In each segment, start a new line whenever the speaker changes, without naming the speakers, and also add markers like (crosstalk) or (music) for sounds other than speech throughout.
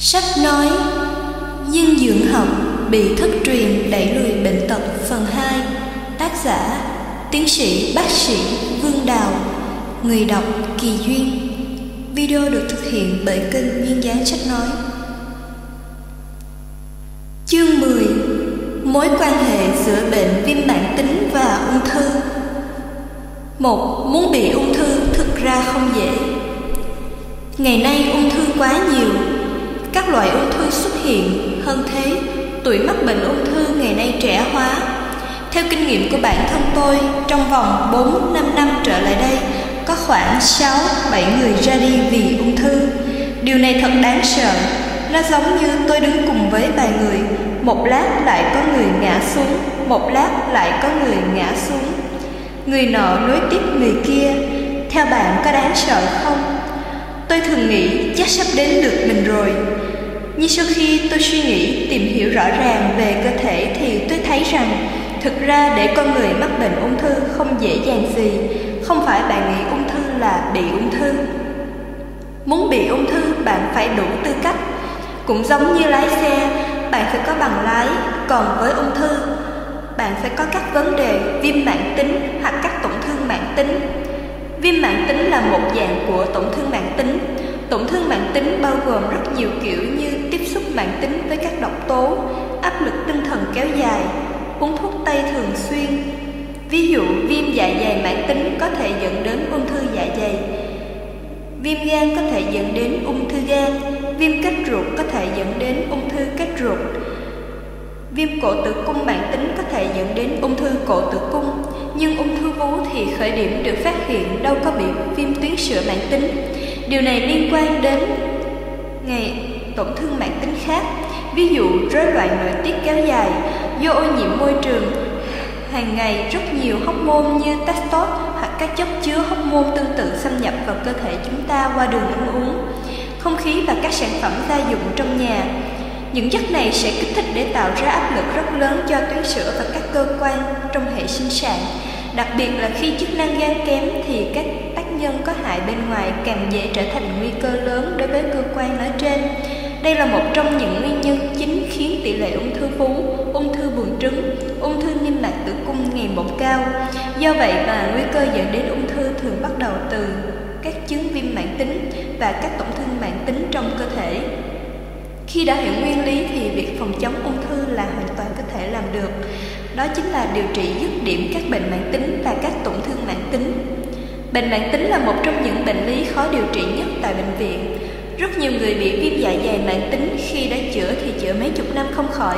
Sách nói Dinh dưỡng học bị thất truyền đẩy lùi bệnh tật phần 2 Tác giả, Tiến sĩ, bác sĩ Vương Đào. Người đọc, Kỳ Duyên. Video được thực hiện bởi kênh Duyên dáng sách nói. Chương 10 Mối quan hệ giữa bệnh viêm mãn tính và ung thư. Một, Muốn bị ung thư thực ra không dễ. Ngày nay ung thư quá nhiều các loại ung thư xuất hiện. Hơn thế, tuổi mắc bệnh ung thư ngày nay trẻ hóa. Theo kinh nghiệm của bản thân tôi, trong vòng 4-5 năm trở lại đây, có khoảng 6-7 người ra đi vì ung thư. Điều này thật đáng sợ. Nó giống như tôi đứng cùng với vài người. Một lát lại có người ngã xuống, một lát lại có người ngã xuống. Người nọ nối tiếp người kia. Theo bạn có đáng sợ không? Tôi thường nghĩ, chắc sắp đến được mình rồi nhưng sau khi tôi suy nghĩ, tìm hiểu rõ ràng về cơ thể thì tôi thấy rằng, thực ra để con người mắc bệnh ung thư không dễ dàng gì. Không phải bạn nghĩ ung thư là bị ung thư. Muốn bị ung thư, bạn phải đủ tư cách. Cũng giống như lái xe, bạn phải có bằng lái. Còn với ung thư, bạn phải có các vấn đề viêm mãn tính hoặc các tổn thương mãn tính. Viêm mãn tính là một dạng của tổn thương mãn tính. Tổn thương mãn tính bao gồm rất nhiều kiểu như tiếp xúc mãn tính với các độc tố, áp lực tinh thần kéo dài, uống thuốc tây thường xuyên. Ví dụ viêm dạ dày mãn tính có thể dẫn đến ung thư dạ dày. Viêm gan có thể dẫn đến ung thư gan, viêm kết ruột có thể dẫn đến ung thư kết ruột. Viêm cổ tử cung mãn tính có thể dẫn đến ung thư cổ tử cung, nhưng ung thư vú thì khởi điểm được phát hiện đâu có bị viêm tuyến sữa mãn tính Điều này liên quan đến ngày tổn thương mãn tính khác, ví dụ rối loạn nội tiết kéo dài do ô nhiễm môi trường. Hàng ngày rất nhiều hormone như testosterone hoặc các chất chứa hormone tương tự xâm nhập vào cơ thể chúng ta qua đường ăn uống, không khí và các sản phẩm gia dụng trong nhà. Những chất này sẽ kích thích để tạo ra áp lực rất lớn cho tuyến sữa và các cơ quan trong hệ sinh sản. Đặc biệt là khi chức năng gan kém thì các tác nhân có hại bên ngoài càng dễ trở thành nguy cơ lớn đối với cơ quan nói trên. Đây là một trong những nguyên nhân chính khiến tỷ lệ ung thư vú, ung thư buồng trứng, ung thư niêm mạc tử cung ngày một cao. Do vậy mà nguy cơ dẫn đến ung thư thường bắt đầu từ các chứng viêm mãn tính và các tổn thương mãn tính trong cơ thể. Khi đã hiểu nguyên lý thì việc phòng chống ung thư là hoàn toàn có thể làm được. Đó chính là điều trị dứt điểm các bệnh mãn tính và các tổn thương mãn tính. Bệnh mãn tính là một trong những bệnh lý khó điều trị nhất tại bệnh viện. Rất nhiều người bị viêm dạ dày mãn tính khi đã chữa thì chữa mấy chục năm không khỏi,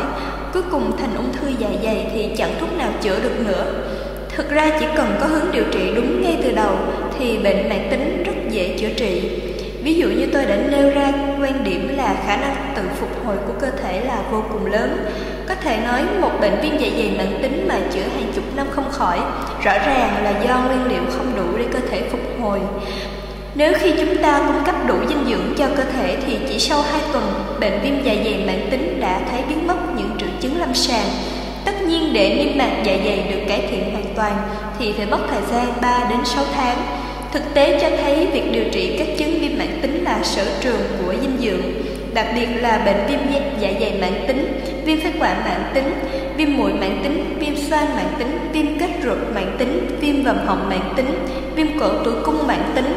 cuối cùng thành ung thư dạ dày thì chẳng thuốc nào chữa được nữa. Thực ra chỉ cần có hướng điều trị đúng ngay từ đầu thì bệnh mãn tính rất dễ chữa trị. Ví dụ như tôi đã nêu ra quan điểm là khả năng tự phục hồi của cơ thể là vô cùng lớn. Có thể nói một bệnh viêm dạ dày mãn tính mà chữa hàng chục năm không khỏi, rõ ràng là do nguyên liệu không đủ để cơ thể phục hồi. Nếu khi chúng ta cung cấp đủ dinh dưỡng cho cơ thể thì chỉ sau 2 tuần, bệnh viêm dạ dày mãn tính đã thấy biến mất những triệu chứng lâm sàng. Tất nhiên để niêm mạc dạ dày được cải thiện hoàn toàn thì phải mất thời gian 3 đến 6 tháng. Thực tế cho thấy việc điều trị các chứng viêm mãn tính là sở trường của dinh dưỡng, đặc biệt là bệnh viêm dạ dày mãn tính, viêm phế quản mãn tính, viêm mũi mãn tính, viêm xoang mãn tính, viêm kết ruột mãn tính, viêm vòm họng mãn tính, viêm cổ tử cung mãn tính.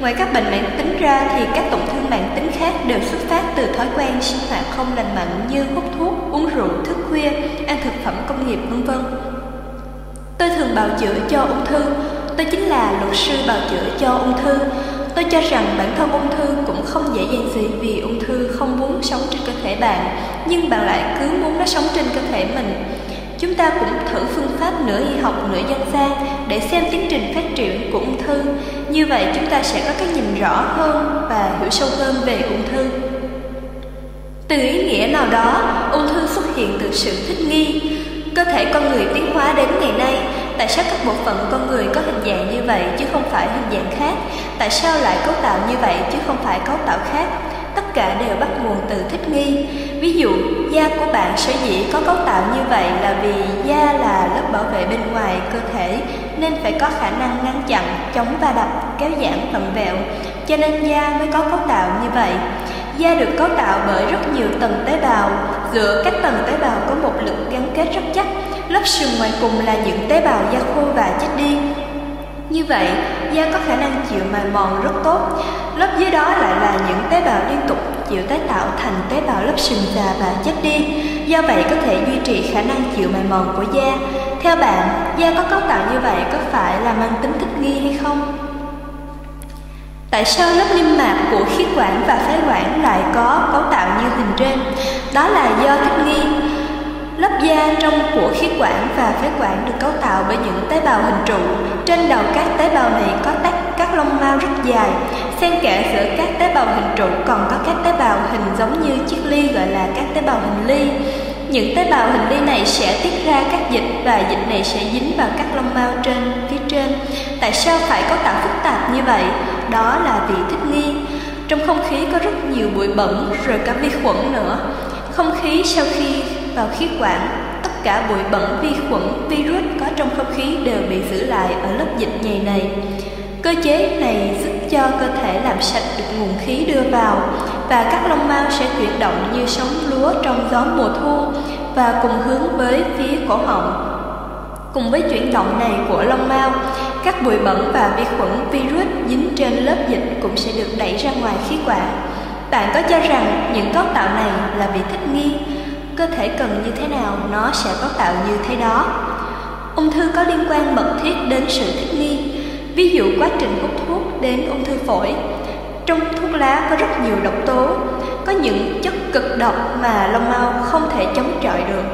Ngoài các bệnh mãn tính ra thì các tổn thương mãn tính khác đều xuất phát từ thói quen sinh hoạt không lành mạnh như hút thuốc, uống rượu, thức khuya, ăn thực phẩm công nghiệp vân vân. Tôi thường bào chữa cho ung thư Tôi chính là luật sư bào chữa cho ung thư. Tôi cho rằng bản thân ung thư cũng không dễ dàng gì vì ung thư không muốn sống trên cơ thể bạn, nhưng bạn lại cứ muốn nó sống trên cơ thể mình. Chúng ta cũng thử phương pháp nửa y học nửa dân gian để xem tiến trình phát triển của ung thư. Như vậy chúng ta sẽ có cái nhìn rõ hơn và hiểu sâu hơn về ung thư. Từ ý nghĩa nào đó, ung thư xuất hiện từ sự thích nghi. Cơ thể con người tiến hóa đến ngày nay Tại sao các bộ phận con người có hình dạng như vậy chứ không phải hình dạng khác? Tại sao lại cấu tạo như vậy chứ không phải cấu tạo khác? Tất cả đều bắt nguồn từ thích nghi. Ví dụ, da của bạn sở dĩ có cấu tạo như vậy là vì da là lớp bảo vệ bên ngoài cơ thể nên phải có khả năng ngăn chặn, chống va đập, kéo giãn vặn vẹo, cho nên da mới có cấu tạo như vậy. Da được cấu tạo bởi rất nhiều tầng tế bào, giữa các tầng tế bào có một lực gắn kết rất chắc. Lớp sừng ngoài cùng là những tế bào da khô và chết đi. Như vậy, da có khả năng chịu mài mòn rất tốt. Lớp dưới đó lại là những tế bào liên tục chịu tái tạo thành tế bào lớp sừng già và chết đi. Do vậy có thể duy trì khả năng chịu mài mòn của da. Theo bạn, da có cấu tạo như vậy có phải là mang tính thích nghi hay không? Tại sao lớp niêm mạc của khí quản và phế quản lại có cấu tạo như hình trên? Đó là do thích nghi. Lớp da trong của khí quản và phế quản được cấu tạo bởi những tế bào hình trụ. Trên đầu các tế bào này có tách các lông mao rất dài. Xen kẽ giữa các tế bào hình trụ còn có các tế bào hình giống như chiếc ly gọi là các tế bào hình ly. Những tế bào hình ly này sẽ tiết ra các dịch và dịch này sẽ dính vào các lông mao trên, phía trên. Tại sao phải có tạo phức tạp như vậy? Đó là vì thích nghi. Trong không khí có rất nhiều bụi bẩn, rồi cả vi khuẩn nữa. Không khí sau khi vào khí quản, tất cả bụi bẩn vi khuẩn, virus có trong không khí đều bị giữ lại ở lớp dịch nhầy này. Cơ chế này giúp cho cơ thể làm sạch được nguồn khí đưa vào và các lông mao sẽ chuyển động như sóng lúa trong gió mùa thu và cùng hướng với phía cổ họng. Cùng với chuyển động này của lông mao, các bụi bẩn và vi khuẩn virus dính trên lớp dịch cũng sẽ được đẩy ra ngoài khí quản. Bạn có cho rằng những cấu tạo này là bị thích nghi? Cơ thể cần như thế nào nó sẽ có tạo như thế đó. Ung thư có liên quan mật thiết đến sự thích nghi. Ví dụ quá trình hút thuốc đến ung thư phổi. Trong thuốc lá có rất nhiều độc tố, có những chất cực độc mà lông mao không thể chống chọi được.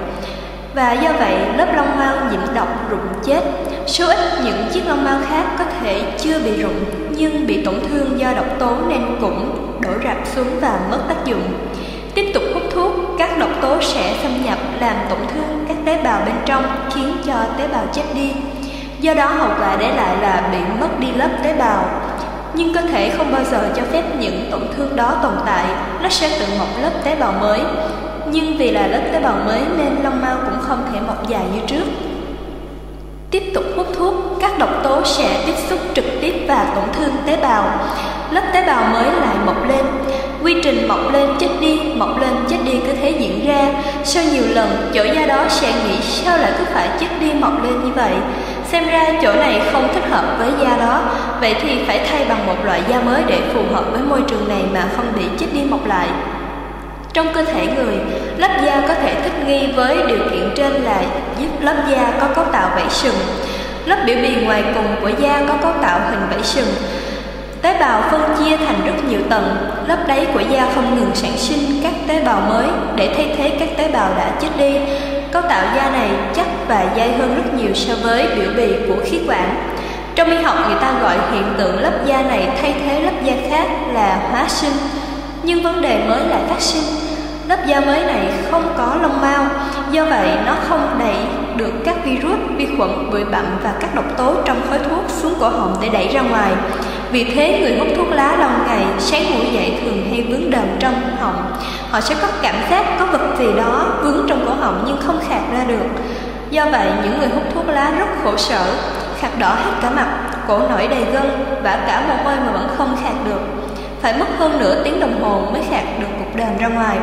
Và do vậy, lớp lông mao nhiễm độc rụng chết. Số ít những chiếc lông mao khác có thể chưa bị rụng nhưng bị tổn thương do độc tố nên cũng đổ rạp xuống và mất tác dụng. Tiếp tục hút thuốc, các độc tố sẽ xâm nhập làm tổn thương các tế bào bên trong khiến cho tế bào chết đi. Do đó hậu quả để lại là bị mất đi lớp tế bào. Nhưng cơ thể không bao giờ cho phép những tổn thương đó tồn tại, nó sẽ tự mọc lớp tế bào mới. Nhưng vì là lớp tế bào mới nên lông mao cũng không thể mọc dài như trước. Tiếp tục hút thuốc, các độc tố sẽ tiếp xúc trực tiếp và tổn thương tế bào. Lớp tế bào mới lại mọc lên. Quy trình mọc lên chết đi, mọc lên chết đi cứ thế diễn ra. Sau nhiều lần, chỗ da đó sẽ nghĩ sao lại cứ phải chết đi mọc lên như vậy. Xem ra chỗ này không thích hợp với da đó, vậy thì phải thay bằng một loại da mới để phù hợp với môi trường này mà không bị chết đi mọc lại. Trong cơ thể người, lớp da có thể thích nghi với điều kiện trên là giúp lớp da có cấu tạo vảy sừng. Lớp biểu bì ngoài cùng của da có cấu tạo hình vảy sừng. Tế bào phân chia thành rất nhiều tầng, lớp đáy của da không ngừng sản sinh các tế bào mới để thay thế các tế bào đã chết đi. Cấu tạo da này chắc và dai hơn rất nhiều so với biểu bì của khí quản. Trong y học người ta gọi hiện tượng lớp da này thay thế lớp da khác là hóa sinh. Nhưng vấn đề mới là phát sinh Lớp da mới này không có lông mao Do vậy nó không đẩy được các virus, vi khuẩn, bụi bặm và các độc tố trong khói thuốc xuống cổ họng để đẩy ra ngoài. Vì thế người hút thuốc lá lâu ngày sáng ngủ dậy thường hay vướng đờm trong họng. Họ sẽ có cảm giác có vật gì đó vướng trong cổ họng nhưng không khạc ra được. Do vậy những người hút thuốc lá rất khổ sở Khạc đỏ hết cả mặt, cổ nổi đầy gân và cả mồ hôi mà vẫn không khạc được phải mất hơn nửa tiếng đồng hồ mới khạc được cục đờm ra ngoài.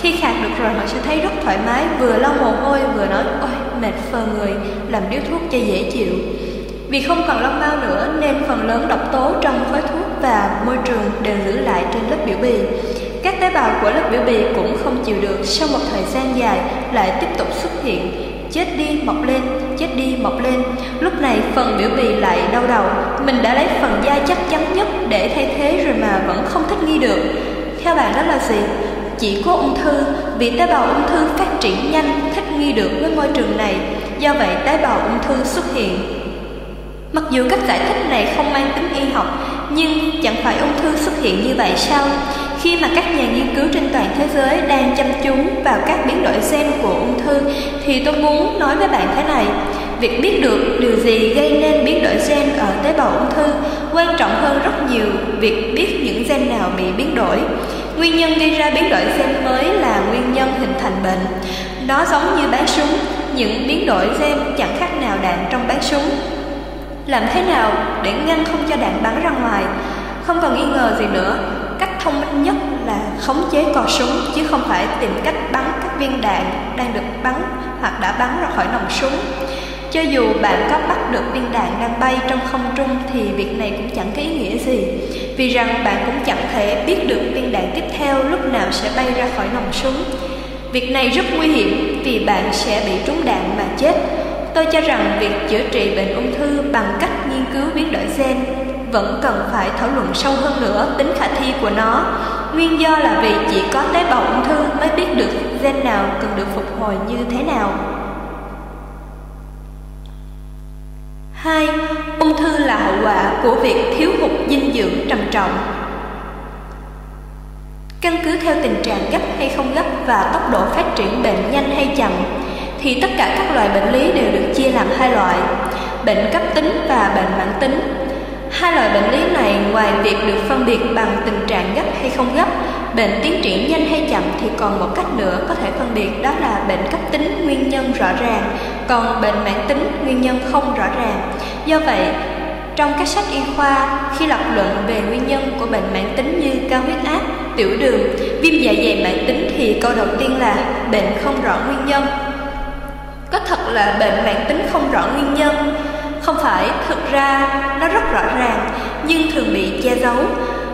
Khi khạc được rồi họ sẽ thấy rất thoải mái, vừa lau mồ hôi vừa nói ôi mệt phờ người, làm điếu thuốc cho dễ chịu. Vì không còn lông mao nữa nên phần lớn độc tố trong khói thuốc và môi trường đều giữ lại trên lớp biểu bì. Các tế bào của lớp biểu bì cũng không chịu được sau một thời gian dài lại tiếp tục xuất hiện chết đi, mọc lên, chết đi, mọc lên. Lúc này phần biểu bì lại đau đầu. Mình đã lấy phần da chắc chắn nhất để thay thế rồi mà vẫn không thích nghi được. Theo bạn đó là gì? Chỉ có ung thư, vì tế bào ung thư phát triển nhanh, thích nghi được với môi trường này. Do vậy, tế bào ung thư xuất hiện. Mặc dù cách giải thích này không mang tính y học, nhưng chẳng phải ung thư xuất hiện như vậy sao? Khi mà các nhà nghiên cứu trên toàn thế giới đang chăm chú vào các biến đổi gen của ung thư thì tôi muốn nói với bạn thế này. Việc biết được điều gì gây nên biến đổi gen ở tế bào ung thư quan trọng hơn rất nhiều việc biết những gen nào bị biến đổi. Nguyên nhân gây ra biến đổi gen mới là nguyên nhân hình thành bệnh. Nó giống như bán súng, những biến đổi gen chẳng khác nào đạn trong bán súng. Làm thế nào để ngăn không cho đạn bắn ra ngoài? Không còn nghi ngờ gì nữa cách thông minh nhất là khống chế cò súng chứ không phải tìm cách bắn các viên đạn đang được bắn hoặc đã bắn ra khỏi nòng súng. Cho dù bạn có bắt được viên đạn đang bay trong không trung thì việc này cũng chẳng có ý nghĩa gì, vì rằng bạn cũng chẳng thể biết được viên đạn tiếp theo lúc nào sẽ bay ra khỏi nòng súng. Việc này rất nguy hiểm vì bạn sẽ bị trúng đạn mà chết. Tôi cho rằng việc chữa trị bệnh ung thư bằng cách nghiên cứu biến đổi gen vẫn cần phải thảo luận sâu hơn nữa tính khả thi của nó. Nguyên do là vì chỉ có tế bào ung thư mới biết được gen nào cần được phục hồi như thế nào. 2. Ung thư là hậu quả của việc thiếu hụt dinh dưỡng trầm trọng. Căn cứ theo tình trạng gấp hay không gấp và tốc độ phát triển bệnh nhanh hay chậm, thì tất cả các loại bệnh lý đều được chia làm hai loại, bệnh cấp tính và bệnh mãn tính. Hai loại bệnh lý này ngoài việc được phân biệt bằng tình trạng gấp hay không gấp, bệnh tiến triển nhanh hay chậm thì còn một cách nữa có thể phân biệt đó là bệnh cấp tính nguyên nhân rõ ràng, còn bệnh mãn tính nguyên nhân không rõ ràng. Do vậy, trong các sách y khoa, khi lập luận về nguyên nhân của bệnh mãn tính như cao huyết áp, tiểu đường, viêm dạ dày mãn tính thì câu đầu tiên là bệnh không rõ nguyên nhân. Có thật là bệnh mãn tính không rõ nguyên nhân không phải, thực ra nó rất rõ ràng, nhưng thường bị che giấu.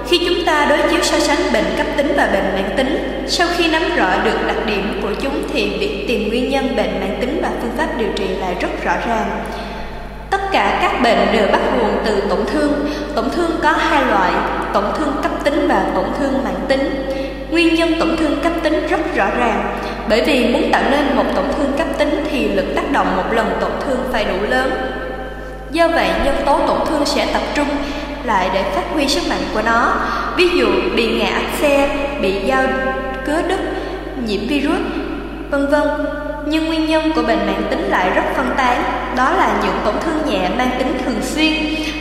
Khi chúng ta đối chiếu so sánh bệnh cấp tính và bệnh mãn tính, sau khi nắm rõ được đặc điểm của chúng thì việc tìm nguyên nhân bệnh mãn tính và phương pháp điều trị lại rất rõ ràng. Tất cả các bệnh đều bắt nguồn từ tổn thương. Tổn thương có hai loại, tổn thương cấp tính và tổn thương mãn tính. Nguyên nhân tổn thương cấp tính rất rõ ràng, bởi vì muốn tạo nên một tổn thương cấp tính thì lực tác động một lần tổn thương phải đủ lớn. Do vậy, nhân tố tổn thương sẽ tập trung lại để phát huy sức mạnh của nó. Ví dụ bị ngã xe, bị dao cứa đứt, nhiễm virus, vân vân. Nhưng nguyên nhân của bệnh mãn tính lại rất phân tán, đó là những tổn thương nhẹ mang tính thường xuyên,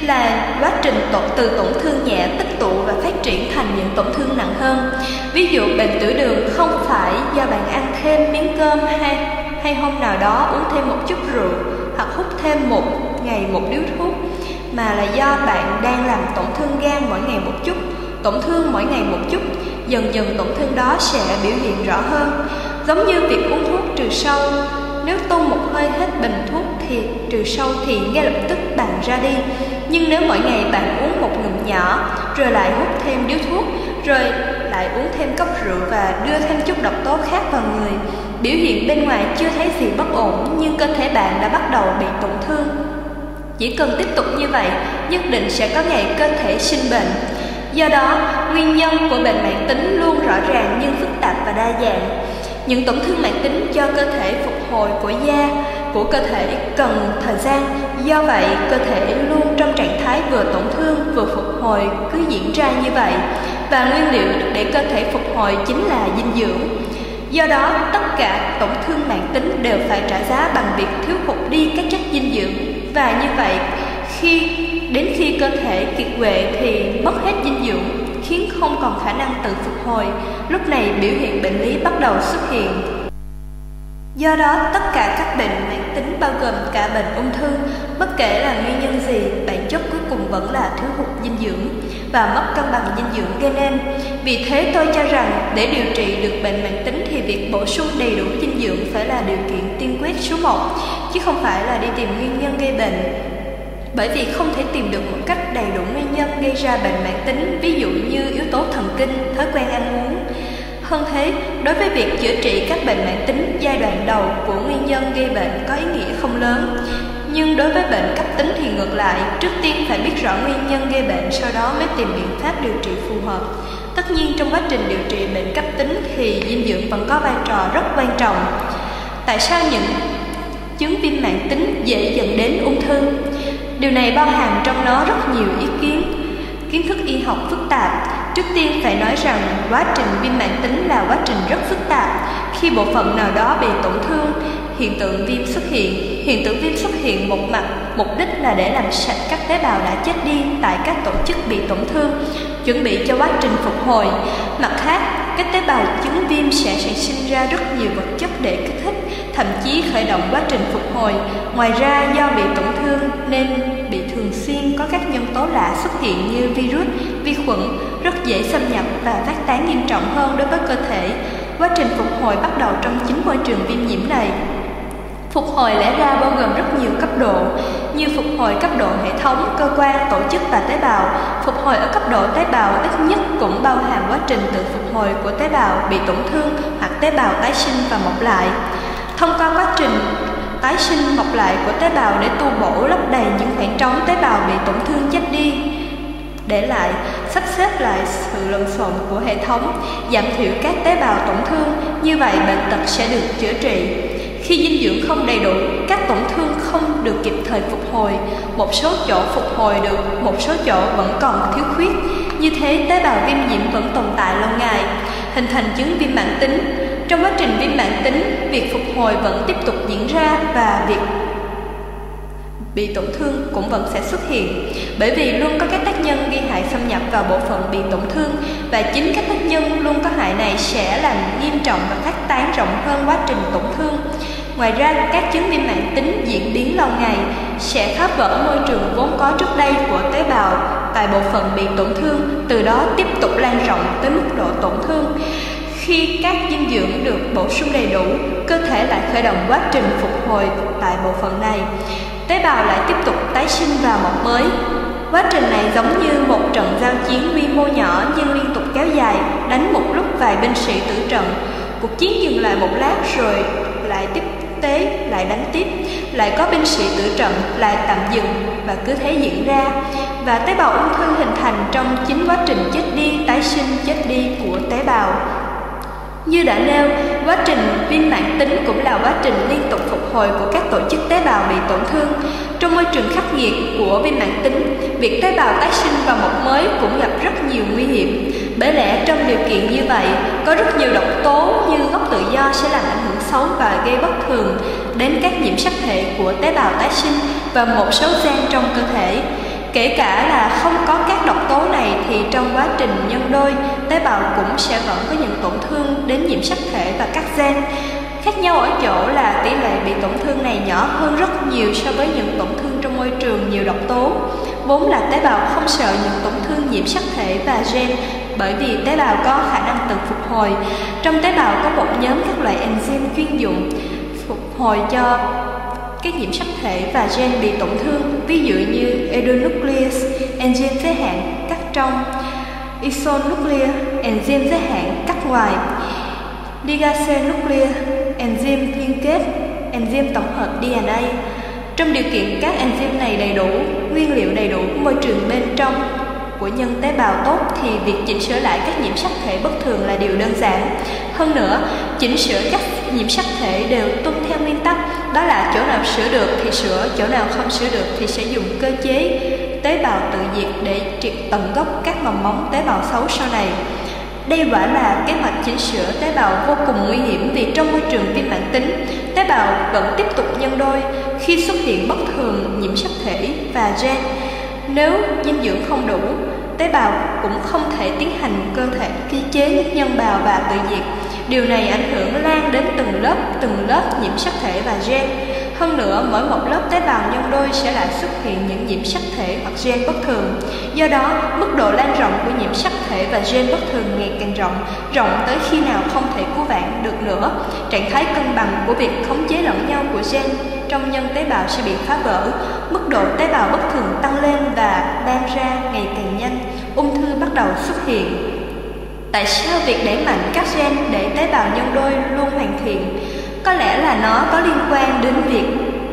là quá trình tổn từ tổn thương nhẹ tích tụ và phát triển thành những tổn thương nặng hơn. Ví dụ bệnh tiểu đường không phải do bạn ăn thêm miếng cơm hay hay hôm nào đó uống thêm một chút rượu hoặc hút thêm một ngày một điếu thuốc, mà là do bạn đang làm tổn thương gan mỗi ngày một chút. Tổn thương mỗi ngày một chút, dần dần tổn thương đó sẽ biểu hiện rõ hơn. Giống như việc uống thuốc trừ sâu. Nếu tung một hơi hết bình thuốc thì trừ sâu thì ngay lập tức bạn ra đi. Nhưng nếu mỗi ngày bạn uống một ngụm nhỏ, rồi lại hút thêm điếu thuốc, rồi lại uống thêm cốc rượu và đưa thêm chút độc tố khác vào người biểu hiện bên ngoài chưa thấy gì bất ổn nhưng cơ thể bạn đã bắt đầu bị tổn thương chỉ cần tiếp tục như vậy, nhất định sẽ có ngày cơ thể sinh bệnh. Do đó, nguyên nhân của bệnh mãn tính luôn rõ ràng nhưng phức tạp và đa dạng. Những tổn thương mãn tính do cơ thể phục hồi của da, của cơ thể cần thời gian. Do vậy, cơ thể luôn trong trạng thái vừa tổn thương vừa phục hồi cứ diễn ra như vậy. Và nguyên liệu để cơ thể phục hồi chính là dinh dưỡng. Do đó, tất cả tổn thương mãn tính đều phải trả giá bằng việc thiếu hụt đi các chất dinh dưỡng. Và như vậy khi đến khi cơ thể kiệt quệ thì mất hết dinh dưỡng khiến không còn khả năng tự phục hồi. Lúc này biểu hiện bệnh lý bắt đầu xuất hiện. Do đó tất cả các bệnh mãn tính bao gồm cả bệnh ung thư bất kể là nguyên nhân gì vẫn là thiếu hụt dinh dưỡng và mất cân bằng dinh dưỡng gây nên. Vì thế tôi cho rằng để điều trị được bệnh mãn tính thì việc bổ sung đầy đủ dinh dưỡng phải là điều kiện tiên quyết số 1 chứ không phải là đi tìm nguyên nhân gây bệnh. Bởi vì không thể tìm được một cách đầy đủ nguyên nhân gây ra bệnh mãn tính, ví dụ như yếu tố thần kinh, thói quen ăn uống. Hơn thế, đối với việc chữa trị các bệnh mãn tính giai đoạn đầu của nguyên nhân gây bệnh có ý nghĩa không lớn nhưng đối với bệnh cấp tính thì ngược lại trước tiên phải biết rõ nguyên nhân gây bệnh sau đó mới tìm biện pháp điều trị phù hợp tất nhiên trong quá trình điều trị bệnh cấp tính thì dinh dưỡng vẫn có vai trò rất quan trọng tại sao những chứng viêm mãn tính dễ dẫn đến ung thư. Điều này bao hàm trong nó rất nhiều ý kiến, kiến thức y học phức tạp. Trước tiên phải nói rằng quá trình viêm mãn tính là quá trình rất phức tạp. Khi bộ phận nào đó bị tổn thương, hiện tượng viêm xuất hiện. Hiện tượng viêm xuất hiện một mặt, mục đích là để làm sạch các tế bào đã chết đi tại các tổ chức bị tổn thương, chuẩn bị cho quá trình phục hồi. Mặt khác, các tế bào chứng viêm sẽ sản sinh ra rất nhiều vật chất để kích thích thậm chí khởi động quá trình phục hồi. Ngoài ra, do bị tổn thương nên bị thường xuyên có các nhân tố lạ xuất hiện như virus, vi khuẩn, rất dễ xâm nhập và phát tán nghiêm trọng hơn đối với cơ thể. Quá trình phục hồi bắt đầu trong chính môi trường viêm nhiễm này. Phục hồi lẽ ra bao gồm rất nhiều cấp độ, như phục hồi cấp độ hệ thống, cơ quan, tổ chức và tế bào. Phục hồi ở cấp độ tế bào ít nhất cũng bao hàm quá trình tự phục hồi của tế bào bị tổn thương hoặc tế bào tái sinh và mọc lại. Thông qua quá trình tái sinh mọc lại của tế bào để tu bổ lấp đầy những khoảng trống tế bào bị tổn thương chết đi, để lại sắp xếp lại sự lộn xộn của hệ thống, giảm thiểu các tế bào tổn thương, như vậy bệnh tật sẽ được chữa trị. Khi dinh dưỡng không đầy đủ, các tổn thương không được kịp thời phục hồi, một số chỗ phục hồi được, một số chỗ vẫn còn thiếu khuyết. Như thế, tế bào viêm nhiễm vẫn tồn tại lâu ngày, hình thành chứng viêm mãn tính. Trong quá trình viêm mãn tính, việc phục hồi vẫn tiếp tục diễn ra và việc bị tổn thương cũng vẫn sẽ xuất hiện. Bởi vì luôn có các tác nhân gây hại xâm nhập vào bộ phận bị tổn thương, và chính các tác nhân luôn có hại này sẽ làm nghiêm trọng và phát tán rộng hơn quá trình tổn thương. Ngoài ra, các chứng viêm mãn tính diễn biến lâu ngày sẽ phá vỡ môi trường vốn có trước đây của tế bào tại bộ phận bị tổn thương, từ đó tiếp tục lan rộng tới mức độ tổn thương. Khi các dinh dưỡng được bổ sung đầy đủ, cơ thể lại khởi động quá trình phục hồi tại bộ phận này tế bào lại tiếp tục tái sinh vào mọc mới. Quá trình này giống như một trận giao chiến quy mô nhỏ nhưng liên tục kéo dài, đánh một lúc vài binh sĩ tử trận. Cuộc chiến dừng lại một lát rồi lại tiếp tế, lại đánh tiếp, lại có binh sĩ tử trận, lại tạm dừng và cứ thế diễn ra. Và tế bào ung thư hình thành trong chính quá trình chết đi, tái sinh, chết đi của tế bào. Như đã nêu, quá trình viêm mãn tính cũng là quá trình liên tục phục hồi của các tổ chức tế bào bị tổn thương. Trong môi trường khắc nghiệt của viêm mãn tính, việc tế bào tái sinh và mọc mới cũng gặp rất nhiều nguy hiểm. Bởi lẽ trong điều kiện như vậy, có rất nhiều độc tố như gốc tự do sẽ làm ảnh hưởng xấu và gây bất thường đến các nhiễm sắc thể của tế bào tái sinh và một số gen trong cơ thể. Kể cả là không có các độc tố này thì trong quá trình nhân đôi, tế bào cũng sẽ vẫn có những tổn thương đến nhiễm sắc thể và các gen. Khác nhau ở chỗ là tỷ lệ bị tổn thương này nhỏ hơn rất nhiều so với những tổn thương trong môi trường nhiều độc tố. Vốn là tế bào không sợ những tổn thương nhiễm sắc thể và gen bởi vì tế bào có khả năng tự phục hồi. Trong tế bào có một nhóm các loại enzyme chuyên dụng phục hồi cho các nhiễm sắc thể và gen bị tổn thương, ví dụ như endonuclease, enzyme giới hạn cắt trong, isonuclear, enzyme giới hạn cắt ngoài, ligase nuclear, enzyme liên kết, enzyme tổng hợp DNA. Trong điều kiện các enzyme này đầy đủ, nguyên liệu đầy đủ, môi trường bên trong của nhân tế bào tốt thì việc chỉnh sửa lại các nhiễm sắc thể bất thường là điều đơn giản. Hơn nữa, chỉnh sửa các nhiễm sắc thể đều tuân theo nguyên tắc đó là chỗ nào sửa được thì sửa, chỗ nào không sửa được thì sẽ dùng cơ chế tế bào tự diệt để triệt tận gốc các mầm móng tế bào xấu sau này. Đây quả là kế hoạch chỉnh sửa tế bào vô cùng nguy hiểm vì trong môi trường viêm mãn tính, tế bào vẫn tiếp tục nhân đôi khi xuất hiện bất thường nhiễm sắc thể và gen. Nếu dinh dưỡng không đủ, tế bào cũng không thể tiến hành cơ thể ký chế nhân bào và tự diệt. Điều này ảnh hưởng lan đến từng lớp, từng lớp nhiễm sắc thể và gen. Hơn nữa, mỗi một lớp tế bào nhân đôi sẽ lại xuất hiện những nhiễm sắc thể hoặc gen bất thường. Do đó, mức độ lan rộng của nhiễm sắc thể và gen bất thường ngày càng rộng, rộng tới khi nào không thể cứu vãn được nữa. Trạng thái cân bằng của việc khống chế lẫn nhau của gen trong nhân tế bào sẽ bị phá vỡ, mức độ tế bào bất thường tăng lên và lan ra ngày càng nhanh, ung thư bắt đầu xuất hiện. Tại sao việc đẩy mạnh các gen để tế bào nhân đôi luôn hoàn thiện? Có lẽ là nó có liên quan đến việc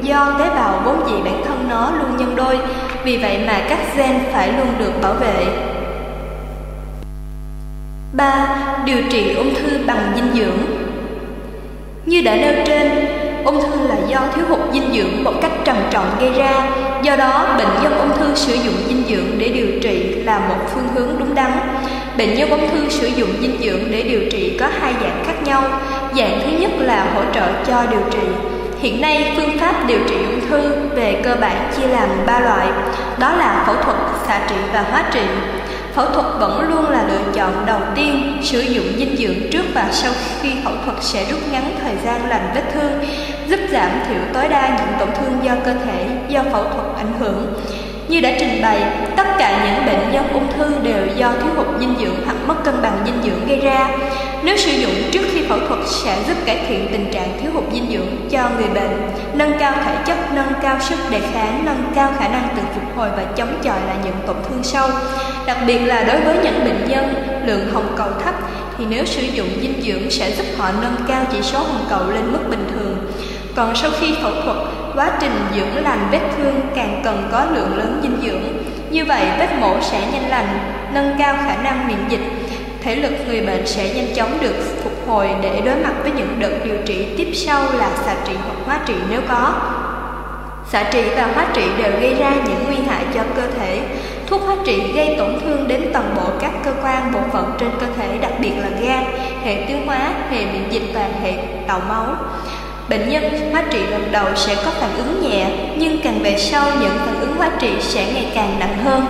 do tế bào vốn dĩ bản thân nó luôn nhân đôi, vì vậy mà các gen phải luôn được bảo vệ. 3. Điều trị ung thư bằng dinh dưỡng Như đã nêu trên, ung thư là do thiếu hụt dinh dưỡng một cách trầm trọng gây ra. Do đó, bệnh nhân ung thư sử dụng dinh dưỡng để điều trị là một phương hướng đúng đắn. Bệnh nhân ung thư sử dụng dinh dưỡng để điều trị có hai dạng khác nhau. Dạng thứ nhất là hỗ trợ cho điều trị. Hiện nay, phương pháp điều trị ung thư về cơ bản chia làm ba loại, đó là phẫu thuật, xạ trị và hóa trị. phẫu thuật vẫn luôn là lựa chọn đầu tiên. Sử dụng dinh dưỡng trước và sau khi phẫu thuật sẽ rút ngắn thời gian lành vết thương, giúp giảm thiểu tối đa những tổn thương do cơ thể do phẫu thuật ảnh hưởng. Như đã trình bày, tất cả những bệnh nhân ung thư đều do thiếu hụt dinh dưỡng hoặc mất cân bằng dinh dưỡng gây ra. Nếu sử dụng trước khi phẫu thuật sẽ giúp cải thiện tình trạng thiếu hụt dinh dưỡng cho người bệnh, nâng cao thể chất, nâng cao sức đề kháng, nâng cao khả năng tự phục hồi và chống chọi lại những tổn thương sâu. Đặc biệt là đối với những bệnh nhân lượng hồng cầu thấp thì nếu sử dụng dinh dưỡng sẽ giúp họ nâng cao chỉ số hồng cầu lên mức bình thường. Còn sau khi phẫu thuật, quá trình dưỡng lành vết thương càng cần có lượng lớn dinh dưỡng. Như vậy, vết mổ sẽ nhanh lành, nâng cao khả năng miễn dịch. Thể lực người bệnh sẽ nhanh chóng được phục hồi để đối mặt với những đợt điều trị tiếp sau là xạ trị hoặc hóa trị nếu có. Xạ trị và hóa trị đều gây ra những nguy hại cho cơ thể. Thuốc hóa trị gây tổn thương đến toàn bộ các cơ quan bộ phận trên cơ thể, đặc biệt là gan, hệ tiêu hóa, hệ miễn dịch và hệ tạo máu. Bệnh nhân hóa trị lần đầu sẽ có phản ứng nhẹ, nhưng càng về sau những phản ứng hóa trị sẽ ngày càng nặng hơn.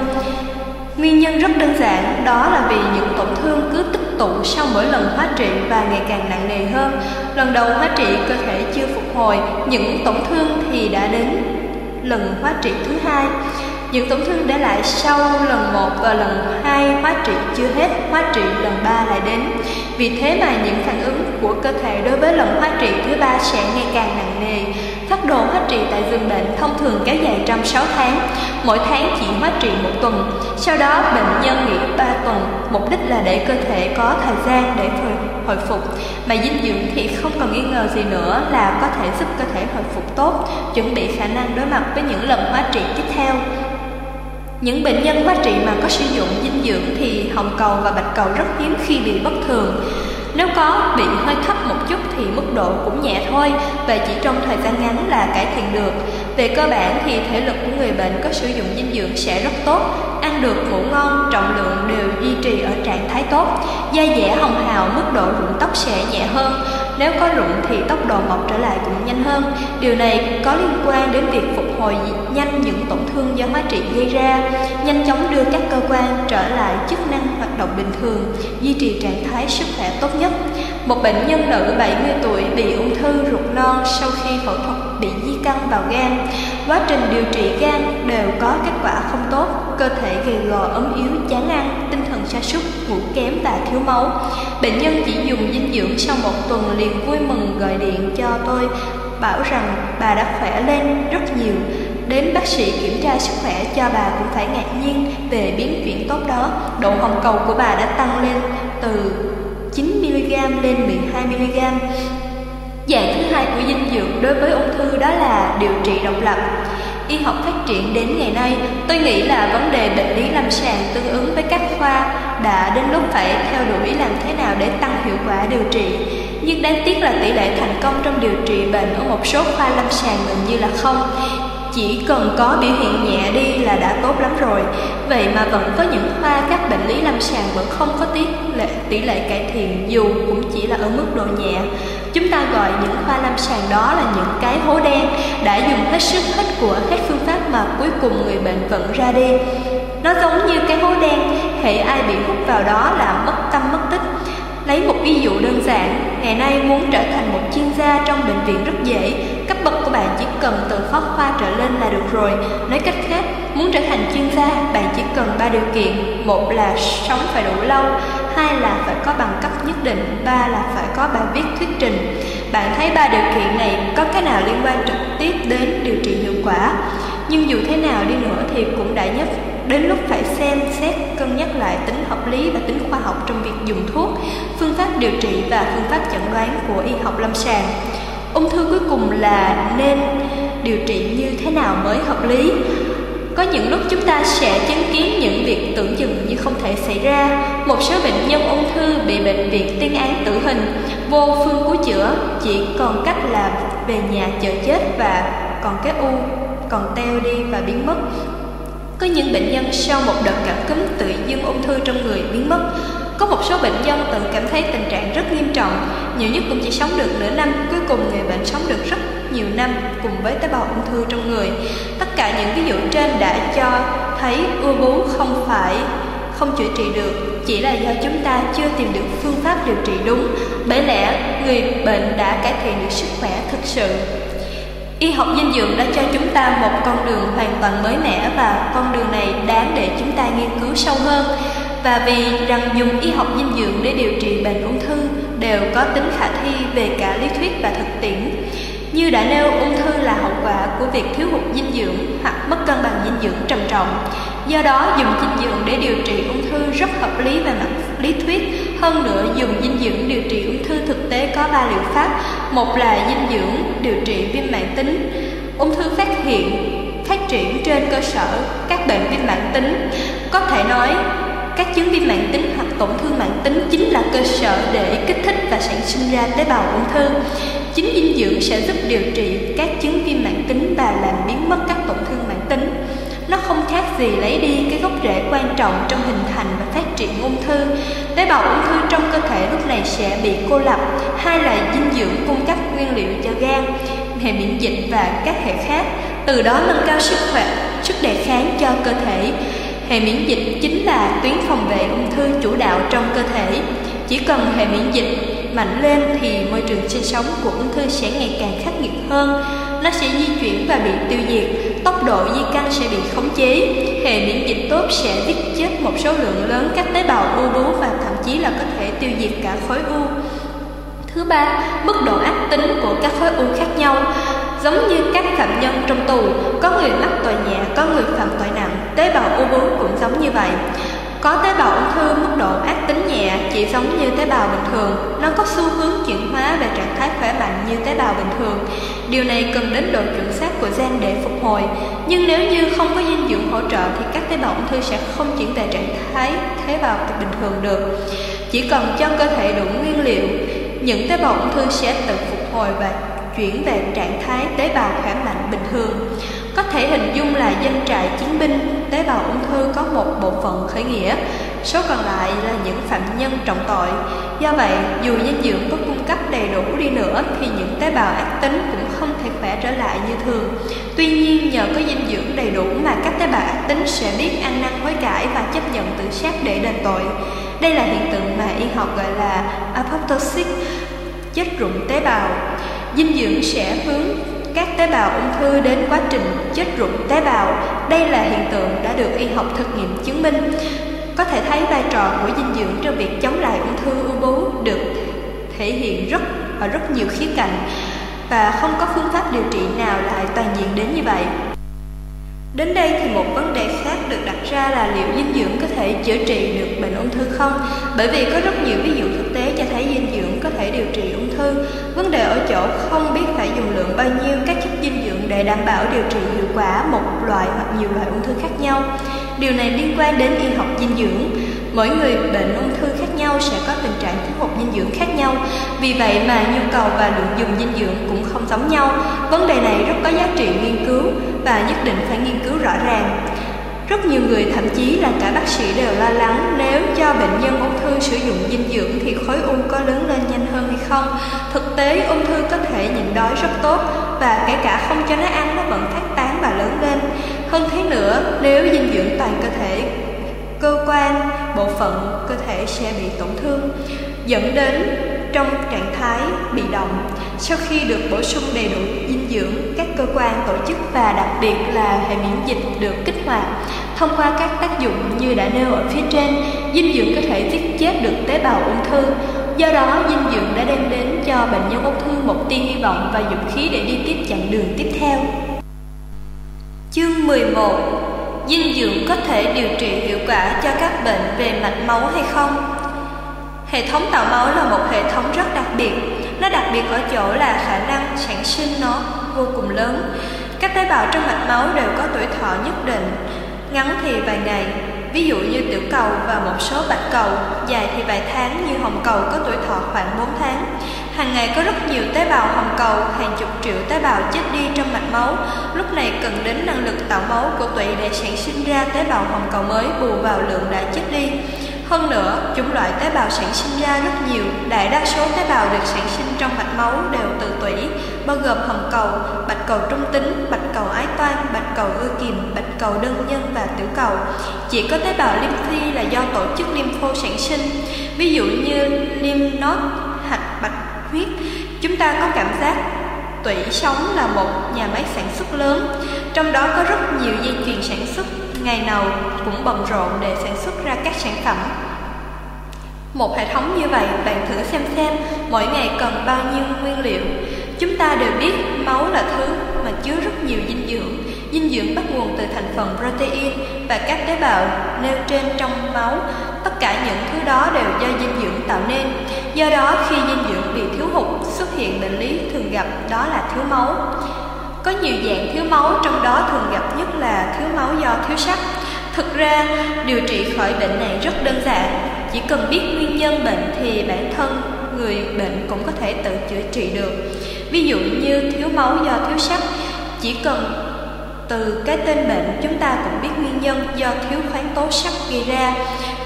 Nguyên nhân rất đơn giản, đó là vì những tổn thương cứ tích tụ sau mỗi lần hóa trị và ngày càng nặng nề hơn. Lần đầu hóa trị cơ thể chưa phục hồi, những tổn thương thì đã đến lần hóa trị thứ hai. Những tổn thương để lại sau lần 1 và lần 2 hóa trị chưa hết, hóa trị lần 3 lại đến. Vì thế mà những phản ứng của cơ thể đối với lần hóa trị thứ ba sẽ ngày càng nặng nề. Phát đồ hóa trị tại giường bệnh thông thường kéo dài trong 6 tháng, mỗi tháng chỉ hóa trị một tuần. Sau đó bệnh nhân nghỉ 3 tuần, mục đích là để cơ thể có thời gian để hồi phục. Mà dinh dưỡng thì không còn nghi ngờ gì nữa là có thể giúp cơ thể hồi phục tốt, chuẩn bị khả năng đối mặt với những lần hóa trị tiếp theo. Những bệnh nhân hóa trị mà có sử dụng dinh dưỡng thì hồng cầu và bạch cầu rất hiếm khi bị bất thường. Nếu có bị hơi thấp một chút thì mức độ cũng nhẹ thôi và chỉ trong thời gian ngắn là cải thiện được. Về cơ bản thì thể lực của người bệnh có sử dụng dinh dưỡng sẽ rất tốt, ăn được ngủ ngon, trọng lượng đều duy trì ở trạng thái tốt, da dẻ hồng hào, mức độ rụng tóc sẽ nhẹ hơn. Nếu có rụng thì tốc độ mọc trở lại cũng nhanh hơn. Điều này có liên quan đến việc phục hồi nhanh những tổn thương do hóa trị gây ra, nhanh chóng đưa các cơ quan trở lại chức năng hoạt động bình thường, duy trì trạng thái sức khỏe tốt nhất. Một bệnh nhân nữ 70 tuổi bị ung thư ruột non sau khi phẫu thuật bị di căn vào gan. Quá trình điều trị gan đều có kết quả không tốt, cơ thể gầy gò ốm yếu, chán ăn, tinh thần sa sút, ngủ kém và thiếu máu. Bệnh nhân chỉ dùng dinh dưỡng sau một tuần liền vui mừng gọi điện cho tôi bảo rằng bà đã khỏe lên rất nhiều. Đến bác sĩ kiểm tra sức khỏe cho bà cũng phải ngạc nhiên về biến chuyển tốt đó. Độ hồng cầu của bà đã tăng lên từ 9mg lên 12mg. Dạng thứ hai của dinh dưỡng đối với ung thư đó là điều trị độc lập. Y học phát triển đến ngày nay, tôi nghĩ là vấn đề bệnh lý lâm sàng tương ứng với các khoa đã đến lúc phải theo đuổi làm thế nào để tăng hiệu quả điều trị. Nhưng đáng tiếc là tỷ lệ thành công trong điều trị bệnh ở một số khoa lâm sàng gần như là không. Chỉ cần có biểu hiện nhẹ đi là đã tốt lắm rồi. Vậy mà vẫn có những khoa các bệnh lý lâm sàng vẫn không có tỷ lệ, tỷ lệ cải thiện dù cũng chỉ là ở mức độ nhẹ. Chúng ta gọi những khoa lâm sàng đó là những cái hố đen đã dùng hết sức hết của hết phương pháp mà cuối cùng người bệnh vẫn ra đi. Nó giống như cái hố đen, hệ ai bị hút vào đó là mất tâm Lấy một ví dụ đơn giản, ngày nay muốn trở thành một chuyên gia trong bệnh viện rất dễ. Cấp bậc của bạn chỉ cần từ phó khoa trở lên là được rồi. Nói cách khác, muốn trở thành chuyên gia, bạn chỉ cần ba điều kiện. Một là sống phải đủ lâu Hai là phải có bằng cấp nhất định Ba là phải có bài viết thuyết trình. Bạn thấy ba điều kiện này có cái nào liên quan trực tiếp đến điều trị hiệu quả? Nhưng dù thế nào đi nữa thì cũng đã nhất đến lúc phải xem xét cân nhắc lại tính hợp lý và tính khoa học trong việc dùng thuốc, phương pháp điều trị và phương pháp chẩn đoán của y học lâm sàng. Ung thư cuối cùng là nên điều trị như thế nào mới hợp lý. Có những lúc chúng ta sẽ chứng kiến những việc tưởng chừng như không thể xảy ra. Một số bệnh nhân ung thư bị bệnh viện tuyên án tử hình, vô phương cứu chữa, chỉ còn cách là về nhà chờ chết và còn cái u còn teo đi và biến mất có những bệnh nhân sau một đợt cảm cúm tự dưng ung thư trong người biến mất. Có một số bệnh nhân từng cảm thấy tình trạng rất nghiêm trọng, nhiều nhất cũng chỉ sống được nửa năm, cuối cùng người bệnh sống được rất nhiều năm cùng với tế bào ung thư trong người. Tất cả những ví dụ trên đã cho thấy u bú không phải không chữa trị được chỉ là do chúng ta chưa tìm được phương pháp điều trị đúng, bởi lẽ người bệnh đã cải thiện được sức khỏe thực sự. Y học dinh dưỡng đã cho chúng ta một con đường hoàn toàn mới mẻ và con đường này đáng để chúng ta nghiên cứu sâu hơn. Và vì rằng dùng y học dinh dưỡng để điều trị bệnh ung thư đều có tính khả thi về cả lý thuyết và thực tiễn. Như đã nêu, ung thư là hậu quả của việc thiếu hụt dinh dưỡng hoặc mất cân bằng dinh dưỡng trầm trọng. Do đó, dùng dinh dưỡng để điều trị ung thư rất hợp lý về mặt lý thuyết. Hơn nữa, dùng dinh dưỡng điều trị ung thư thực tế có ba liệu pháp. Một là dinh dưỡng điều trị viêm mãn tính. Ung thư phát hiện, phát triển trên cơ sở các bệnh viêm mãn tính. Có thể nói, các chứng viêm mãn tính hoặc tổn thương mãn tính chính là cơ sở để kích thích và sản sinh ra tế bào ung thư. Chính dinh dưỡng sẽ giúp điều trị các chứng viêm mãn tính và làm biến mất các tổn thương mãn tính. Nó không khác gì lấy đi cái gốc rễ quan trọng trong hình thành và phát triển ung thư. Tế bào ung thư trong cơ thể lúc này sẽ bị cô lập. Hai là dinh dưỡng cung cấp nguyên liệu cho gan, hệ miễn dịch và các hệ khác. Từ đó nâng cao sức khỏe, sức đề kháng cho cơ thể. Hệ miễn dịch chính là tuyến phòng vệ ung thư chủ đạo trong cơ thể. Chỉ cần hệ miễn dịch mạnh lên thì môi trường sinh sống của ung thư sẽ ngày càng khắc nghiệt hơn. Nó sẽ di chuyển và bị tiêu diệt, tốc độ di căn sẽ bị khống chế, hệ miễn dịch tốt sẽ giết chết một số lượng lớn các tế bào u bướu và thậm chí là có thể tiêu diệt cả khối u. Thứ ba, mức độ ác tính của các khối u khác nhau. Giống như các phạm nhân trong tù, có người mắc tội nhẹ, có người phạm tội nặng, tế bào u bướu cũng giống như vậy. Có tế bào ung thư mức độ ác tính nhẹ chỉ giống như tế bào bình thường, nó có xu hướng chuyển hóa về trạng thái khỏe mạnh như tế bào bình thường. Điều này cần đến độ chuẩn xác của gen để phục hồi, nhưng nếu như không có dinh dưỡng hỗ trợ thì các tế bào ung thư sẽ không chuyển về trạng thái tế bào bình thường được. Chỉ cần cho cơ thể đủ nguyên liệu, những tế bào ung thư sẽ tự phục hồi và chuyển về trạng thái tế bào khỏe mạnh bình thường. Có thể hình dung là dân trại chiến binh, tế bào ung thư có một bộ phận khởi nghĩa, số còn lại là những phạm nhân trọng tội. Do vậy, dù dinh dưỡng có cung cấp đầy đủ đi nữa thì những tế bào ác tính cũng không thể khỏe trở lại như thường. Tuy nhiên, nhờ có dinh dưỡng đầy đủ mà các tế bào ác tính sẽ biết ăn năn hối cải và chấp nhận tự sát để đền tội. Đây là hiện tượng mà y học gọi là apoptosis, chết rụng tế bào. Dinh dưỡng sẽ hướng các tế bào ung thư đến quá trình chết rụng tế bào. Đây là hiện tượng đã được y học thực nghiệm chứng minh. Có thể thấy vai trò của dinh dưỡng trong việc chống lại ung thư u bướu được thể hiện rất, ở rất nhiều khía cạnh và không có phương pháp điều trị nào lại toàn diện đến như vậy. Đến đây thì một vấn đề khác được đặt ra là liệu dinh dưỡng có thể chữa trị được bệnh ung thư không? Bởi vì có rất nhiều ví dụ thực tế cho thấy dinh dưỡng điều trị ung thư. Vấn đề ở chỗ không biết phải dùng lượng bao nhiêu các chất dinh dưỡng để đảm bảo điều trị hiệu quả một loại hoặc nhiều loại ung thư khác nhau. Điều này liên quan đến y học dinh dưỡng. Mỗi người bệnh ung thư khác nhau sẽ có tình trạng thiếu hụt dinh dưỡng khác nhau. Vì vậy mà nhu cầu và lượng dùng dinh dưỡng cũng không giống nhau. Vấn đề này rất có giá trị nghiên cứu và nhất định phải nghiên cứu rõ ràng. Rất nhiều người thậm chí là cả bác sĩ đều lo lắng nếu cho bệnh nhân ung thư sử dụng dinh dưỡng thì khối u có lớn lên nhanh hơn hay không. Thực tế ung thư có thể nhịn đói rất tốt và kể cả không cho nó ăn nó vẫn phát tán và lớn lên. Hơn thế nữa, nếu dinh dưỡng toàn cơ thể, cơ quan, bộ phận cơ thể sẽ bị tổn thương, dẫn đến trong trạng thái bị động. Sau khi được bổ sung đầy đủ dinh dưỡng, các cơ quan, tổ chức và đặc biệt là hệ miễn dịch được kích hoạt. Thông qua các tác dụng như đã nêu ở phía trên, dinh dưỡng có thể giết chết được tế bào ung thư. Do đó, dinh dưỡng đã đem đến cho bệnh nhân ung thư một tia hy vọng và dũng khí để đi tiếp chặng đường tiếp theo. Chương 11 Dinh dưỡng có thể điều trị hiệu quả cho các bệnh về mạch máu hay không? Hệ thống tạo máu là một hệ thống rất đặc biệt. Nó đặc biệt ở chỗ là khả năng sản sinh nó vô cùng lớn. Các tế bào trong mạch máu đều có tuổi thọ nhất định, ngắn thì vài ngày, ví dụ như tiểu cầu và một số bạch cầu, dài thì vài tháng như hồng cầu có tuổi thọ khoảng 4 tháng. Hàng ngày có rất nhiều tế bào hồng cầu, hàng chục triệu tế bào chết đi trong mạch máu. Lúc này cần đến năng lực tạo máu của tụy để sản sinh ra tế bào hồng cầu mới bù vào lượng đã chết đi. Hơn nữa, chủng loại tế bào sản sinh ra rất nhiều, đại đa số tế bào được sản sinh trong mạch máu đều từ tủy, bao gồm hồng cầu, bạch cầu trung tính, bạch cầu ái toan, bạch cầu ưa kiềm, bạch cầu đơn nhân và tiểu cầu. Chỉ có tế bào lymphy là do tổ chức lympho sản sinh, ví dụ như lymph node, hạch bạch huyết. Chúng ta có cảm giác tủy sống là một nhà máy sản xuất lớn, trong đó có rất nhiều dây chuyền sản xuất ngày nào cũng bận rộn để sản xuất ra các sản phẩm. Một hệ thống như vậy, bạn thử xem xem mỗi ngày cần bao nhiêu nguyên liệu. Chúng ta đều biết máu là thứ mà chứa rất nhiều dinh dưỡng. Dinh dưỡng bắt nguồn từ thành phần protein và các tế bào nêu trên trong máu. Tất cả những thứ đó đều do dinh dưỡng tạo nên. Do đó, khi dinh dưỡng bị thiếu hụt, xuất hiện bệnh lý thường gặp đó là thiếu máu. Có nhiều dạng thiếu máu, trong đó thường gặp nhất là thiếu máu do thiếu sắt. Thực ra, điều trị khỏi bệnh này rất đơn giản, chỉ cần biết nguyên nhân bệnh thì bản thân người bệnh cũng có thể tự chữa trị được. Ví dụ như thiếu máu do thiếu sắt, chỉ cần từ cái tên bệnh chúng ta cũng biết nguyên nhân do thiếu khoáng tố sắt gây ra.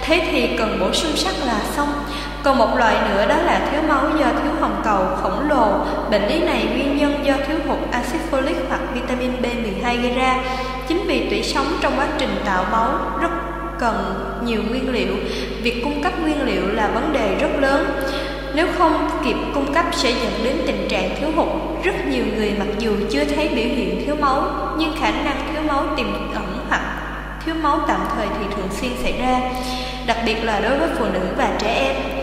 Thế thì cần bổ sung sắt là xong. Còn một loại nữa đó là thiếu máu do thiếu hồng cầu khổng lồ. Bệnh lý này nguyên nhân do thiếu hụt axit folic hoặc vitamin B12 gây ra. Chính vì tủy sống trong quá trình tạo máu rất cần nhiều nguyên liệu, việc cung cấp nguyên liệu là vấn đề rất lớn. Nếu không kịp cung cấp sẽ dẫn đến tình trạng thiếu hụt. Rất nhiều người mặc dù chưa thấy biểu hiện thiếu máu, nhưng khả năng thiếu máu tiềm ẩn hoặc thiếu máu tạm thời thì thường xuyên xảy ra, đặc biệt là đối với phụ nữ và trẻ em.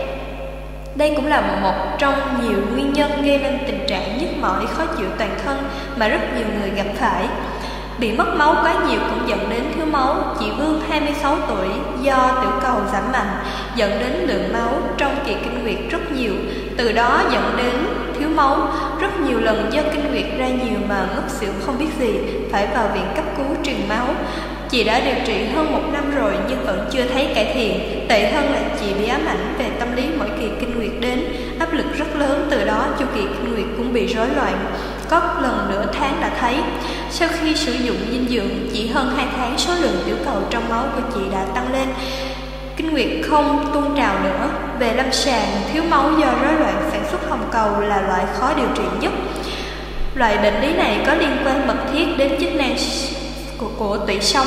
Đây cũng là một trong nhiều nguyên nhân gây nên tình trạng nhức mỏi khó chịu toàn thân mà rất nhiều người gặp phải. Bị mất máu quá nhiều cũng dẫn đến thiếu máu. Chị Vương 26 tuổi do tiểu cầu giảm mạnh dẫn đến lượng máu trong kỳ kinh nguyệt rất nhiều, từ đó dẫn đến thiếu máu. Rất nhiều lần do kinh nguyệt ra nhiều mà ngất xỉu không biết gì, phải vào viện cấp cứu truyền máu. Chị đã điều trị hơn một năm rồi nhưng vẫn chưa thấy cải thiện. Tệ hơn là chị bị ám ảnh về tâm lý mỗi kỳ kinh nguyệt đến, áp lực rất lớn từ đó chu kỳ kinh nguyệt cũng bị rối loạn. Có lần nửa tháng đã thấy, sau khi sử dụng dinh dưỡng, chỉ hơn 2 tháng số lượng tiểu cầu trong máu của chị đã tăng lên. Kinh nguyệt không tuôn trào nữa. Về lâm sàng, thiếu máu do rối loạn sản xuất hồng cầu là loại khó điều trị nhất. Loại bệnh lý này có liên quan mật thiết đến chức năng của, của tủy sống.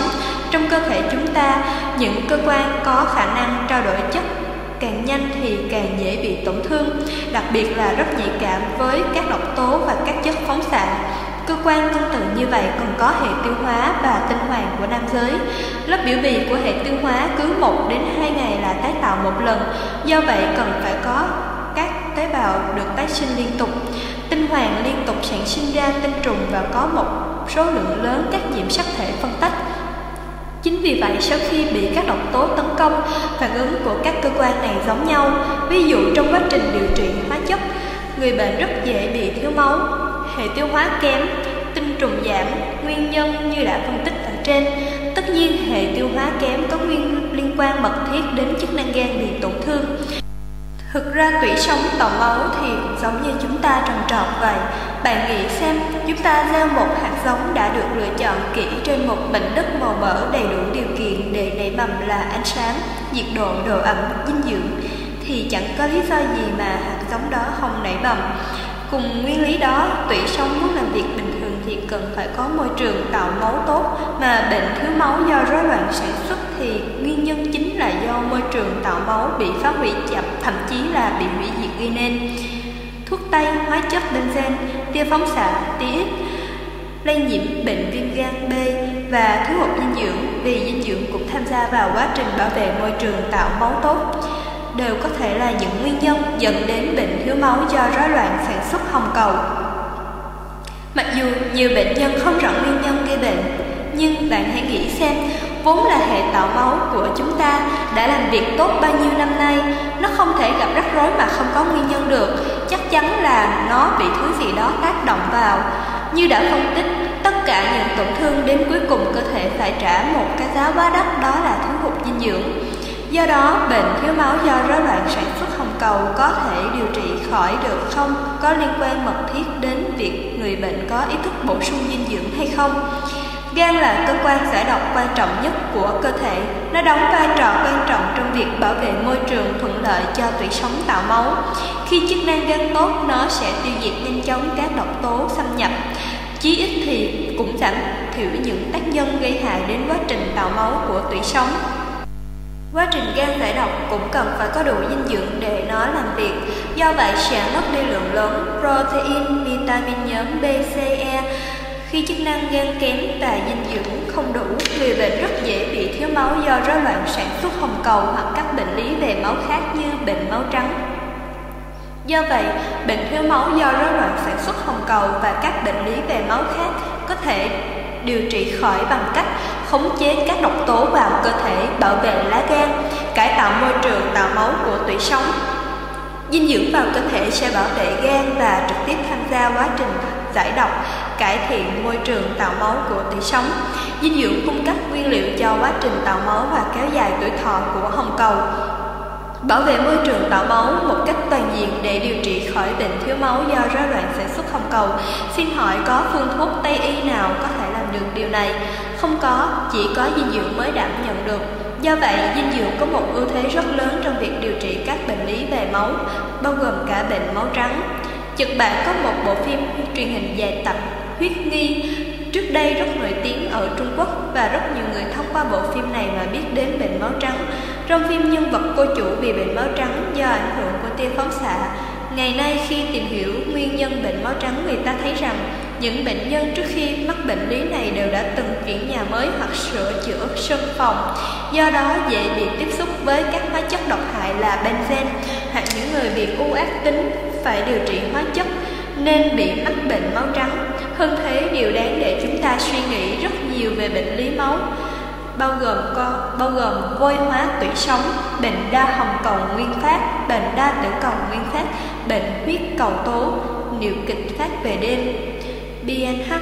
Trong cơ thể chúng ta những cơ quan có khả năng trao đổi chất càng nhanh thì càng dễ bị tổn thương đặc biệt là rất nhạy cảm với các độc tố và các chất phóng xạ. Cơ quan tương tự như vậy còn có hệ tiêu hóa và tinh hoàn của nam giới. Lớp biểu bì của hệ tiêu hóa cứ 1 đến 2 ngày là tái tạo một lần do vậy cần phải có các tế bào được tái sinh liên tục. Tinh hoàn liên tục sản sinh ra tinh trùng và có một số lượng lớn các nhiễm sắc thể phân tách. Chính vì vậy, sau khi bị các độc tố tấn công, phản ứng của các cơ quan này giống nhau. Ví dụ trong quá trình điều trị hóa chất, người bệnh rất dễ bị thiếu máu, hệ tiêu hóa kém, tinh trùng giảm, nguyên nhân như đã phân tích ở trên. Tất nhiên, hệ tiêu hóa kém có nguyên liên quan mật thiết đến chức năng gan bị tổn thương. Thực ra tủy sống tạo máu thì cũng giống như chúng ta trồng trọt vậy. Bạn nghĩ xem, chúng ta gieo một hạt giống đã được lựa chọn kỹ trên một mảnh đất màu mỡ đầy đủ điều kiện để nảy mầm là ánh sáng, nhiệt độ, độ ẩm, dinh dưỡng, thì chẳng có lý do gì mà hạt giống đó không nảy mầm. Cùng nguyên lý đó, tủy sống muốn làm việc bình thường thì cần phải có môi trường tạo máu tốt, mà bệnh thiếu máu do rối loạn sản xuất thì nguyên nhân chính là do môi trường tạo máu bị phá hủy chậm, thậm chí là bị hủy diệt gây nên. Thuốc tây, hóa chất benzen, tia phóng xạ, tia X, lây nhiễm bệnh viêm gan B và thiếu hụt dinh dưỡng vì dinh dưỡng cũng tham gia vào quá trình bảo vệ môi trường tạo máu tốt đều có thể là những nguyên nhân dẫn đến bệnh thiếu máu do rối loạn sản xuất hồng cầu. Mặc dù nhiều bệnh nhân không rõ nguyên nhân gây bệnh, nhưng bạn hãy nghĩ xem, vốn là hệ tạo máu của chúng ta đã làm việc tốt bao nhiêu năm nay, nó không thể gặp rắc rối mà không có nguyên nhân được, chắc chắn là nó bị thứ gì đó tác động vào. Như đã phân tích, tất cả những tổn thương đến cuối cùng cơ thể phải trả một cái giá quá đắt đó là thiếu hụt dinh dưỡng. Do đó, bệnh thiếu máu do rối loạn sản xuất hồng cầu có thể điều trị khỏi được không có liên quan mật thiết đến việc người bệnh có ý thức bổ sung dinh dưỡng hay không. Gan là cơ quan giải độc quan trọng nhất của cơ thể. Nó đóng vai trò quan trọng trong việc bảo vệ môi trường thuận lợi cho tủy sống tạo máu. Khi chức năng gan tốt, nó sẽ tiêu diệt nhanh chóng các độc tố xâm nhập. Chí ít thì cũng giảm thiểu những tác nhân gây hại đến quá trình tạo máu của tủy sống. Quá trình gan giải độc cũng cần phải có đủ dinh dưỡng để nó làm việc, do vậy sẽ mất đi lượng lớn protein, vitamin nhóm B, C, E. Khi chức năng gan kém và dinh dưỡng không đủ, người bệnh rất dễ bị thiếu máu do rối loạn sản xuất hồng cầu hoặc các bệnh lý về máu khác như bệnh máu trắng. Do vậy, bệnh thiếu máu do rối loạn sản xuất hồng cầu và các bệnh lý về máu khác có thể điều trị khỏi bằng cách khống chế các độc tố vào cơ thể, bảo vệ lá gan, cải tạo môi trường tạo máu của tủy sống. Dinh dưỡng vào cơ thể sẽ bảo vệ gan và trực tiếp tham gia quá trình giải độc, cải thiện môi trường tạo máu của tủy sống. Dinh dưỡng cung cấp nguyên liệu cho quá trình tạo máu và kéo dài tuổi thọ của hồng cầu. Bảo vệ môi trường tạo máu một cách toàn diện để điều trị khỏi bệnh thiếu máu do rối loạn sản xuất hồng cầu. Xin hỏi có phương thuốc Tây y nào có thể làm được điều này? Không có, chỉ có dinh dưỡng mới đảm nhận được. Do vậy, dinh dưỡng có một ưu thế rất lớn trong việc điều trị các bệnh lý về máu, bao gồm cả bệnh máu trắng. Nhật Bản có một bộ phim truyền hình dài tập Huyết Nghi trước đây rất nổi tiếng ở Trung Quốc và rất nhiều người thông qua bộ phim này mà biết đến bệnh máu trắng. Trong phim nhân vật cô chủ bị bệnh máu trắng do ảnh hưởng của tia phóng xạ. Ngày nay khi tìm hiểu nguyên nhân bệnh máu trắng người ta thấy rằng những bệnh nhân trước khi mắc bệnh lý này đều đã từng chuyển nhà mới hoặc sửa chữa sân phòng, do đó dễ bị tiếp xúc với các hóa chất độc hại là benzen, hoặc những người bị u ác tính phải điều trị hóa chất nên bị mắc bệnh máu trắng. Hơn thế, điều đáng để chúng ta suy nghĩ rất nhiều về bệnh lý máu, bao gồm co, bao gồm vôi hóa tủy sống, bệnh đa hồng cầu nguyên phát, bệnh đa tử cầu nguyên phát, bệnh huyết cầu tố, niệu kịch phát về đêm, BNH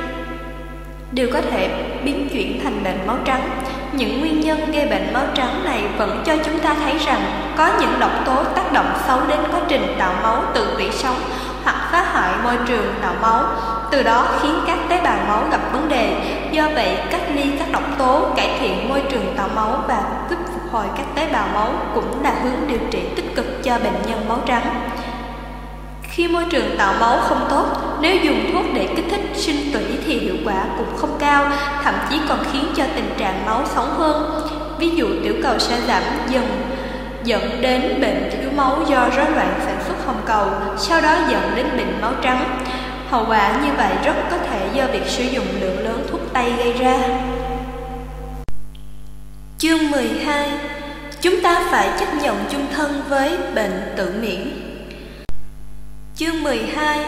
đều có thể biến chuyển thành bệnh máu trắng. Những nguyên nhân gây bệnh máu trắng này vẫn cho chúng ta thấy rằng có những độc tố tác động xấu đến quá trình tạo máu từ tủy sống hoặc phá hoại môi trường tạo máu, từ đó khiến các tế bào máu gặp vấn đề. Do vậy, cách ly các độc tố, cải thiện môi trường tạo máu và giúp phục hồi các tế bào máu cũng là hướng điều trị tích cực cho bệnh nhân máu trắng. Khi môi trường tạo máu không tốt, nếu dùng thuốc để kích thích sinh tủy thì hiệu quả cũng không cao, thậm chí còn khiến cho tình trạng máu xấu hơn. Ví dụ tiểu cầu sẽ giảm dần dẫn đến bệnh thiếu máu do rối loạn sản xuất hồng cầu, sau đó dẫn đến bệnh máu trắng. Hậu quả như vậy rất có thể do việc sử dụng lượng lớn thuốc Tây gây ra. Chương 12 Chúng ta phải chấp nhận chung thân với bệnh tự miễn. Chương 12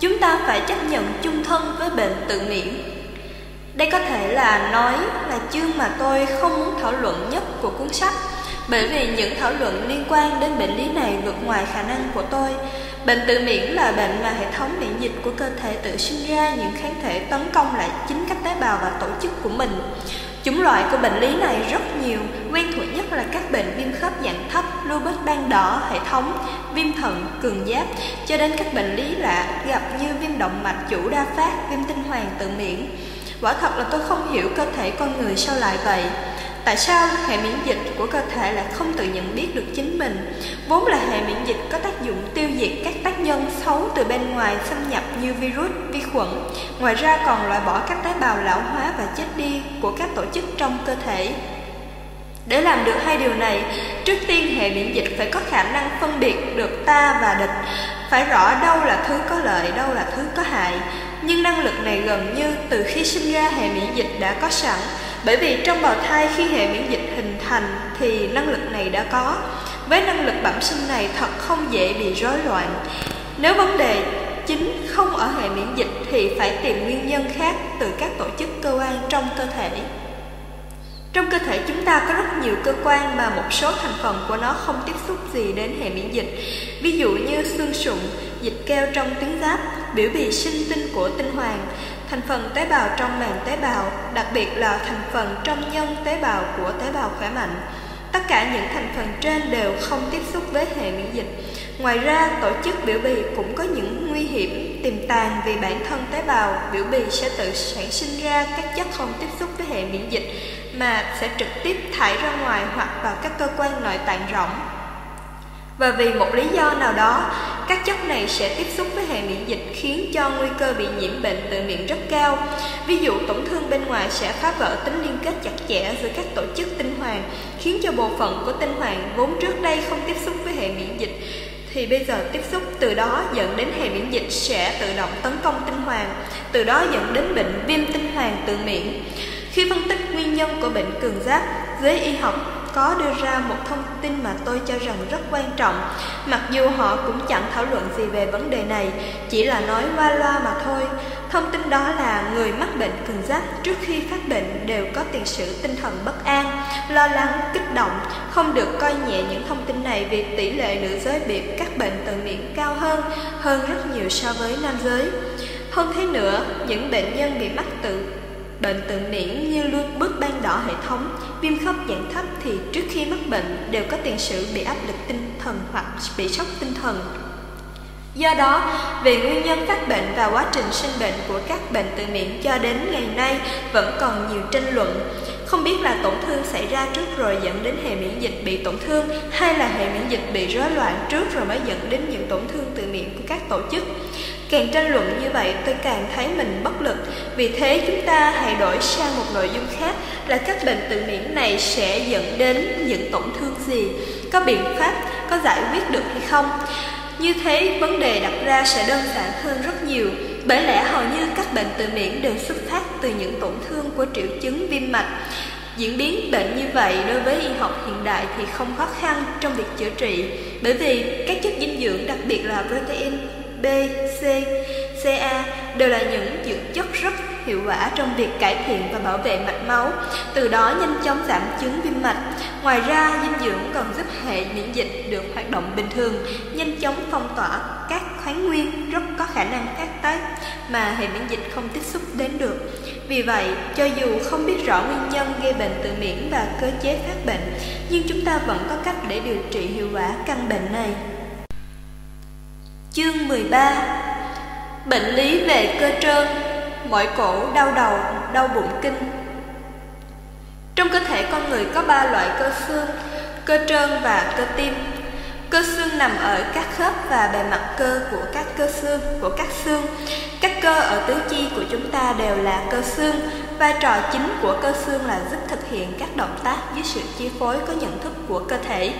Chúng ta phải chấp nhận chung thân với bệnh tự miễn. Đây có thể là nói là chương mà tôi không muốn thảo luận nhất của cuốn sách. Bởi vì những thảo luận liên quan đến bệnh lý này vượt ngoài khả năng của tôi Bệnh tự miễn là bệnh mà hệ thống miễn dịch của cơ thể tự sinh ra những kháng thể tấn công lại chính các tế bào và tổ chức của mình Chủng loại của bệnh lý này rất nhiều, quen thuộc nhất là các bệnh viêm khớp dạng thấp, lupus ban đỏ, hệ thống, viêm thận, cường giáp, cho đến các bệnh lý lạ gặp như viêm động mạch chủ đa phát, viêm tinh hoàn tự miễn. Quả thật là tôi không hiểu cơ thể con người sao lại vậy. Tại sao hệ miễn dịch của cơ thể lại không tự nhận biết được chính mình? Vốn là hệ miễn dịch có tác dụng tiêu diệt các tác nhân xấu từ bên ngoài xâm nhập như virus, vi khuẩn. Ngoài ra còn loại bỏ các tế bào lão hóa và chết đi của các tổ chức trong cơ thể. Để làm được hai điều này, trước tiên hệ miễn dịch phải có khả năng phân biệt được ta và địch, phải rõ đâu là thứ có lợi, đâu là thứ có hại. Nhưng năng lực này gần như từ khi sinh ra hệ miễn dịch đã có sẵn, bởi vì trong bào thai khi hệ miễn dịch hình thành thì năng lực này đã có. Với năng lực bẩm sinh này thật không dễ bị rối loạn. Nếu vấn đề chính không ở hệ miễn dịch thì phải tìm nguyên nhân khác từ các tổ chức cơ quan trong cơ thể. Trong cơ thể chúng ta có rất nhiều cơ quan mà một số thành phần của nó không tiếp xúc gì đến hệ miễn dịch. Ví dụ như xương sụn, dịch keo trong tuyến giáp, biểu bì sinh tinh của tinh hoàng, thành phần tế bào trong màng tế bào, đặc biệt là thành phần trong nhân tế bào của tế bào khỏe mạnh. Tất cả những thành phần trên đều không tiếp xúc với hệ miễn dịch. Ngoài ra, tổ chức biểu bì cũng có những nguy hiểm tiềm tàng vì bản thân tế bào biểu bì sẽ tự sản sinh ra các chất không tiếp xúc với hệ miễn dịch mà sẽ trực tiếp thải ra ngoài hoặc vào các cơ quan nội tạng rỗng. Và vì một lý do nào đó, các chất này sẽ tiếp xúc với hệ miễn dịch khiến cho nguy cơ bị nhiễm bệnh tự miễn rất cao. Ví dụ tổn thương bên ngoài sẽ phá vỡ tính liên kết chặt chẽ giữa các tổ chức tinh hoàn, khiến cho bộ phận của tinh hoàn vốn trước đây không tiếp xúc với hệ miễn dịch thì bây giờ tiếp xúc từ đó dẫn đến hệ miễn dịch sẽ tự động tấn công tinh hoàn, từ đó dẫn đến bệnh viêm tinh hoàn tự miễn. Khi phân tích nguyên nhân của bệnh cường giáp, giới y học có đưa ra một thông tin mà tôi cho rằng rất quan trọng, mặc dù họ cũng chẳng thảo luận gì về vấn đề này, chỉ là nói qua loa mà thôi. Thông tin đó là người mắc bệnh cường giáp trước khi phát bệnh đều có tiền sử tinh thần bất an, lo lắng, kích động, không được coi nhẹ những thông tin này vì tỷ lệ nữ giới bị các bệnh tự miễn cao hơn, hơn rất nhiều so với nam giới. Hơn thế nữa, những bệnh nhân bị mắc tự Bệnh tự miễn như luôn bước ban đỏ hệ thống, viêm khớp dạng thấp thì trước khi mắc bệnh đều có tiền sử bị áp lực tinh thần hoặc bị sốc tinh thần. Do đó, về nguyên nhân phát bệnh và quá trình sinh bệnh của các bệnh tự miễn cho đến ngày nay vẫn còn nhiều tranh luận. Không biết là tổn thương xảy ra trước rồi dẫn đến hệ miễn dịch bị tổn thương hay là hệ miễn dịch bị rối loạn trước rồi mới dẫn đến những tổn thương tự miễn của các tổ chức. Càng tranh luận như vậy tôi càng thấy mình bất lực. Vì thế chúng ta hãy đổi sang một nội dung khác Là các bệnh tự miễn này sẽ dẫn đến những tổn thương gì? Có biện pháp, có giải quyết được hay không? Như thế vấn đề đặt ra sẽ đơn giản hơn rất nhiều. Bởi lẽ hầu như các bệnh tự miễn đều xuất phát từ những tổn thương của triệu chứng viêm mạch. Diễn biến bệnh như vậy đối với y học hiện đại thì không khó khăn trong việc chữa trị. Bởi vì các chất dinh dưỡng đặc biệt là protein B, C, Ca đều là những dưỡng chất rất hiệu quả trong việc cải thiện và bảo vệ mạch máu, từ đó nhanh chóng giảm chứng viêm mạch. Ngoài ra, dinh dưỡng còn giúp hệ miễn dịch được hoạt động bình thường, nhanh chóng phong tỏa các khoáng nguyên rất có khả năng phát tác mà hệ miễn dịch không tiếp xúc đến được. Vì vậy, cho dù không biết rõ nguyên nhân gây bệnh tự miễn và cơ chế phát bệnh, nhưng chúng ta vẫn có cách để điều trị hiệu quả căn bệnh này. Chương 13 Bệnh lý về cơ trơn Mỏi cổ, đau đầu, đau bụng kinh Trong cơ thể con người có ba loại cơ xương Cơ trơn và cơ tim Cơ xương nằm ở các khớp và bề mặt cơ của các cơ xương của các xương. Các cơ ở tứ chi của chúng ta đều là cơ xương. Vai trò chính của cơ xương là giúp thực hiện các động tác dưới sự chi phối có nhận thức của cơ thể.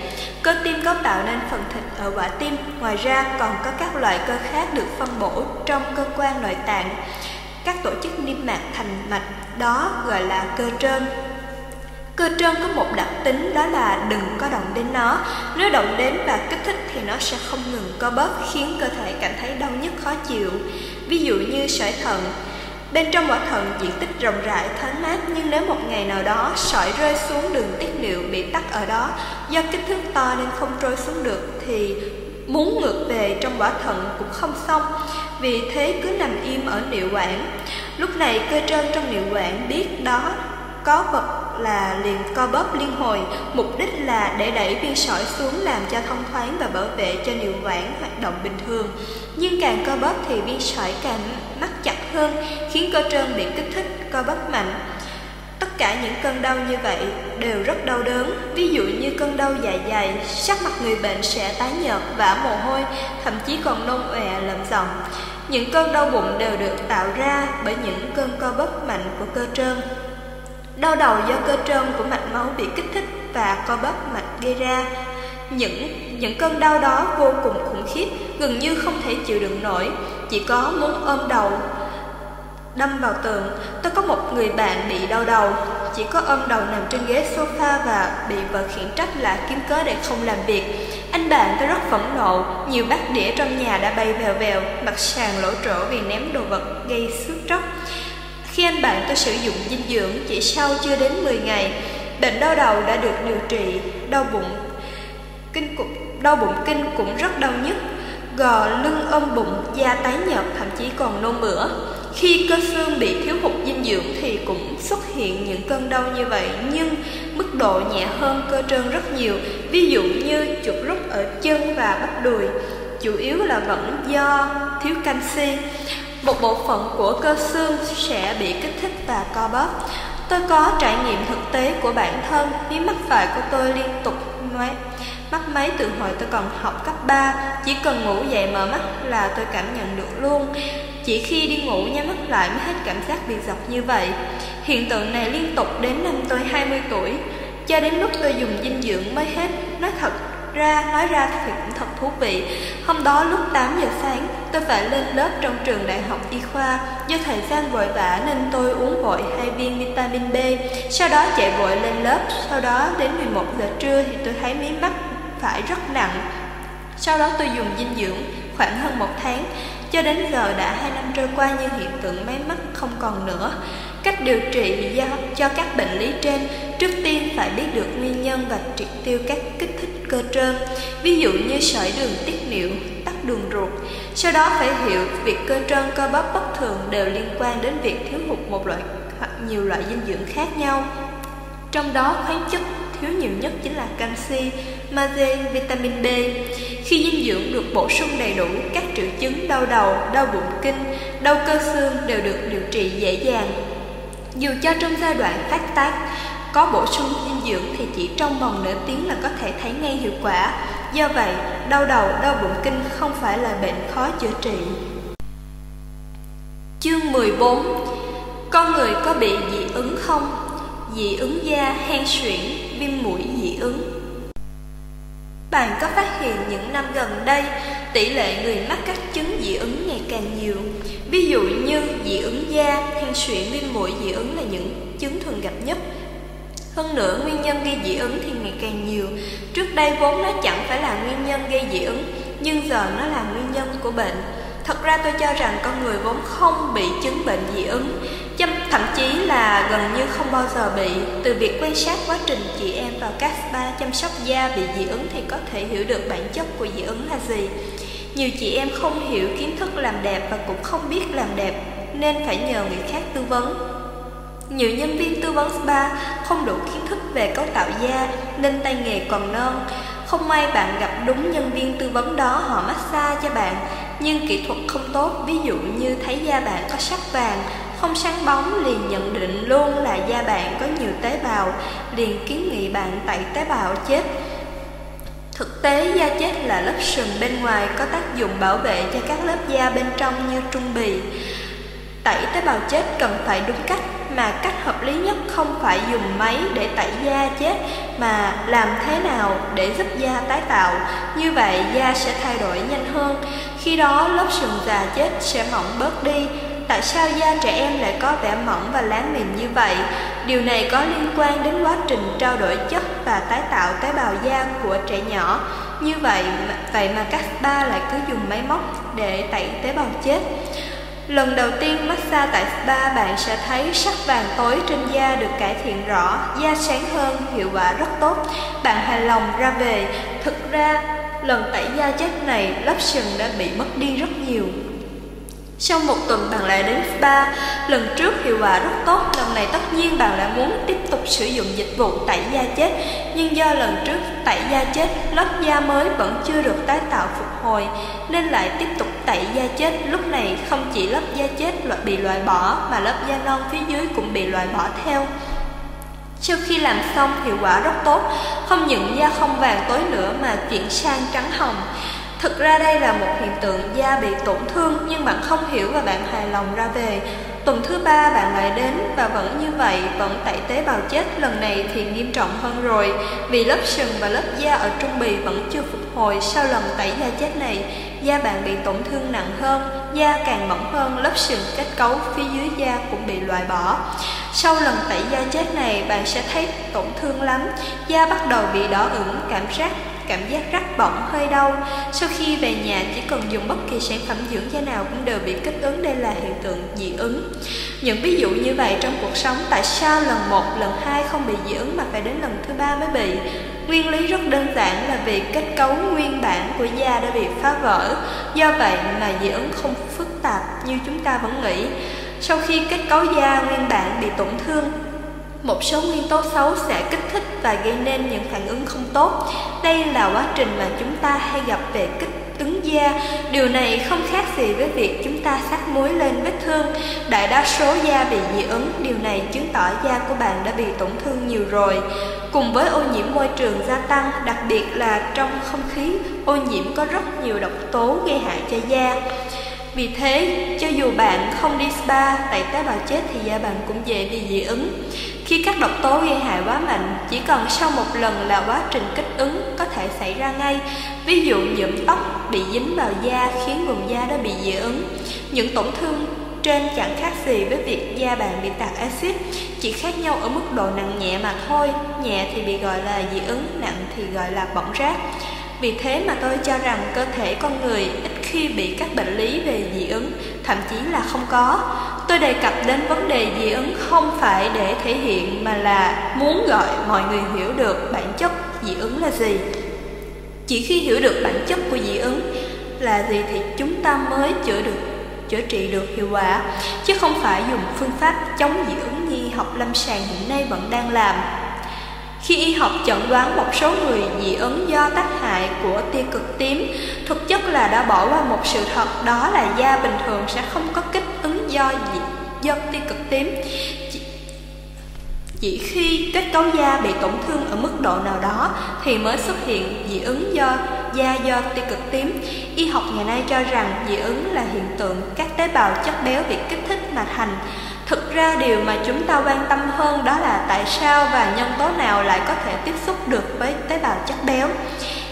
Cơ tim có tạo nên phần thịt ở quả tim. Ngoài ra, còn có các loại cơ khác được phân bổ trong cơ quan nội tạng. Các tổ chức niêm mạc thành mạch, đó gọi là cơ trơn. Cơ trơn có một đặc tính, đó là đừng có động đến nó Nếu động đến và kích thích thì nó sẽ không ngừng co bóp, khiến cơ thể cảm thấy đau nhức, khó chịu Ví dụ như sỏi thận Bên trong quả thận, diện tích rộng rãi thoáng mát, Nhưng nếu một ngày nào đó sỏi rơi xuống đường tiết niệu bị tắc ở đó, Do kích thước to nên không trôi xuống được, Thì muốn ngược về trong quả thận cũng không xong. Vì thế cứ nằm im ở niệu quản Lúc này cơ trơn trong niệu quản biết đó có vật là liền co bóp liên hồi, mục đích là để đẩy viên sỏi xuống làm cho thông thoáng và bảo vệ cho niệu quản hoạt động bình thường. Nhưng càng co bóp thì viên sỏi càng mắc chặt hơn, khiến cơ trơn bị kích thích, co bóp mạnh. Tất cả những cơn đau như vậy đều rất đau đớn, ví dụ như cơn đau dạ dày, sắc mặt người bệnh sẽ tái nhợt, vã mồ hôi, thậm chí còn nôn ọe lầm giọng Những cơn đau bụng đều được tạo ra bởi những cơn co bóp mạnh của cơ trơn. Đau đầu do cơ trơn của mạch máu bị kích thích và co bóp mạch gây ra. Những những cơn đau đó vô cùng khủng khiếp, gần như không thể chịu đựng nổi, chỉ có muốn ôm đầu đâm vào tường. Tôi có một người bạn bị đau đầu, chỉ có ôm đầu nằm trên ghế sofa và bị vợ khiển trách là kiếm cớ để không làm việc. Anh bạn tôi rất phẫn nộ, nhiều bát đĩa trong nhà đã bay vèo vèo, mặt sàn lỗ trổ vì ném đồ vật gây xước tróc. Khi anh bạn tôi sử dụng dinh dưỡng chỉ sau chưa đến 10 ngày, bệnh đau đầu đã được điều trị, đau bụng kinh cũng đau bụng kinh cũng rất đau nhức, gò lưng ôm bụng, da tái nhợt thậm chí còn nôn mửa. Khi cơ xương bị thiếu hụt dinh dưỡng thì cũng xuất hiện những cơn đau như vậy nhưng mức độ nhẹ hơn cơ trơn rất nhiều, ví dụ như chuột rút ở chân và bắp đùi, chủ yếu là vẫn do thiếu canxi. Một bộ phận của cơ xương sẽ bị kích thích và co bóp. Tôi có trải nghiệm thực tế của bản thân, mí mắt phải của tôi liên tục ngoái mắt máy từ hồi tôi còn học cấp 3 Chỉ cần ngủ dậy mở mắt là tôi cảm nhận được luôn Chỉ khi đi ngủ nhắm mắt lại mới hết cảm giác bị dọc như vậy Hiện tượng này liên tục đến năm tôi 20 tuổi Cho đến lúc tôi dùng dinh dưỡng mới hết Nói thật ra, nói ra thì cũng thật thú vị. Hôm đó lúc 8 giờ sáng Tôi phải lên lớp trong trường đại học y khoa. Do thời gian vội vã nên tôi uống vội hai viên vitamin B. Sau đó chạy vội lên lớp. Sau đó đến 11 giờ trưa thì tôi thấy mí mắt phải rất nặng. Sau đó tôi dùng dinh dưỡng khoảng hơn một tháng. Cho đến giờ đã hai năm trôi qua nhưng hiện tượng máy mắt không còn nữa. Cách điều trị do, cho các bệnh lý trên Trước tiên phải biết được nguyên nhân và triệt tiêu các kích thích cơ trơn Ví dụ như sỏi đường tiết niệu, tắc đường ruột Sau đó phải hiểu việc cơ trơn cơ bắp bất thường đều liên quan đến việc thiếu hụt một loại hoặc nhiều loại dinh dưỡng khác nhau Trong đó khoáng chất thiếu nhiều nhất chính là canxi, magie, vitamin B. Khi dinh dưỡng được bổ sung đầy đủ, các triệu chứng đau đầu, đau bụng kinh, đau cơ xương đều được điều trị dễ dàng. Dù cho trong giai đoạn phát tác, có bổ sung dinh dưỡng thì chỉ trong vòng nửa tiếng là có thể thấy ngay hiệu quả. Do vậy, đau đầu, đau bụng kinh không phải là bệnh khó chữa trị. Chương 14 Con người có bị dị ứng không? Dị ứng da, hen suyễn, viêm mũi dị ứng bạn có phát hiện những năm gần đây tỷ lệ người mắc các chứng dị ứng ngày càng nhiều Ví dụ như dị ứng da, hen suyễn, viêm mũi dị ứng là những chứng thường gặp nhất hơn nữa, nguyên nhân gây dị ứng thì ngày càng nhiều. Trước đây vốn nó chẳng phải là nguyên nhân gây dị ứng, nhưng giờ nó là nguyên nhân của bệnh. Thật ra tôi cho rằng con người vốn không bị chứng bệnh dị ứng, thậm chí là gần như không bao giờ bị. Từ việc quan sát quá trình chị em vào các spa chăm sóc da bị dị ứng thì có thể hiểu được bản chất của dị ứng là gì. Nhiều chị em không hiểu kiến thức làm đẹp và cũng không biết làm đẹp nên phải nhờ người khác tư vấn. Nhiều nhân viên tư vấn spa không đủ kiến thức về cấu tạo da nên tay nghề còn non. Không may bạn gặp đúng nhân viên tư vấn đó họ massage cho bạn nhưng kỹ thuật không tốt, ví dụ như thấy da bạn có sắc vàng, không sáng bóng liền nhận định luôn là da bạn có nhiều tế bào, liền kiến nghị bạn tẩy tế bào chết. Thực tế da chết là lớp sừng bên ngoài có tác dụng bảo vệ cho các lớp da bên trong như trung bì. Tẩy tế bào chết cần phải đúng cách mà cách hợp lý nhất không phải dùng máy để tẩy da chết mà làm thế nào để giúp da tái tạo như vậy da sẽ thay đổi nhanh hơn khi đó lớp sừng già chết sẽ mỏng bớt đi tại sao da trẻ em lại có vẻ mỏng và láng mềm như vậy điều này có liên quan đến quá trình trao đổi chất và tái tạo tế bào da của trẻ nhỏ như vậy vậy mà các ba lại cứ dùng máy móc để tẩy tế bào chết Lần đầu tiên massage tại spa bạn sẽ thấy sắc vàng tối trên da được cải thiện rõ, da sáng hơn, hiệu quả rất tốt. Bạn hài lòng ra về. Thực ra, lần tẩy da chết này lớp sừng đã bị mất đi rất nhiều. Sau một tuần bạn lại đến spa, lần trước hiệu quả rất tốt, lần này tất nhiên bạn lại muốn tiếp tục sử dụng dịch vụ tẩy da chết, nhưng do lần trước tẩy da chết, lớp da mới vẫn chưa được tái tạo phục hồi, nên lại tiếp tục tẩy da chết. Lúc này không chỉ lớp da chết loại bị loại bỏ, mà lớp da non phía dưới cũng bị loại bỏ theo. Sau khi làm xong hiệu quả rất tốt, không những da không vàng tối nữa mà chuyển sang trắng hồng. Thực ra đây là một hiện tượng da bị tổn thương nhưng bạn không hiểu và bạn hài lòng ra về. Tuần thứ ba bạn lại đến và vẫn như vậy, vẫn tẩy tế bào chết lần này thì nghiêm trọng hơn rồi vì lớp sừng và lớp da ở trung bì vẫn chưa phục hồi sau lần tẩy da chết này. Da bạn bị tổn thương nặng hơn, da càng mỏng hơn, lớp sừng kết cấu phía dưới da cũng bị loại bỏ. Sau lần tẩy da chết này, bạn sẽ thấy tổn thương lắm, da bắt đầu bị đỏ ửng, cảm giác cảm giác rắc bỏng hơi đau. Sau khi về nhà chỉ cần dùng bất kỳ sản phẩm dưỡng da nào cũng đều bị kích ứng, đây là hiện tượng dị ứng. Những ví dụ như vậy trong cuộc sống, tại sao lần một, lần hai không bị dị ứng mà phải đến lần thứ ba mới bị? Nguyên lý rất đơn giản là vì kết cấu nguyên bản của da đã bị phá vỡ. Do vậy mà dị ứng không phức tạp như chúng ta vẫn nghĩ. Sau khi kết cấu da nguyên bản bị tổn thương, một số nguyên tố xấu sẽ kích thích và gây nên những phản ứng không tốt. Đây là quá trình mà chúng ta hay gặp về kích ứng da. Điều này không khác gì với việc chúng ta sát muối lên vết thương. Đại đa số da bị dị ứng, điều này chứng tỏ da của bạn đã bị tổn thương nhiều rồi. Cùng với ô nhiễm môi trường gia tăng, đặc biệt là trong không khí, ô nhiễm có rất nhiều độc tố gây hại cho da. Vì thế, cho dù bạn không đi spa, tẩy tế bào chết thì da bạn cũng dễ bị dị ứng. Khi các độc tố gây hại quá mạnh, chỉ cần sau một lần là quá trình kích ứng có thể xảy ra ngay. Ví dụ nhuộm tóc bị dính vào da khiến vùng da đó bị dị ứng. Những tổn thương trên chẳng khác gì với việc da bạn bị tạt axit, chỉ khác nhau ở mức độ nặng nhẹ mà thôi. Nhẹ thì bị gọi là dị ứng, nặng thì gọi là bỏng rác vì thế mà tôi cho rằng cơ thể con người ít khi bị các bệnh lý về dị ứng, thậm chí là không có. Tôi đề cập đến vấn đề dị ứng không phải để thể hiện mà là muốn gọi mọi người hiểu được bản chất dị ứng là gì. Chỉ khi hiểu được bản chất của dị ứng là gì thì chúng ta mới chữa được chữa trị được hiệu quả chứ không phải dùng phương pháp chống dị ứng như học lâm sàng hiện nay vẫn đang làm khi y học chẩn đoán một số người dị ứng do tác hại của tia cực tím, thực chất là đã bỏ qua một sự thật đó là da bình thường sẽ không có kích ứng do dị, do tia cực tím. Chỉ, chỉ khi kết cấu da bị tổn thương ở mức độ nào đó thì mới xuất hiện dị ứng do da do tia cực tím. Y học ngày nay cho rằng dị ứng là hiện tượng các tế bào chất béo bị kích thích mà thành Thực ra điều mà chúng ta quan tâm hơn đó tại sao và nhân tố nào lại có thể tiếp xúc được với tế bào chất béo.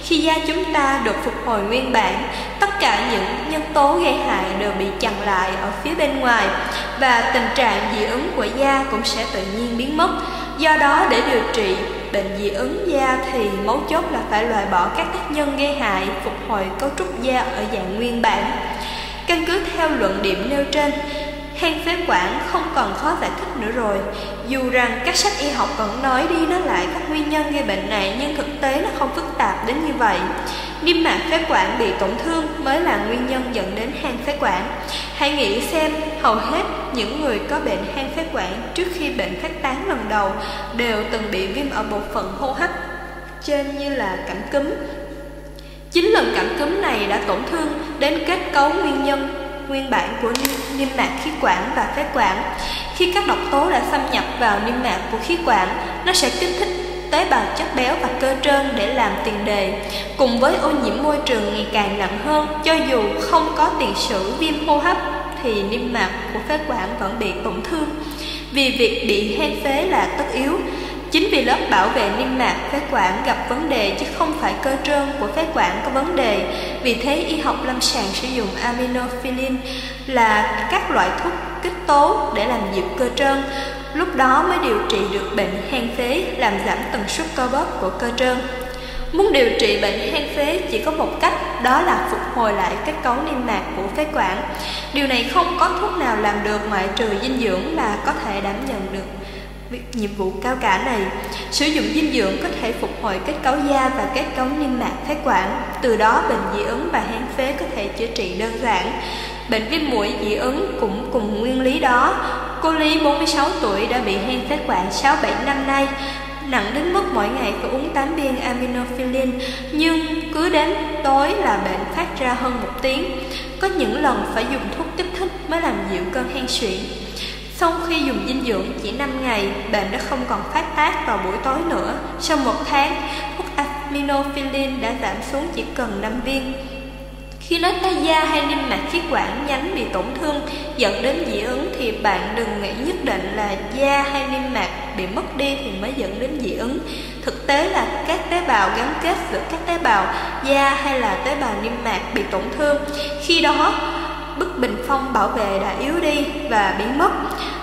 Khi da chúng ta được phục hồi nguyên bản, tất cả những nhân tố gây hại đều bị chặn lại ở phía bên ngoài và tình trạng dị ứng của da cũng sẽ tự nhiên biến mất. Do đó để điều trị bệnh dị ứng da thì mấu chốt là phải loại bỏ các tác nhân gây hại, phục hồi cấu trúc da ở dạng nguyên bản. Căn cứ theo luận điểm nêu trên, Hen phế quản không còn khó giải thích nữa rồi. Dù rằng các sách y học vẫn nói đi nói lại các nguyên nhân gây bệnh này, Nhưng thực tế nó không phức tạp đến như vậy. Niêm mạc phế quản bị tổn thương mới là nguyên nhân dẫn đến hen phế quản. Hãy nghĩ xem, hầu hết những người có bệnh hen phế quản trước khi bệnh phát tán lần đầu Đều từng bị viêm ở bộ phận hô hấp trên như là cảm cúm. Chính lần cảm cúm này đã tổn thương đến kết cấu nguyên nhân nguyên bản của niêm mạc khí quản và phế quản. Khi các độc tố đã xâm nhập vào niêm mạc của khí quản, nó sẽ kích thích tế bào chất béo và cơ trơn để làm tiền đề. Cùng với ô nhiễm môi trường ngày càng nặng hơn, cho dù không có tiền sử viêm hô hấp thì niêm mạc của phế quản vẫn bị tổn thương. Vì việc bị hen phế là tất yếu, Chính vì lớp bảo vệ niêm mạc phế quản gặp vấn đề chứ không phải cơ trơn của phế quản có vấn đề. Vì thế y học lâm sàng sử dụng aminophilin là các loại thuốc kích tố để làm dịu cơ trơn. Lúc đó mới điều trị được bệnh hen phế làm giảm tần suất co bóp của cơ trơn. Muốn điều trị bệnh hen phế chỉ có một cách, đó là phục hồi lại kết cấu niêm mạc của phế quản. Điều này không có thuốc nào làm được ngoại trừ dinh dưỡng là có thể đảm nhận được nhiệm vụ cao cả này. Sử dụng dinh dưỡng có thể phục hồi kết cấu da và kết cấu niêm mạc phế quản, từ đó bệnh dị ứng và hen phế có thể chữa trị đơn giản. Bệnh viêm mũi dị ứng cũng cùng nguyên lý đó. Cô Lý 46 tuổi đã bị hen phế quản 6-7 năm nay, nặng đến mức mỗi ngày phải uống 8 viên aminophilin, nhưng cứ đến tối là bệnh phát ra hơn một tiếng. Có những lần phải dùng thuốc kích thích mới làm dịu cơn hen suyễn. Sau khi dùng dinh dưỡng chỉ 5 ngày, bệnh đã không còn phát tác vào buổi tối nữa. Sau một tháng, thuốc aminophilin đã giảm xuống chỉ cần 5 viên. Khi nói da da hay niêm mạc khí quản nhánh bị tổn thương dẫn đến dị ứng thì bạn đừng nghĩ nhất định là da hay niêm mạc bị mất đi thì mới dẫn đến dị ứng. Thực tế là các tế bào gắn kết giữa các tế bào da hay là tế bào niêm mạc bị tổn thương. Khi đó bức bình phong bảo vệ đã yếu đi và biến mất.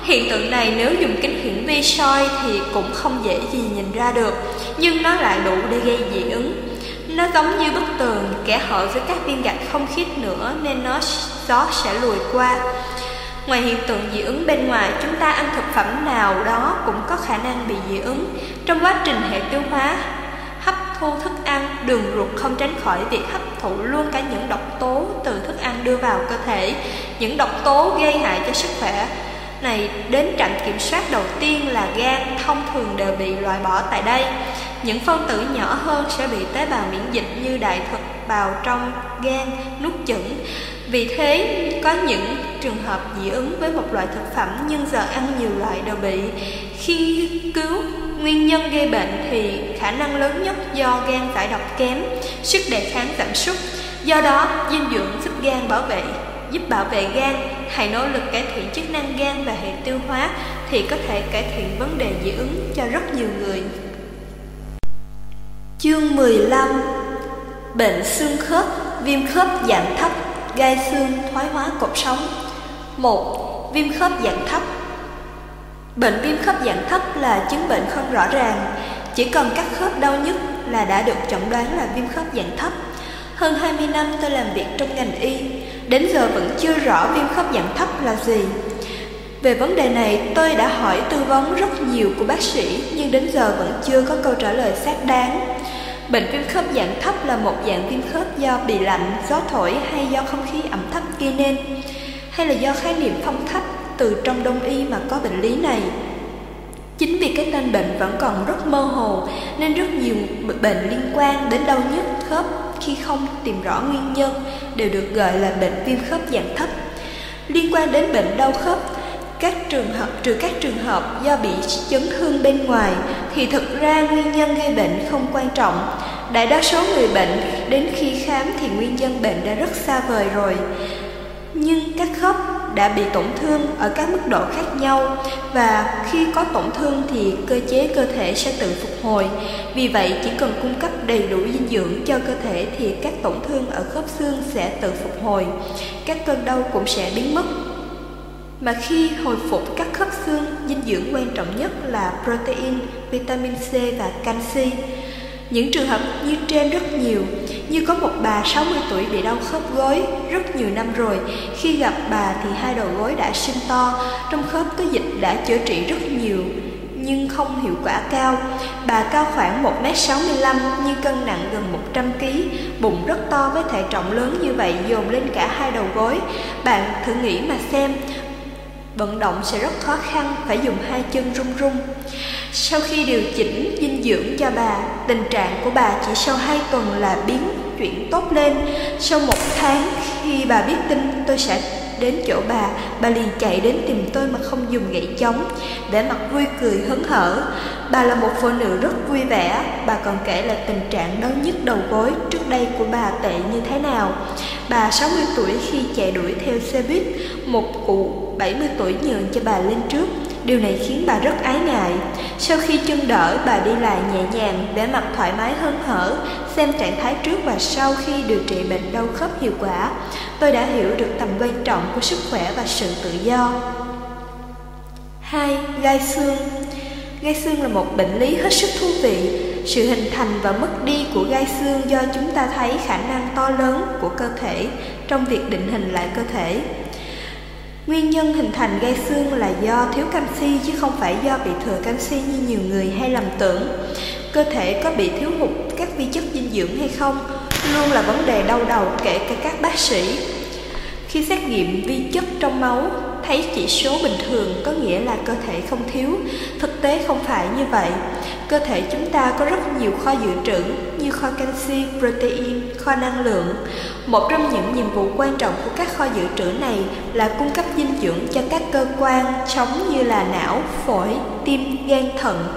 Hiện tượng này nếu dùng kính hiển vi soi thì cũng không dễ gì nhìn ra được, nhưng nó lại đủ để gây dị ứng. Nó giống như bức tường kẻ hở với các viên gạch không khít nữa nên nó gió sẽ lùi qua. Ngoài hiện tượng dị ứng bên ngoài, chúng ta ăn thực phẩm nào đó cũng có khả năng bị dị ứng. Trong quá trình hệ tiêu hóa, thu thức ăn, đường ruột không tránh khỏi việc hấp thụ luôn cả những độc tố từ thức ăn đưa vào cơ thể. Những độc tố gây hại cho sức khỏe này đến trạm kiểm soát đầu tiên là gan thông thường đều bị loại bỏ tại đây. Những phân tử nhỏ hơn sẽ bị tế bào miễn dịch như đại thực bào trong gan nuốt chửng. Vì thế, có những trường hợp dị ứng với một loại thực phẩm nhưng giờ ăn nhiều loại đều bị. Khi cứu nguyên nhân gây bệnh thì khả năng lớn nhất do gan giải độc kém, sức đề kháng giảm sút. Do đó, dinh dưỡng giúp gan bảo vệ giúp bảo vệ gan, hãy nỗ lực cải thiện chức năng gan và hệ tiêu hóa thì có thể cải thiện vấn đề dị ứng cho rất nhiều người. Chương 15 Bệnh xương khớp, viêm khớp dạng thấp, gai xương, thoái hóa cột sống. 1. Viêm khớp dạng thấp. Bệnh viêm khớp dạng thấp là chứng bệnh không rõ ràng. Chỉ cần các khớp đau nhất là đã được chẩn đoán là viêm khớp dạng thấp. Hơn 20 năm tôi làm việc trong ngành y Đến giờ vẫn chưa rõ viêm khớp dạng thấp là gì. Về vấn đề này tôi đã hỏi tư vấn rất nhiều của bác sĩ Nhưng đến giờ vẫn chưa có câu trả lời xác đáng. Bệnh viêm khớp dạng thấp là một dạng viêm khớp do bị lạnh, gió thổi hay do không khí ẩm thấp gây nên Hay là do khái niệm phong thấp từ trong đông y mà có bệnh lý này Chính vì cái tên bệnh vẫn còn rất mơ hồ Nên rất nhiều bệnh liên quan đến đau nhức khớp khi không tìm rõ nguyên nhân đều được gọi là bệnh viêm khớp dạng thấp. Liên quan đến bệnh đau khớp, các trường hợp, trừ các trường hợp do bị chấn thương bên ngoài, thì thực ra nguyên nhân gây bệnh không quan trọng. Đại đa số người bệnh, đến khi khám thì nguyên nhân bệnh đã rất xa vời rồi. Nhưng các khớp đã bị tổn thương ở các mức độ khác nhau, và khi có tổn thương thì cơ chế cơ thể sẽ tự phục hồi. Vì vậy, chỉ cần cung cấp đầy đủ dinh dưỡng cho cơ thể thì các tổn thương ở khớp xương sẽ tự phục hồi. Các cơn đau cũng sẽ biến mất. Mà khi hồi phục các khớp xương, dinh dưỡng quan trọng nhất là protein, vitamin C và canxi. Những trường hợp như trên rất nhiều, như có một bà 60 tuổi bị đau khớp gối rất nhiều năm rồi. Khi gặp bà thì hai đầu gối đã sinh to, trong khớp có dịch đã chữa trị rất nhiều nhưng không hiệu quả cao. Bà cao khoảng 1m65 nhưng cân nặng gần 100kg, bụng rất to với thể trọng lớn như vậy dồn lên cả hai đầu gối. Bạn thử nghĩ mà xem, vận động sẽ rất khó khăn, phải dùng hai chân run run. Sau khi điều chỉnh dinh dưỡng cho bà, tình trạng của bà chỉ sau 2 tuần là biến chuyển tốt lên. Sau một tháng, khi bà biết tin tôi sẽ đến chỗ bà, bà liền chạy đến tìm tôi mà không dùng gậy chống, vẻ mặt vui cười hớn hở. Bà là một phụ nữ rất vui vẻ, bà còn kể là tình trạng đau nhức đầu gối trước đây của bà tệ như thế nào. Bà 60 tuổi khi chạy đuổi theo xe buýt, một cụ 70 tuổi nhường cho bà lên trước. Điều này khiến bà rất ái ngại. Sau khi chân đỡ, bà đi lại nhẹ nhàng, để mặt thoải mái hơn hở, xem trạng thái trước và sau khi điều trị bệnh đau khớp hiệu quả. Tôi đã hiểu được tầm quan trọng của sức khỏe và sự tự do. 2. Gai xương Gai xương là một bệnh lý hết sức thú vị. Sự hình thành và mất đi của gai xương do chúng ta thấy khả năng to lớn của cơ thể trong việc định hình lại cơ thể. Nguyên nhân hình thành gai xương là do thiếu canxi chứ không phải do bị thừa canxi như nhiều người hay lầm tưởng. Cơ thể có bị thiếu hụt các vi chất dinh dưỡng hay không luôn là vấn đề đau đầu kể cả các bác sĩ. Khi xét nghiệm vi chất trong máu, thấy chỉ số bình thường có nghĩa là cơ thể không thiếu. Thực tế không phải như vậy. Cơ thể chúng ta có rất nhiều kho dự trữ như kho canxi, protein, kho năng lượng. Một trong những nhiệm vụ quan trọng của các kho dự trữ này là cung cấp dinh dưỡng cho các cơ quan chống như là não, phổi, tim, gan, thận.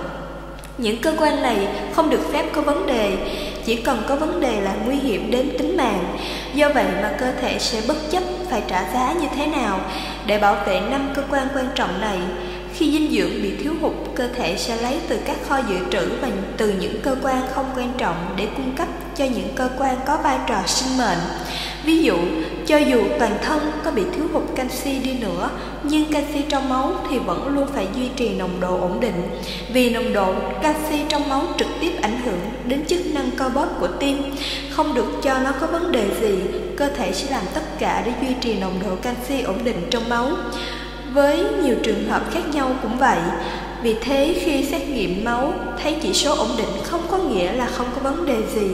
Những cơ quan này không được phép có vấn đề, chỉ cần có vấn đề là nguy hiểm đến tính mạng. Do vậy mà cơ thể sẽ bất chấp phải trả giá như thế nào để bảo vệ năm cơ quan quan trọng này. Khi dinh dưỡng bị thiếu hụt, cơ thể sẽ lấy từ các kho dự trữ và từ những cơ quan không quan trọng để cung cấp cho những cơ quan có vai trò sinh mệnh. Ví dụ, cho dù toàn thân có bị thiếu hụt canxi đi nữa, nhưng canxi trong máu thì vẫn luôn phải duy trì nồng độ ổn định, vì nồng độ canxi trong máu trực tiếp ảnh hưởng đến chức năng co bóp của tim. Không được cho nó có vấn đề gì, cơ thể sẽ làm tất cả để duy trì nồng độ canxi ổn định trong máu. Với nhiều trường hợp khác nhau cũng vậy, Vì thế khi xét nghiệm máu thấy chỉ số ổn định không có nghĩa là không có vấn đề gì.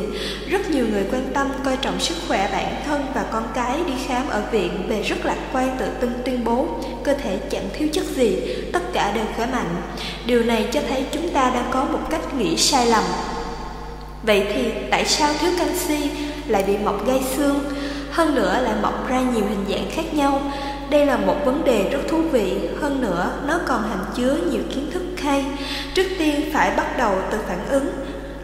Rất nhiều người quan tâm coi trọng sức khỏe bản thân và con cái đi khám ở viện về rất lạc quan tự tin tuyên bố cơ thể chẳng thiếu chất gì, tất cả đều khỏe mạnh. Điều này cho thấy chúng ta đang có một cách nghĩ sai lầm. Vậy thì tại sao thiếu canxi lại bị mọc gai xương? Hơn nữa lại mọc ra nhiều hình dạng khác nhau đây là một vấn đề rất thú vị, hơn nữa nó còn hàm chứa nhiều kiến thức hay. Trước tiên phải bắt đầu từ phản ứng.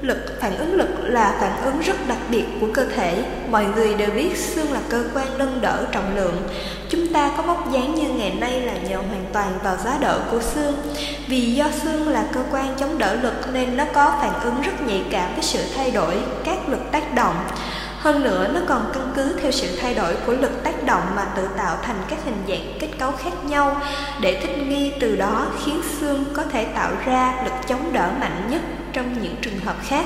Lực phản ứng lực là phản ứng rất đặc biệt của cơ thể. Mọi người đều biết xương là cơ quan nâng đỡ trọng lượng. Chúng ta có vóc dáng như ngày nay là nhờ hoàn toàn vào giá đỡ của xương. Vì do xương là cơ quan chống đỡ lực nên nó có phản ứng rất nhạy cảm với sự thay đổi các lực tác động. Hơn nữa, nó còn căn cứ theo sự thay đổi của lực tác động mà tự tạo thành các hình dạng kết cấu khác nhau để thích nghi từ đó khiến xương có thể tạo ra lực chống đỡ mạnh nhất trong những trường hợp khác.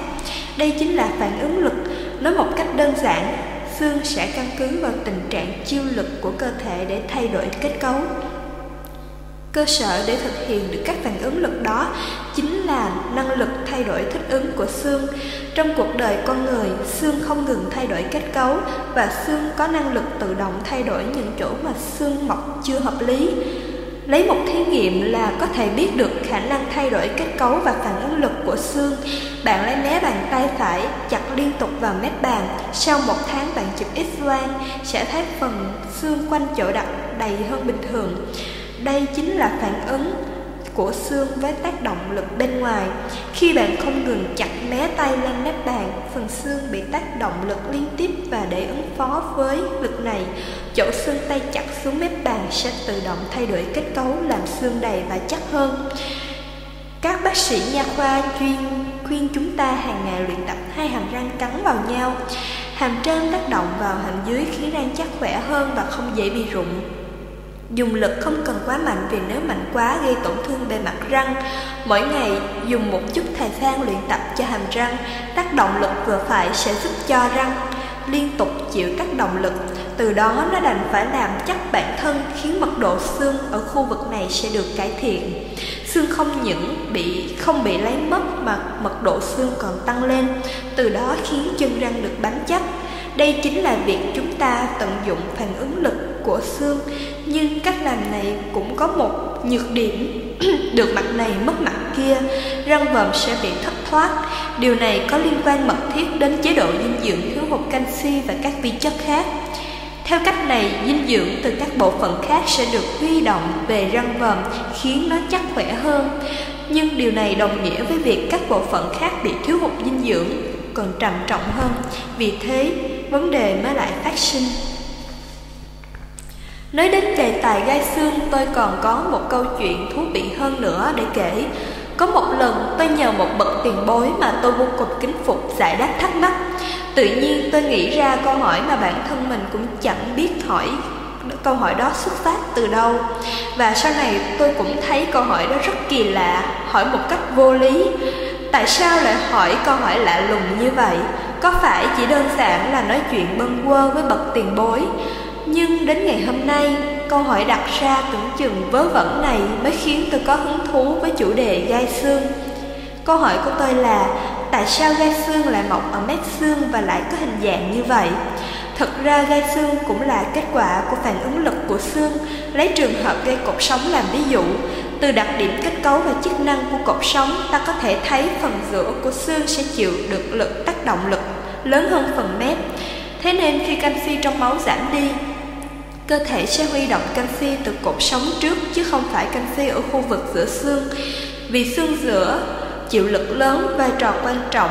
Đây chính là phản ứng lực. Nói một cách đơn giản, xương sẽ căn cứ vào tình trạng chiêu lực của cơ thể để thay đổi kết cấu. Cơ sở để thực hiện được các phản ứng lực đó chính là năng lực thay đổi thích ứng của xương. Trong cuộc đời con người, xương không ngừng thay đổi kết cấu và xương có năng lực tự động thay đổi những chỗ mà xương mọc chưa hợp lý. Lấy một thí nghiệm là có thể biết được khả năng thay đổi kết cấu và phản ứng lực của xương. Bạn lấy mé bàn tay phải chặt liên tục vào mép bàn. Sau một tháng bạn chụp x-quang sẽ thấy phần xương quanh chỗ đặt đầy hơn bình thường. Đây chính là phản ứng của xương với tác động lực bên ngoài. Khi bạn không ngừng chặt mé tay lên mép bàn, phần xương bị tác động lực liên tiếp và để ứng phó với lực này, chỗ xương tay chặt xuống mép bàn sẽ tự động thay đổi kết cấu làm xương đầy và chắc hơn. Các bác sĩ nha khoa chuyên khuyên chúng ta hàng ngày luyện tập hai hàm răng cắn vào nhau. Hàm trên tác động vào hàm dưới khiến răng chắc khỏe hơn và không dễ bị rụng. Dùng lực không cần quá mạnh vì nếu mạnh quá gây tổn thương bề mặt răng. Mỗi ngày dùng một chút thời gian luyện tập cho hàm răng, tác động lực vừa phải sẽ giúp cho răng liên tục chịu tác động lực. Từ đó nó đành phải làm chắc bản thân khiến mật độ xương ở khu vực này sẽ được cải thiện. Xương không những bị không bị lấy mất mà mật độ xương còn tăng lên, từ đó khiến chân răng được bám chắc. Đây chính là việc chúng ta tận dụng phản ứng lực của xương nhưng cách làm này cũng có một nhược điểm (clears throat) được mặt này mất mặt kia răng vòm sẽ bị thất thoát điều này có liên quan mật thiết đến chế độ dinh dưỡng thiếu hụt canxi và các vi chất khác theo cách này, dinh dưỡng từ các bộ phận khác sẽ được huy động về răng vòm khiến nó chắc khỏe hơn. Nhưng điều này đồng nghĩa với việc các bộ phận khác bị thiếu hụt dinh dưỡng còn trầm trọng hơn. Vì thế, vấn đề mới lại phát sinh. Nói đến đề tài gai xương, tôi còn có một câu chuyện thú vị hơn nữa để kể. Có một lần tôi nhờ một bậc tiền bối mà tôi vô cùng kính phục giải đáp thắc mắc. Tự nhiên tôi nghĩ ra câu hỏi mà bản thân mình cũng chẳng biết hỏi câu hỏi đó xuất phát từ đâu. Và sau này tôi cũng thấy câu hỏi đó rất kỳ lạ, hỏi một cách vô lý. Tại sao lại hỏi câu hỏi lạ lùng như vậy? Có phải chỉ đơn giản là nói chuyện bâng quơ với bậc tiền bối nhưng đến ngày hôm nay, câu hỏi đặt ra tưởng chừng vớ vẩn này mới khiến tôi có hứng thú với chủ đề gai xương. Câu hỏi của tôi là tại sao gai xương lại mọc ở mép xương và lại có hình dạng như vậy? Thật ra gai xương cũng là kết quả của phản ứng lực của xương, lấy trường hợp gai cột sống làm ví dụ. Từ đặc điểm kết cấu và chức năng của cột sống, ta có thể thấy phần giữa của xương sẽ chịu được lực tác động lực lớn hơn phần mép. Thế nên khi canxi trong máu giảm đi, Cơ thể sẽ huy động canxi từ cột sống trước chứ không phải canxi ở khu vực giữa xương. Vì xương giữa chịu lực lớn, vai trò quan trọng,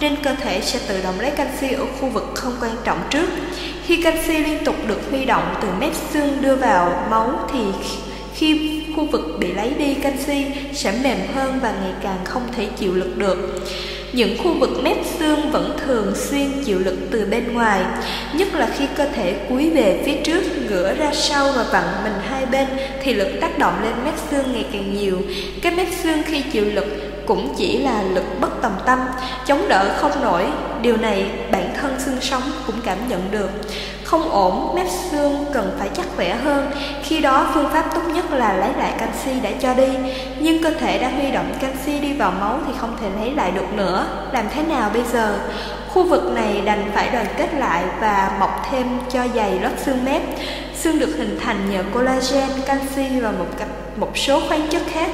nên cơ thể sẽ tự động lấy canxi ở khu vực không quan trọng trước. Khi canxi liên tục được huy động từ mép xương đưa vào máu thì khi khu vực bị lấy đi, canxi sẽ mềm hơn và ngày càng không thể chịu lực được. Những khu vực mép xương vẫn thường xuyên chịu lực từ bên ngoài, nhất là khi cơ thể cúi về phía trước, ngửa ra sau và vặn mình hai bên thì lực tác động lên mép xương ngày càng nhiều. Cái mép xương khi chịu lực cũng chỉ là lực bất tầm tâm, chống đỡ không nổi điều này bản thân xương sống cũng cảm nhận được. Không ổn, mép xương cần phải chắc khỏe hơn. Khi đó phương pháp tốt nhất là lấy lại canxi đã cho đi. Nhưng cơ thể đã huy động canxi đi vào máu thì không thể lấy lại được nữa. Làm thế nào bây giờ? Khu vực này đành phải đoàn kết lại và mọc thêm cho dày lớp xương mép. Xương được hình thành nhờ collagen, canxi và một cặp một số khoáng chất khác.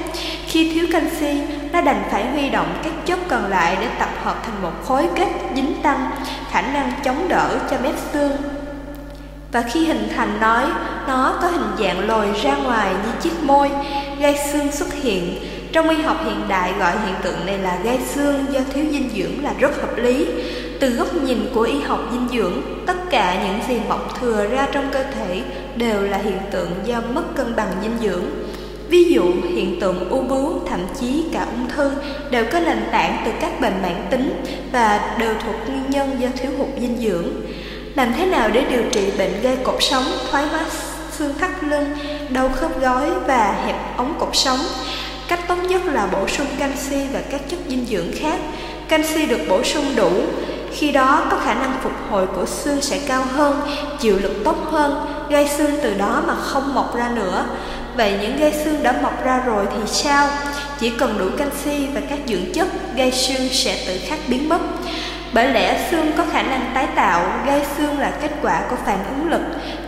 Khi thiếu canxi, nó đành phải huy động các chất còn lại để tập hợp thành một khối kết dính tăng, khả năng chống đỡ cho mép xương. Và khi hình thành nói, nó có hình dạng lồi ra ngoài như chiếc môi, gai xương xuất hiện. Trong y học hiện đại gọi hiện tượng này là gai xương do thiếu dinh dưỡng là rất hợp lý. Từ góc nhìn của y học dinh dưỡng, tất cả những gì mọc thừa ra trong cơ thể đều là hiện tượng do mất cân bằng dinh dưỡng. Ví dụ, hiện tượng u bướu, thậm chí cả ung thư đều có nền tảng từ các bệnh mãn tính và đều thuộc nguyên nhân do thiếu hụt dinh dưỡng. Làm thế nào để điều trị bệnh gây cột sống, thoái hóa xương thắt lưng, đau khớp gối và hẹp ống cột sống? Cách tốt nhất là bổ sung canxi và các chất dinh dưỡng khác. Canxi được bổ sung đủ, khi đó có khả năng phục hồi của xương sẽ cao hơn, chịu lực tốt hơn, gai xương từ đó mà không mọc ra nữa. Vậy những gai xương đã mọc ra rồi thì sao? Chỉ cần đủ canxi và các dưỡng chất, gai xương sẽ tự khắc biến mất. Bởi lẽ xương có khả năng tái tạo, gai xương là kết quả của phản ứng lực.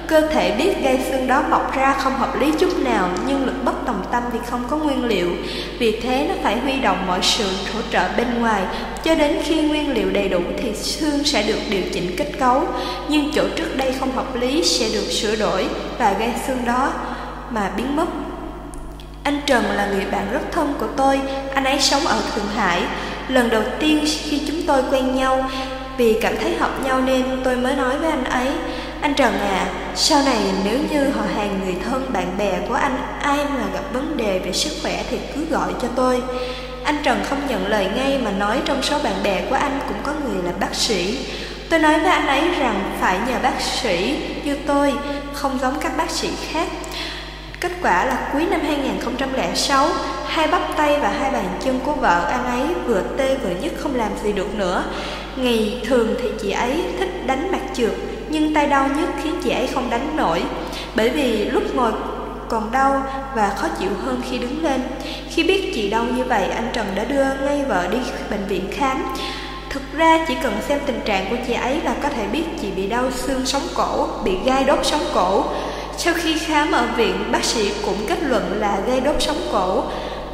Cơ thể biết gai xương đó mọc ra không hợp lý chút nào, nhưng lực bất tòng tâm vì không có nguyên liệu. Vì thế nó phải huy động mọi sự hỗ trợ bên ngoài, cho đến khi nguyên liệu đầy đủ thì xương sẽ được điều chỉnh kết cấu. Nhưng chỗ trước đây không hợp lý sẽ được sửa đổi và gai xương đó mà biến mất. Anh Trần là người bạn rất thân của tôi, anh ấy sống ở Thượng Hải. Lần đầu tiên khi chúng tôi quen nhau, vì cảm thấy hợp nhau nên tôi mới nói với anh ấy, anh Trần à, sau này nếu như họ hàng người thân bạn bè của anh ai mà gặp vấn đề về sức khỏe thì cứ gọi cho tôi. Anh Trần không nhận lời ngay mà nói trong số bạn bè của anh cũng có người là bác sĩ. Tôi nói với anh ấy rằng phải nhờ bác sĩ như tôi, không giống các bác sĩ khác. Kết quả là cuối năm 2006, hai bắp tay và hai bàn chân của vợ anh ấy vừa tê vừa nhức không làm gì được nữa. Ngày thường thì chị ấy thích đánh mặt trượt, nhưng tay đau nhức khiến chị ấy không đánh nổi. Bởi vì lúc ngồi còn đau và khó chịu hơn khi đứng lên. Khi biết chị đau như vậy, anh Trần đã đưa ngay vợ đi bệnh viện khám. Thực ra chỉ cần xem tình trạng của chị ấy là có thể biết chị bị đau xương sống cổ, bị gai đốt sống cổ. Sau khi khám ở viện, bác sĩ cũng kết luận là gây đốt sống cổ.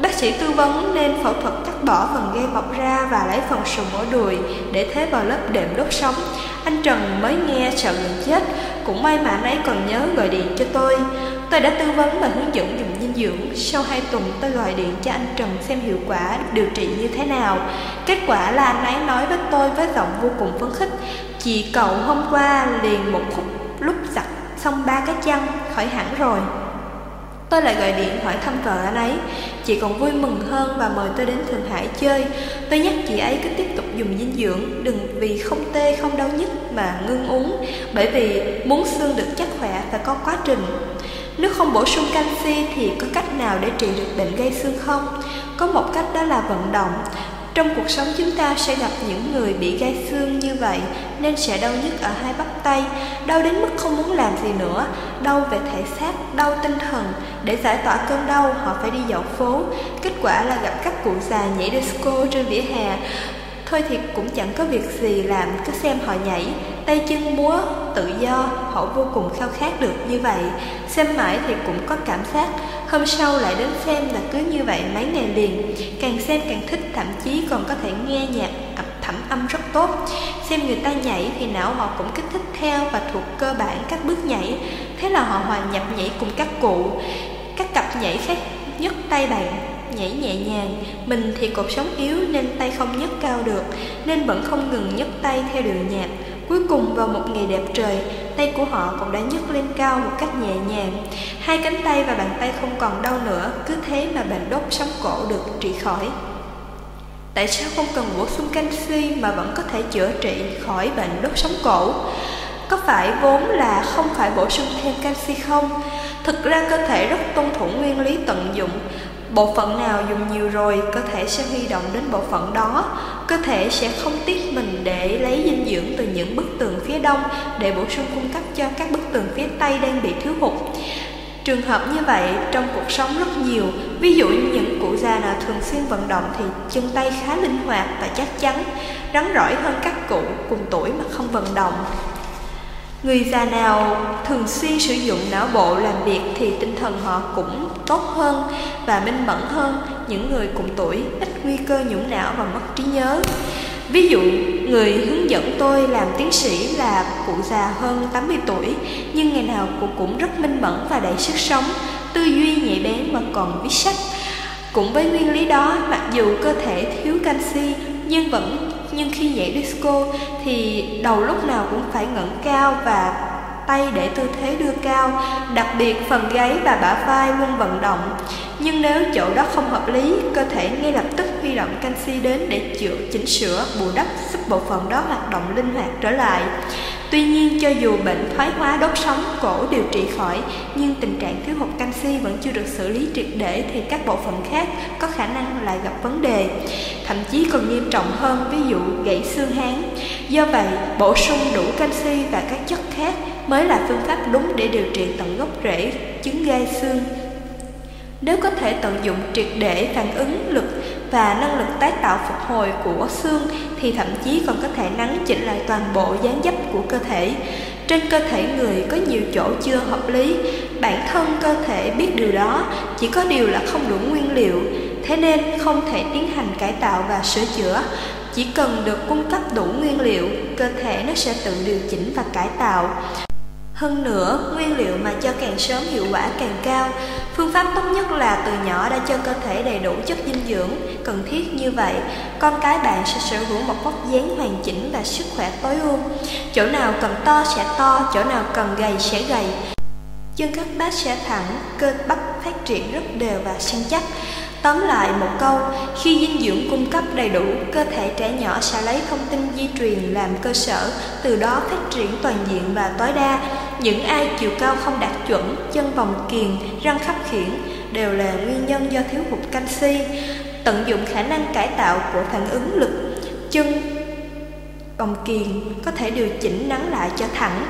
Bác sĩ tư vấn nên phẫu thuật cắt bỏ phần gây mọc ra và lấy phần sùn ở đùi để thế vào lớp đệm đốt sống. Anh Trần mới nghe sợ gần chết, cũng may mà anh ấy còn nhớ gọi điện cho tôi. Tôi đã tư vấn và hướng dẫn dùng dinh dưỡng. Sau hai tuần tôi gọi điện cho anh Trần xem hiệu quả điều trị như thế nào. Kết quả là anh ấy nói với tôi với giọng vô cùng phấn khích. Chị cậu hôm qua liền một khúc lúc giặt xong ba cái chăn, khỏi hẳn rồi. Tôi lại gọi điện hỏi thăm vợ anh ấy Chị còn vui mừng hơn và mời tôi đến Thượng Hải chơi Tôi nhắc chị ấy cứ tiếp tục dùng dinh dưỡng, Đừng vì không tê, không đau nhức mà ngưng uống, Bởi vì muốn xương được chắc khỏe phải có quá trình nếu không bổ sung canxi thì có cách nào để trị được bệnh gây xương không? Có một cách đó là vận động. Trong cuộc sống chúng ta sẽ gặp những người bị gai xương như vậy nên sẽ đau nhức ở hai bắp tay, đau đến mức không muốn làm gì nữa, đau về thể xác, đau tinh thần. Để giải tỏa cơn đau, họ phải đi dạo phố. Kết quả là gặp các cụ già nhảy disco trên vỉa hè. Thôi thì cũng chẳng có việc gì làm, cứ xem họ nhảy, tay chân múa tự do, họ vô cùng khao khát được như vậy. Xem mãi thì cũng có cảm giác, hôm sau lại đến xem là cứ như vậy mấy ngày liền. Càng xem càng thích, thậm chí còn có thể nghe nhạc thẩm âm rất tốt. Xem người ta nhảy thì não họ cũng kích thích theo và thuộc cơ bản các bước nhảy. Thế là họ hòa nhập nhảy cùng các cụ. Các cặp nhảy khác nhất tay bạn nhảy nhẹ nhàng Mình thì cột sống yếu nên tay không nhấc cao được, Nên vẫn không ngừng nhấc tay theo điệu nhạc Cuối cùng vào một ngày đẹp trời, Tay của họ cũng đã nhấc lên cao một cách nhẹ nhàng Hai cánh tay và bàn tay không còn đau nữa, Cứ thế mà bệnh đốt sống cổ được trị khỏi Tại sao không cần bổ sung canxi mà vẫn có thể chữa trị khỏi bệnh đốt sống cổ? Có phải vốn là không phải bổ sung thêm canxi không? Thực ra cơ thể rất tuân thủ nguyên lý tận dụng Bộ phận nào dùng nhiều rồi, cơ thể sẽ huy động đến bộ phận đó. Cơ thể sẽ không tiếc mình để lấy dinh dưỡng từ những bức tường phía đông để bổ sung cung cấp cho các bức tường phía tây đang bị thiếu hụt. Trường hợp như vậy trong cuộc sống rất nhiều, ví dụ như những cụ già nào thường xuyên vận động thì chân tay khá linh hoạt và chắc chắn, rắn rỏi hơn các cụ cùng tuổi mà không vận động. Người già nào thường xuyên sử dụng não bộ làm việc thì tinh thần họ cũng tốt hơn và minh mẫn hơn những người cùng tuổi, ít nguy cơ nhũng não và mất trí nhớ. Ví dụ, người hướng dẫn tôi làm tiến sĩ là cụ già hơn 80 tuổi, nhưng ngày nào cụ cũng rất minh mẫn và đầy sức sống, tư duy nhạy bén và còn viết sách. Cũng với nguyên lý đó, mặc dù cơ thể thiếu canxi, nhưng vẫn nhưng khi nhảy disco thì đầu lúc nào cũng phải ngẩng cao và tay để tư thế đưa cao, đặc biệt phần gáy và bả vai luôn vận động. Nhưng nếu chỗ đó không hợp lý, cơ thể ngay lập tức huy động canxi đến để chữa, chỉnh sửa, bù đắp giúp bộ phận đó hoạt động linh hoạt trở lại. Tuy nhiên, cho dù bệnh thoái hóa đốt sống cổ điều trị khỏi, nhưng tình trạng thiếu hụt canxi vẫn chưa được xử lý triệt để thì các bộ phận khác có khả năng lại gặp vấn đề, thậm chí còn nghiêm trọng hơn, ví dụ gãy xương háng. Do vậy, bổ sung đủ canxi và các chất khác mới là phương pháp đúng để điều trị tận gốc rễ chứng gai xương. Nếu có thể tận dụng triệt để phản ứng lực và năng lực tái tạo phục hồi của xương thì thậm chí còn có thể nắn chỉnh lại toàn bộ dáng dấp của cơ thể. Trên cơ thể người có nhiều chỗ chưa hợp lý, bản thân cơ thể biết điều đó, chỉ có điều là không đủ nguyên liệu, thế nên không thể tiến hành cải tạo và sửa chữa. Chỉ cần được cung cấp đủ nguyên liệu, cơ thể nó sẽ tự điều chỉnh và cải tạo. Hơn nữa, nguyên liệu mà cho càng sớm hiệu quả càng cao. Phương pháp tốt nhất là từ nhỏ đã cho cơ thể đầy đủ chất dinh dưỡng cần thiết như vậy, con cái bạn sẽ sở hữu một vóc dáng hoàn chỉnh và sức khỏe tối ưu. Chỗ nào cần to sẽ to, chỗ nào cần gầy sẽ gầy. Chân các bát sẽ thẳng, cơ bắp phát triển rất đều và săn chắc. Tóm lại một câu, khi dinh dưỡng cung cấp đầy đủ, cơ thể trẻ nhỏ sẽ lấy thông tin di truyền làm cơ sở, từ đó phát triển toàn diện và tối đa. Những ai chiều cao không đạt chuẩn, chân vòng kiềng, răng khắp khiển đều là nguyên nhân do thiếu hụt canxi. Tận dụng khả năng cải tạo của phản ứng lực chân vòng kiềng có thể điều chỉnh nắng lại cho thẳng.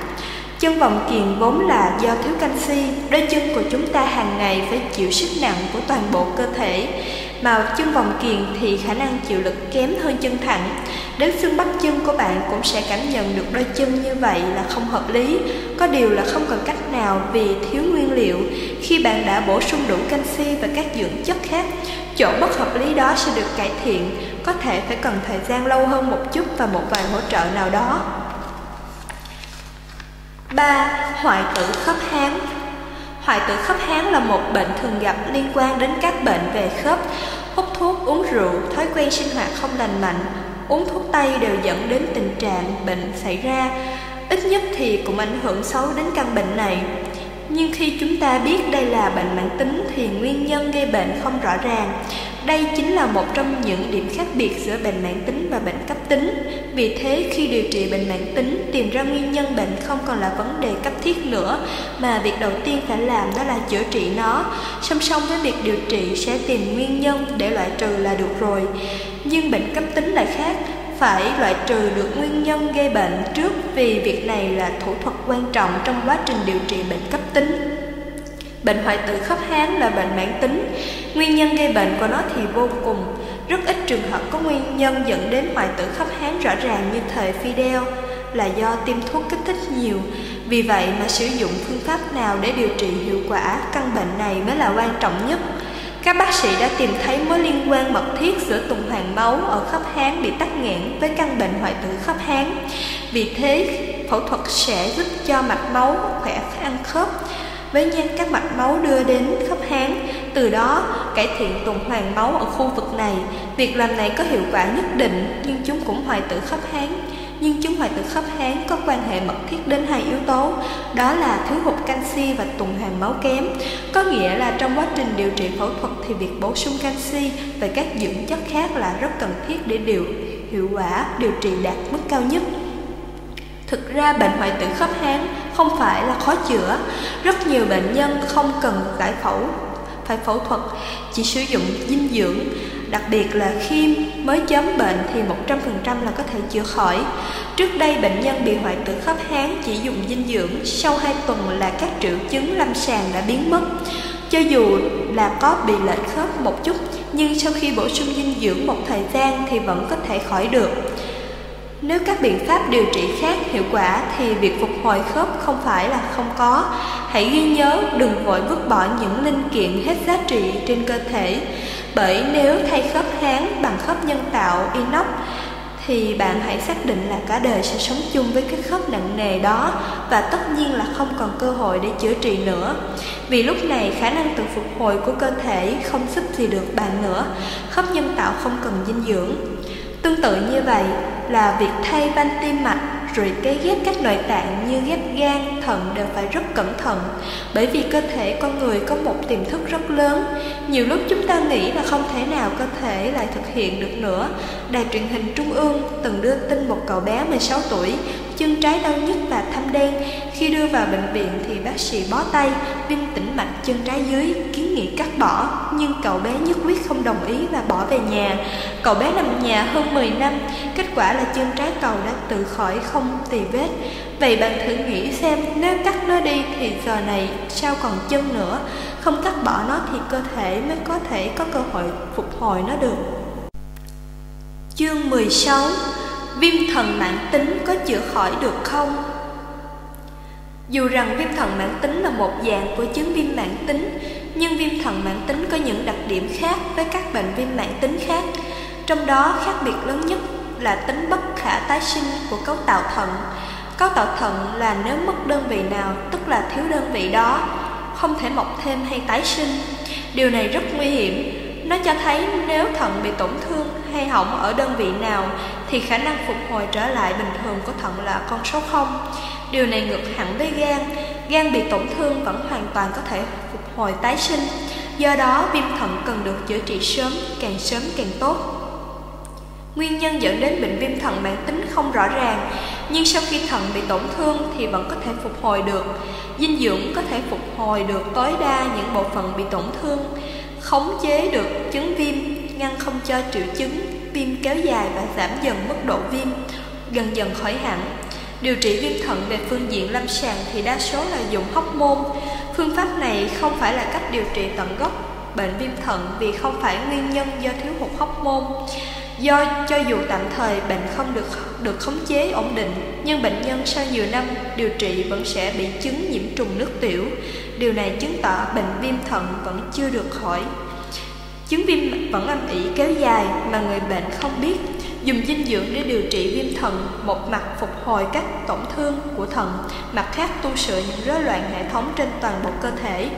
Chân vòng kiền vốn là do thiếu canxi, đôi chân của chúng ta hàng ngày phải chịu sức nặng của toàn bộ cơ thể. Mà chân vòng kiền thì khả năng chịu lực kém hơn chân thẳng. Đến xương bắp chân của bạn cũng sẽ cảm nhận được đôi chân như vậy là không hợp lý. Có điều là không còn cách nào vì thiếu nguyên liệu. Khi bạn đã bổ sung đủ canxi và các dưỡng chất khác, chỗ bất hợp lý đó sẽ được cải thiện. Có thể phải cần thời gian lâu hơn một chút và một vài hỗ trợ nào đó. 3. Hoại tử khớp háng Hoại tử khớp háng là một bệnh thường gặp liên quan đến các bệnh về khớp. Hút thuốc, uống rượu, thói quen sinh hoạt không lành mạnh, uống thuốc tây đều dẫn đến tình trạng bệnh xảy ra. Ít nhất thì cũng ảnh hưởng xấu đến căn bệnh này. Nhưng khi chúng ta biết đây là bệnh mãn tính thì nguyên nhân gây bệnh không rõ ràng. Đây chính là một trong những điểm khác biệt giữa bệnh mãn tính và bệnh cấp tính. Vì thế khi điều trị bệnh mãn tính, tìm ra nguyên nhân bệnh không còn là vấn đề cấp thiết nữa, mà việc đầu tiên phải làm đó là chữa trị nó. Song song với việc điều trị sẽ tìm nguyên nhân để loại trừ là được rồi. Nhưng bệnh cấp tính lại khác, phải loại trừ được nguyên nhân gây bệnh trước vì việc này là thủ thuật quan trọng trong quá trình điều trị bệnh cấp tính. Bệnh hoại tử khớp háng là bệnh mãn tính. Nguyên nhân gây bệnh của nó thì vô cùng. Rất ít trường hợp có nguyên nhân dẫn đến hoại tử khớp háng rõ ràng như thời Fidel là do tiêm thuốc kích thích nhiều. Vì vậy mà sử dụng phương pháp nào để điều trị hiệu quả căn bệnh này mới là quan trọng nhất. Các bác sĩ đã tìm thấy mối liên quan mật thiết giữa tuần hoàn máu ở khớp háng bị tắc nghẽn với căn bệnh hoại tử khớp háng. Vì thế, phẫu thuật sẽ giúp cho mạch máu khỏe ăn khớp với nhanh các mạch máu đưa đến khớp háng, từ đó cải thiện tuần hoàn máu ở khu vực này. Việc làm này có hiệu quả nhất định, nhưng chúng cũng hoại tử khớp háng. Nhưng chứng hoại tử khớp háng có quan hệ mật thiết đến hai yếu tố, đó là thiếu hụt canxi và tuần hoàn máu kém. Có nghĩa là trong quá trình điều trị phẫu thuật thì việc bổ sung canxi và các dưỡng chất khác là rất cần thiết để điều hiệu quả điều trị đạt mức cao nhất. Thực ra bệnh hoại tử khớp háng không phải là khó chữa. Rất nhiều bệnh nhân không cần giải phẫu phải phẫu thuật, chỉ sử dụng dinh dưỡng, đặc biệt là khi mới chấm bệnh thì 100% là có thể chữa khỏi. Trước đây bệnh nhân bị hoại tử khớp háng chỉ dùng dinh dưỡng, sau 2 tuần là các triệu chứng lâm sàng đã biến mất. Cho dù là có bị lệch khớp một chút, nhưng sau khi bổ sung dinh dưỡng một thời gian thì vẫn có thể khỏi được. Nếu các biện pháp điều trị khác hiệu quả thì việc phục hồi khớp không phải là không có. Hãy ghi nhớ đừng vội vứt bỏ những linh kiện hết giá trị trên cơ thể. Bởi nếu thay khớp háng bằng khớp nhân tạo inox, thì bạn hãy xác định là cả đời sẽ sống chung với cái khớp nặng nề đó và tất nhiên là không còn cơ hội để chữa trị nữa. Vì lúc này, khả năng tự phục hồi của cơ thể không giúp gì được bạn nữa. Khớp nhân tạo không cần dinh dưỡng. Tương tự như vậy là việc thay van tim mạch rồi cấy ghép các nội tạng như ghép gan, thận đều phải rất cẩn thận bởi vì cơ thể con người có một tiềm thức rất lớn. Nhiều lúc chúng ta nghĩ là không thể nào cơ thể lại thực hiện được nữa. Đài truyền hình Trung ương từng đưa tin một cậu bé 16 tuổi, chân trái đau nhức và thâm đen. Khi đưa vào bệnh viện thì bác sĩ bó tay, viêm tĩnh mạch chân trái dưới, kiến nghị cắt bỏ. Nhưng cậu bé nhất quyết không đồng ý và bỏ về nhà. Cậu bé nằm nhà hơn 10 năm, kết quả là chân trái cầu đã tự khỏi không tì vết. Vậy bạn thử nghĩ xem nếu cắt nó đi thì giờ này sao còn chân nữa Không cắt bỏ nó thì cơ thể mới có thể có cơ hội phục hồi nó được Chương 16 Viêm thần mãn tính có chữa khỏi được không? Dù rằng viêm thần mãn tính là một dạng của chứng viêm mãn tính, Nhưng viêm thần mãn tính có những đặc điểm khác với các bệnh viêm mãn tính khác. Trong đó, khác biệt lớn nhất là tính bất khả tái sinh của cấu tạo thận. Cấu tạo thận là nếu mất đơn vị nào, tức là thiếu đơn vị đó, Không thể mọc thêm hay tái sinh. Điều này rất nguy hiểm. Nó cho thấy nếu thận bị tổn thương hay hỏng ở đơn vị nào thì khả năng phục hồi trở lại bình thường của thận là con số 0 Điều này ngược hẳn với gan. Gan bị tổn thương vẫn hoàn toàn có thể phục hồi tái sinh. Do đó viêm thận cần được chữa trị sớm, càng sớm càng tốt. Nguyên nhân dẫn đến bệnh viêm thận mãn tính không rõ ràng, nhưng sau khi thận bị tổn thương thì vẫn có thể phục hồi được. Dinh dưỡng có thể phục hồi được tối đa những bộ phận bị tổn thương, khống chế được chứng viêm, ngăn không cho triệu chứng viêm kéo dài và giảm dần mức độ viêm, dần dần khỏi hẳn. Điều trị viêm thận về phương diện lâm sàng thì đa số là dùng hóc môn. Phương pháp này không phải là cách điều trị tận gốc bệnh viêm thận vì không phải nguyên nhân do thiếu hụt hóc môn. Do cho dù tạm thời bệnh không được được khống chế ổn định, nhưng bệnh nhân sau nhiều năm điều trị vẫn sẽ bị chứng nhiễm trùng nước tiểu. Điều này chứng tỏ bệnh viêm thận vẫn chưa được khỏi. Chứng viêm vẫn âm ỉ kéo dài mà người bệnh không biết. Dùng dinh dưỡng để điều trị viêm thận, một mặt phục hồi các tổn thương của thận, mặt khác tu sửa những rối loạn hệ thống trên toàn bộ cơ thể.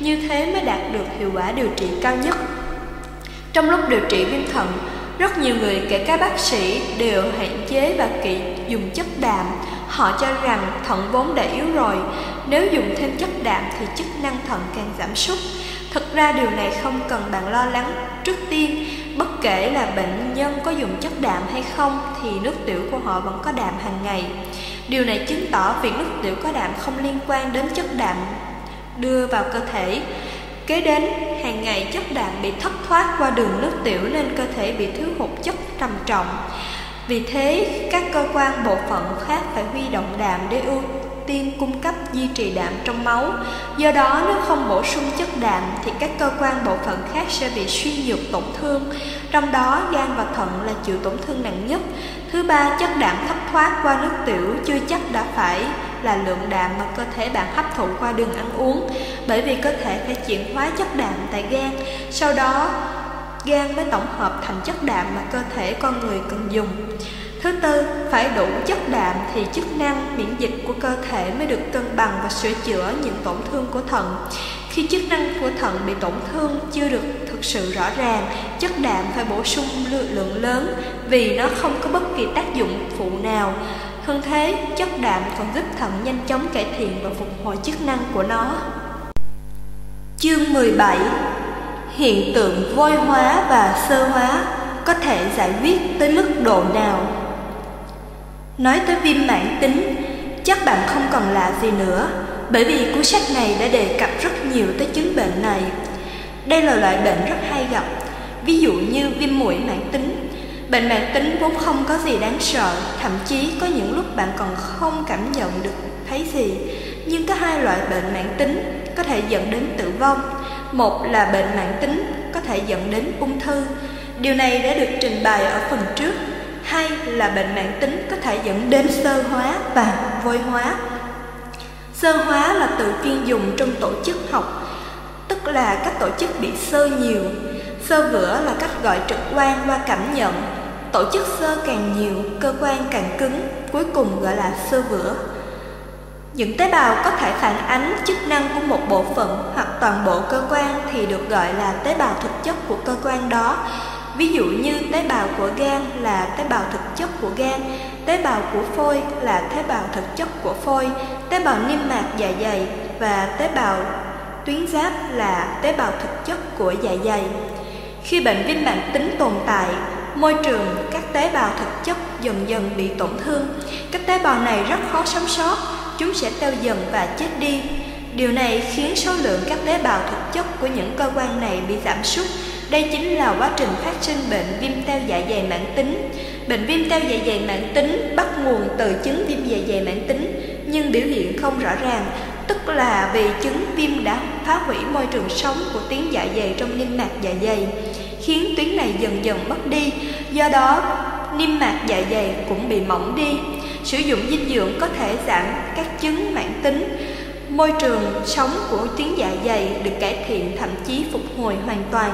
Như thế mới đạt được hiệu quả điều trị cao nhất. Trong lúc điều trị viêm thận, rất nhiều người kể cả bác sĩ đều hạn chế và kỵ dùng chất đạm. Họ cho rằng thận vốn đã yếu rồi, nếu dùng thêm chất đạm thì chức năng thận càng giảm sút. Thực ra điều này không cần bạn lo lắng. Trước tiên, bất kể là bệnh nhân có dùng chất đạm hay không thì nước tiểu của họ vẫn có đạm hàng ngày. Điều này chứng tỏ việc nước tiểu có đạm không liên quan đến chất đạm đưa vào cơ thể. Kế đến, hàng ngày chất đạm bị thất thoát qua đường nước tiểu nên cơ thể bị thiếu hụt chất trầm trọng. Vì thế, các cơ quan bộ phận khác phải huy động đạm để ưu tiên cung cấp duy trì đạm trong máu. Do đó, nếu không bổ sung chất đạm thì các cơ quan bộ phận khác sẽ bị suy nhược tổn thương. Trong đó, gan và thận là chịu tổn thương nặng nhất. Thứ ba, chất đạm thất thoát qua nước tiểu chưa chắc đã phải là lượng đạm mà cơ thể bạn hấp thụ qua đường ăn uống bởi vì cơ thể phải chuyển hóa chất đạm tại gan sau đó gan mới tổng hợp thành chất đạm mà cơ thể con người cần dùng Thứ tư, phải đủ chất đạm thì chức năng miễn dịch của cơ thể mới được cân bằng và sửa chữa những tổn thương của thận. Khi chức năng của thận bị tổn thương chưa được thực sự rõ ràng, chất đạm phải bổ sung lượng lớn vì nó không có bất kỳ tác dụng phụ nào. Hơn thế, chất đạm còn giúp thận nhanh chóng cải thiện và phục hồi chức năng của nó. Chương 17 Hiện tượng vôi hóa và sơ hóa có thể giải quyết tới mức độ nào? Nói tới viêm mãn tính, chắc bạn không còn lạ gì nữa, bởi vì cuốn sách này đã đề cập rất nhiều tới chứng bệnh này. Đây là loại bệnh rất hay gặp, ví dụ như viêm mũi mãn tính. Bệnh mãn tính vốn không có gì đáng sợ, thậm chí có những lúc bạn còn không cảm nhận được thấy gì. Nhưng có hai loại bệnh mãn tính có thể dẫn đến tử vong. Một là bệnh mãn tính có thể dẫn đến ung thư. Điều này đã được trình bày ở phần trước hay là bệnh mãn tính có thể dẫn đến sơ hóa và vôi hóa. Sơ hóa là từ chuyên dùng trong tổ chức học, tức là các tổ chức bị sơ nhiều. Sơ vữa là cách gọi trực quan qua cảm nhận. Tổ chức sơ càng nhiều, cơ quan càng cứng, cuối cùng gọi là sơ vữa. Những tế bào có thể phản ánh chức năng của một bộ phận hoặc toàn bộ cơ quan thì được gọi là tế bào thực chất của cơ quan đó. Ví dụ như tế bào của gan là tế bào thực chất của gan, tế bào của phôi là tế bào thực chất của phôi, tế bào niêm mạc dạ dày và tế bào tuyến giáp là tế bào thực chất của dạ dày. Khi bệnh viêm mãn tính tồn tại, môi trường các tế bào thực chất dần dần bị tổn thương. Các tế bào này rất khó sống sót, chúng sẽ teo dần và chết đi. Điều này khiến số lượng các tế bào thực chất của những cơ quan này bị giảm sút. Đây chính là quá trình phát sinh bệnh viêm teo dạ dày mãn tính. Bệnh viêm teo dạ dày mãn tính bắt nguồn từ chứng viêm dạ dày mãn tính nhưng biểu hiện không rõ ràng, tức là vì chứng viêm đã phá hủy môi trường sống của tuyến dạ dày trong niêm mạc dạ dày, khiến tuyến này dần dần mất đi. Do đó, niêm mạc dạ dày cũng bị mỏng đi. Sử dụng dinh dưỡng có thể giảm các chứng mãn tính. Môi trường sống của tuyến dạ dày được cải thiện thậm chí phục hồi hoàn toàn.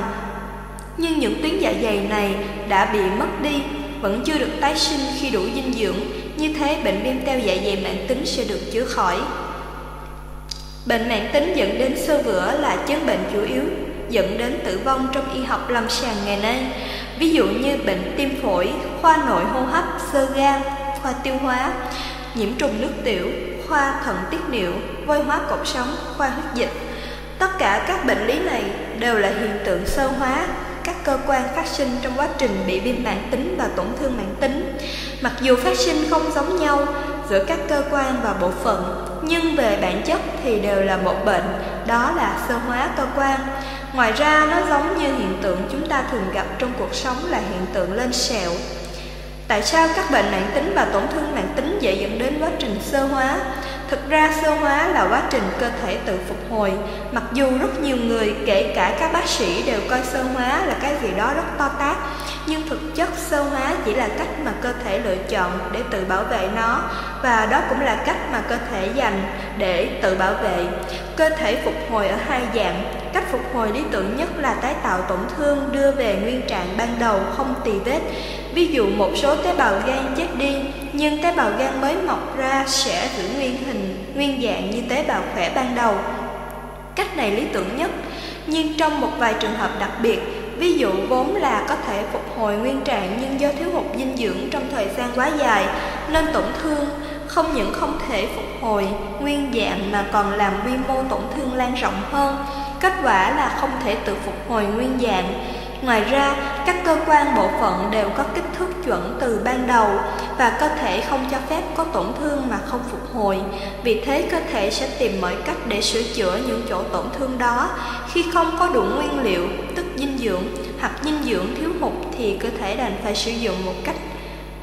Nhưng những tuyến dạ dày này đã bị mất đi, vẫn chưa được tái sinh khi đủ dinh dưỡng. Như thế bệnh viêm teo dạ dày mãn tính sẽ được chữa khỏi. Bệnh mãn tính dẫn đến sơ vữa là chứng bệnh chủ yếu dẫn đến tử vong trong y học lâm sàng ngày nay. Ví dụ như bệnh tim phổi, khoa nội hô hấp, sơ gan, khoa tiêu hóa, nhiễm trùng nước tiểu, khoa thận tiết niệu, vôi hóa cột sống, khoa huyết dịch. Tất cả các bệnh lý này đều là hiện tượng sơ hóa các cơ quan phát sinh trong quá trình bị viêm mãn tính và tổn thương mãn tính. Mặc dù phát sinh không giống nhau giữa các cơ quan và bộ phận, nhưng về bản chất thì đều là một bệnh, đó là sơ hóa cơ quan. Ngoài ra, nó giống như hiện tượng chúng ta thường gặp trong cuộc sống là hiện tượng lên sẹo. Tại sao các bệnh mãn tính và tổn thương mãn tính dễ dẫn đến quá trình sơ hóa? Thực ra sơ hóa là quá trình cơ thể tự phục hồi. Mặc dù rất nhiều người, kể cả các bác sĩ đều coi sơ hóa là cái gì đó rất to tát Nhưng thực chất sơ hóa chỉ là cách mà cơ thể lựa chọn để tự bảo vệ nó Và đó cũng là cách mà cơ thể dành để tự bảo vệ. Cơ thể phục hồi ở hai dạng Cách phục hồi lý tưởng nhất là tái tạo tổn thương đưa về nguyên trạng ban đầu không tì vết Ví dụ một số tế bào gan chết đi, nhưng tế bào gan mới mọc ra sẽ giữ nguyên hình, nguyên dạng như tế bào khỏe ban đầu. Cách này lý tưởng nhất, nhưng trong một vài trường hợp đặc biệt, ví dụ vốn là có thể phục hồi nguyên trạng nhưng do thiếu hụt dinh dưỡng trong thời gian quá dài, nên tổn thương không những không thể phục hồi nguyên dạng mà còn làm quy mô tổn thương lan rộng hơn. Kết quả là không thể tự phục hồi nguyên dạng Ngoài ra, các cơ quan bộ phận đều có kích thước chuẩn từ ban đầu và cơ thể không cho phép có tổn thương mà không phục hồi. Vì thế cơ thể sẽ tìm mọi cách để sửa chữa những chỗ tổn thương đó. Khi không có đủ nguyên liệu, tức dinh dưỡng hoặc dinh dưỡng thiếu hụt thì cơ thể đành phải sử dụng một cách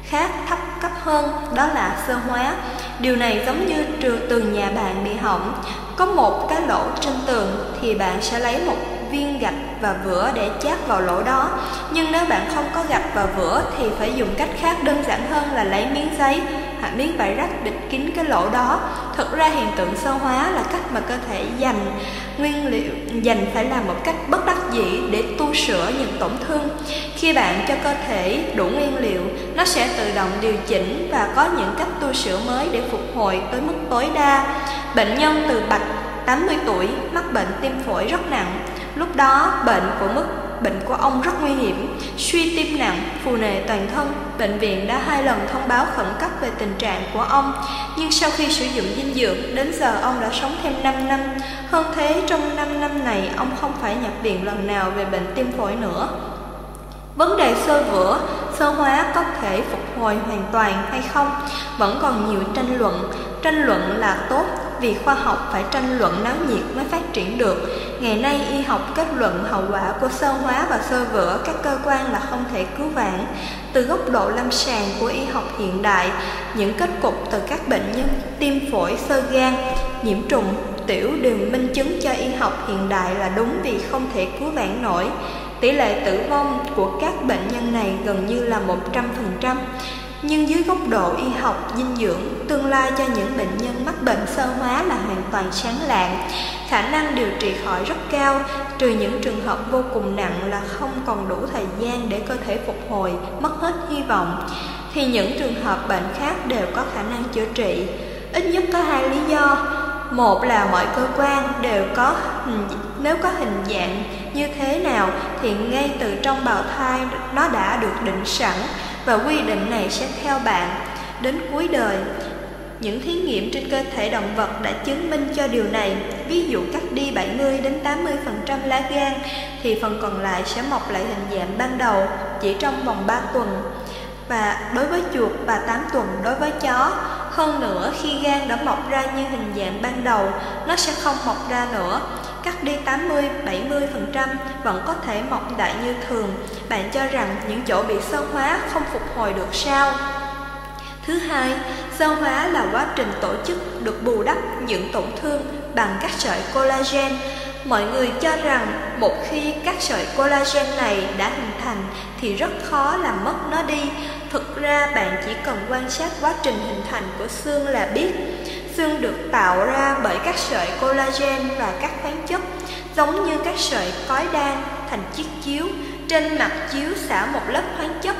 khác thấp cấp hơn, đó là sơ hóa. Điều này giống như tường nhà bạn bị hỏng, có một cái lỗ trên tường thì bạn sẽ lấy một viên gạch và vữa để chát vào lỗ đó. Nhưng nếu bạn không có gạch và vữa thì phải dùng cách khác đơn giản hơn là lấy miếng giấy hoặc miếng vải rách bịt kín cái lỗ đó. Thực ra hiện tượng sơ hóa là cách mà cơ thể dành nguyên liệu dành phải làm một cách bất đắc dĩ để tu sửa những tổn thương. Khi bạn cho cơ thể đủ nguyên liệu, nó sẽ tự động điều chỉnh và có những cách tu sửa mới để phục hồi tới mức tối đa. Bệnh nhân từ bạch 80 tuổi mắc bệnh tim phổi rất nặng Lúc đó bệnh của mức bệnh của ông rất nguy hiểm, suy tim nặng, phù nề toàn thân. Bệnh viện đã hai lần thông báo khẩn cấp về tình trạng của ông, nhưng sau khi sử dụng dinh dưỡng, đến giờ ông đã sống thêm 5 năm. Hơn thế, trong 5 năm này, ông không phải nhập viện lần nào về bệnh tim phổi nữa. Vấn đề sơ vữa, sơ hóa có thể phục hồi hoàn toàn hay không vẫn còn nhiều tranh luận. Tranh luận là tốt vì khoa học phải tranh luận náo nhiệt mới phát triển được. ngày nay y học kết luận hậu quả của sơ hóa và sơ vữa các cơ quan là không thể cứu vãn. Từ góc độ lâm sàng của y học hiện đại, những kết cục từ các bệnh nhân tim phổi, sơ gan, nhiễm trùng, tiểu đều minh chứng cho y học hiện đại là đúng vì không thể cứu vãn nổi. Tỷ lệ tử vong của các bệnh nhân này gần như là 100%. Nhưng dưới góc độ y học dinh dưỡng, tương lai cho những bệnh nhân mắc bệnh sơ hóa là hoàn toàn sáng lạng. Khả năng điều trị khỏi rất cao, trừ những trường hợp vô cùng nặng là không còn đủ thời gian để cơ thể phục hồi, mất hết hy vọng, thì những trường hợp bệnh khác đều có khả năng chữa trị. Ít nhất có hai lý do. Một là mọi cơ quan đều có hình, nếu có hình dạng như thế nào thì ngay từ trong bào thai nó đã được định sẵn và quy định này sẽ theo bạn đến cuối đời. Những thí nghiệm trên cơ thể động vật đã chứng minh cho điều này. Ví dụ cắt đi 70 đến 80% lá gan thì phần còn lại sẽ mọc lại hình dạng ban đầu chỉ trong vòng 3 tuần. Và đối với chuột và 8 tuần đối với chó. Hơn nữa khi gan đã mọc ra như hình dạng ban đầu, nó sẽ không mọc ra nữa cắt đi 80, 70% vẫn có thể mọc đại như thường. Bạn cho rằng những chỗ bị sơ hóa không phục hồi được sao? Thứ hai, sơ hóa là quá trình tổ chức được bù đắp những tổn thương bằng các sợi collagen. Mọi người cho rằng một khi các sợi collagen này đã hình thành thì rất khó làm mất nó đi. Thực ra bạn chỉ cần quan sát quá trình hình thành của xương là biết. Xương được tạo ra bởi các sợi collagen và các khoáng chất, giống như các sợi cói đan thành chiếc chiếu. Trên mặt chiếu xả một lớp khoáng chất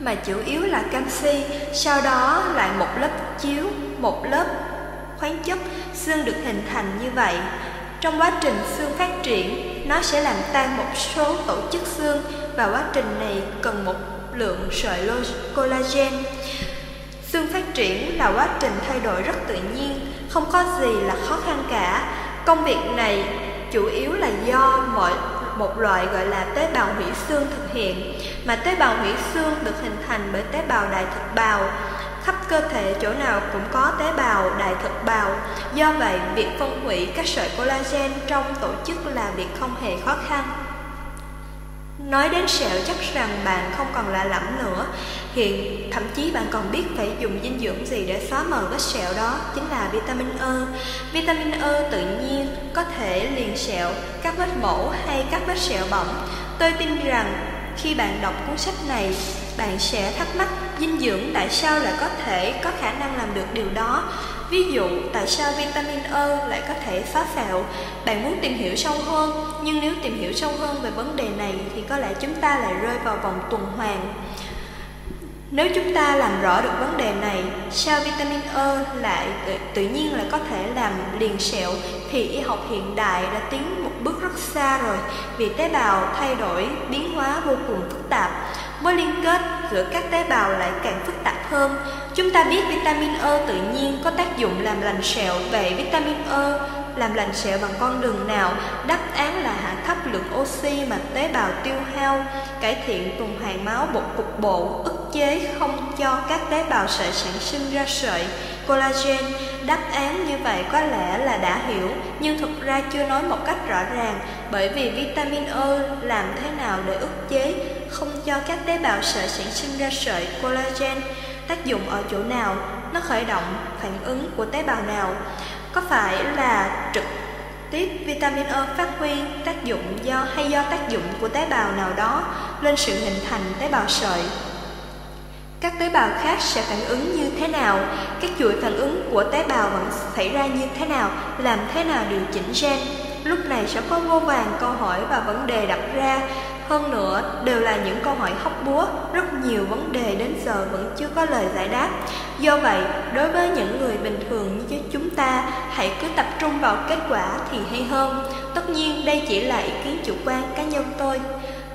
mà chủ yếu là canxi, sau đó lại một lớp chiếu, một lớp khoáng chất, xương được hình thành như vậy. Trong quá trình xương phát triển, nó sẽ làm tan một số tổ chức xương và quá trình này cần một lượng sợi collagen. Xương phát triển là quá trình thay đổi rất tự nhiên, không có gì là khó khăn cả. Công việc này chủ yếu là do mọi một loại gọi là tế bào hủy xương thực hiện, mà tế bào hủy xương được hình thành bởi tế bào đại thực bào. Khắp cơ thể chỗ nào cũng có tế bào đại thực bào, do vậy việc phân hủy các sợi collagen trong tổ chức là việc không hề khó khăn. Nói đến sẹo chắc rằng bạn không còn lạ lẫm nữa. Hiện thậm chí bạn còn biết phải dùng dinh dưỡng gì để xóa mờ vết sẹo đó Chính là vitamin E. Vitamin E tự nhiên có thể liền sẹo, các vết mổ hay các vết sẹo bỏng. Tôi tin rằng khi bạn đọc cuốn sách này Bạn sẽ thắc mắc dinh dưỡng tại sao lại có thể có khả năng làm được điều đó. Ví dụ, tại sao vitamin E lại có thể phá sẹo? Bạn muốn tìm hiểu sâu hơn, nhưng nếu tìm hiểu sâu hơn về vấn đề này thì có lẽ chúng ta lại rơi vào vòng tuần hoàn. Nếu chúng ta làm rõ được vấn đề này, sao vitamin E lại tự, tự nhiên lại có thể làm liền sẹo thì y học hiện đại đã tiến một bước rất xa rồi vì tế bào thay đổi, biến hóa vô cùng phức tạp. Mối liên kết giữa các tế bào lại càng phức tạp hơn. Chúng ta biết vitamin E tự nhiên có tác dụng làm lành sẹo, vậy vitamin E làm lành sẹo bằng con đường nào? Đáp án là hạ thấp lượng oxy mà tế bào tiêu hao, cải thiện tuần hoàn máu bộ cục bộ, ức chế không cho các tế bào sợi sản sinh ra sợi collagen. Đáp án như vậy có lẽ là đã hiểu, nhưng thực ra chưa nói một cách rõ ràng, bởi vì vitamin E làm thế nào để ức chế không cho các tế bào sợi sản sinh ra sợi collagen tác dụng ở chỗ nào, nó khởi động phản ứng của tế bào nào. Có phải là trực tiếp vitamin E phát huy tác dụng do hay do tác dụng của tế bào nào đó lên sự hình thành tế bào sợi? Các tế bào khác sẽ phản ứng như thế nào? Các chuỗi phản ứng của tế bào vẫn xảy ra như thế nào? Làm thế nào điều chỉnh gen? Lúc này sẽ có vô vàng câu hỏi và vấn đề đặt ra hơn nữa, đều là những câu hỏi hóc búa, rất nhiều vấn đề đến giờ vẫn chưa có lời giải đáp. Do vậy, đối với những người bình thường như chúng ta, hãy cứ tập trung vào kết quả thì hay hơn. Tất nhiên, đây chỉ là ý kiến chủ quan cá nhân tôi.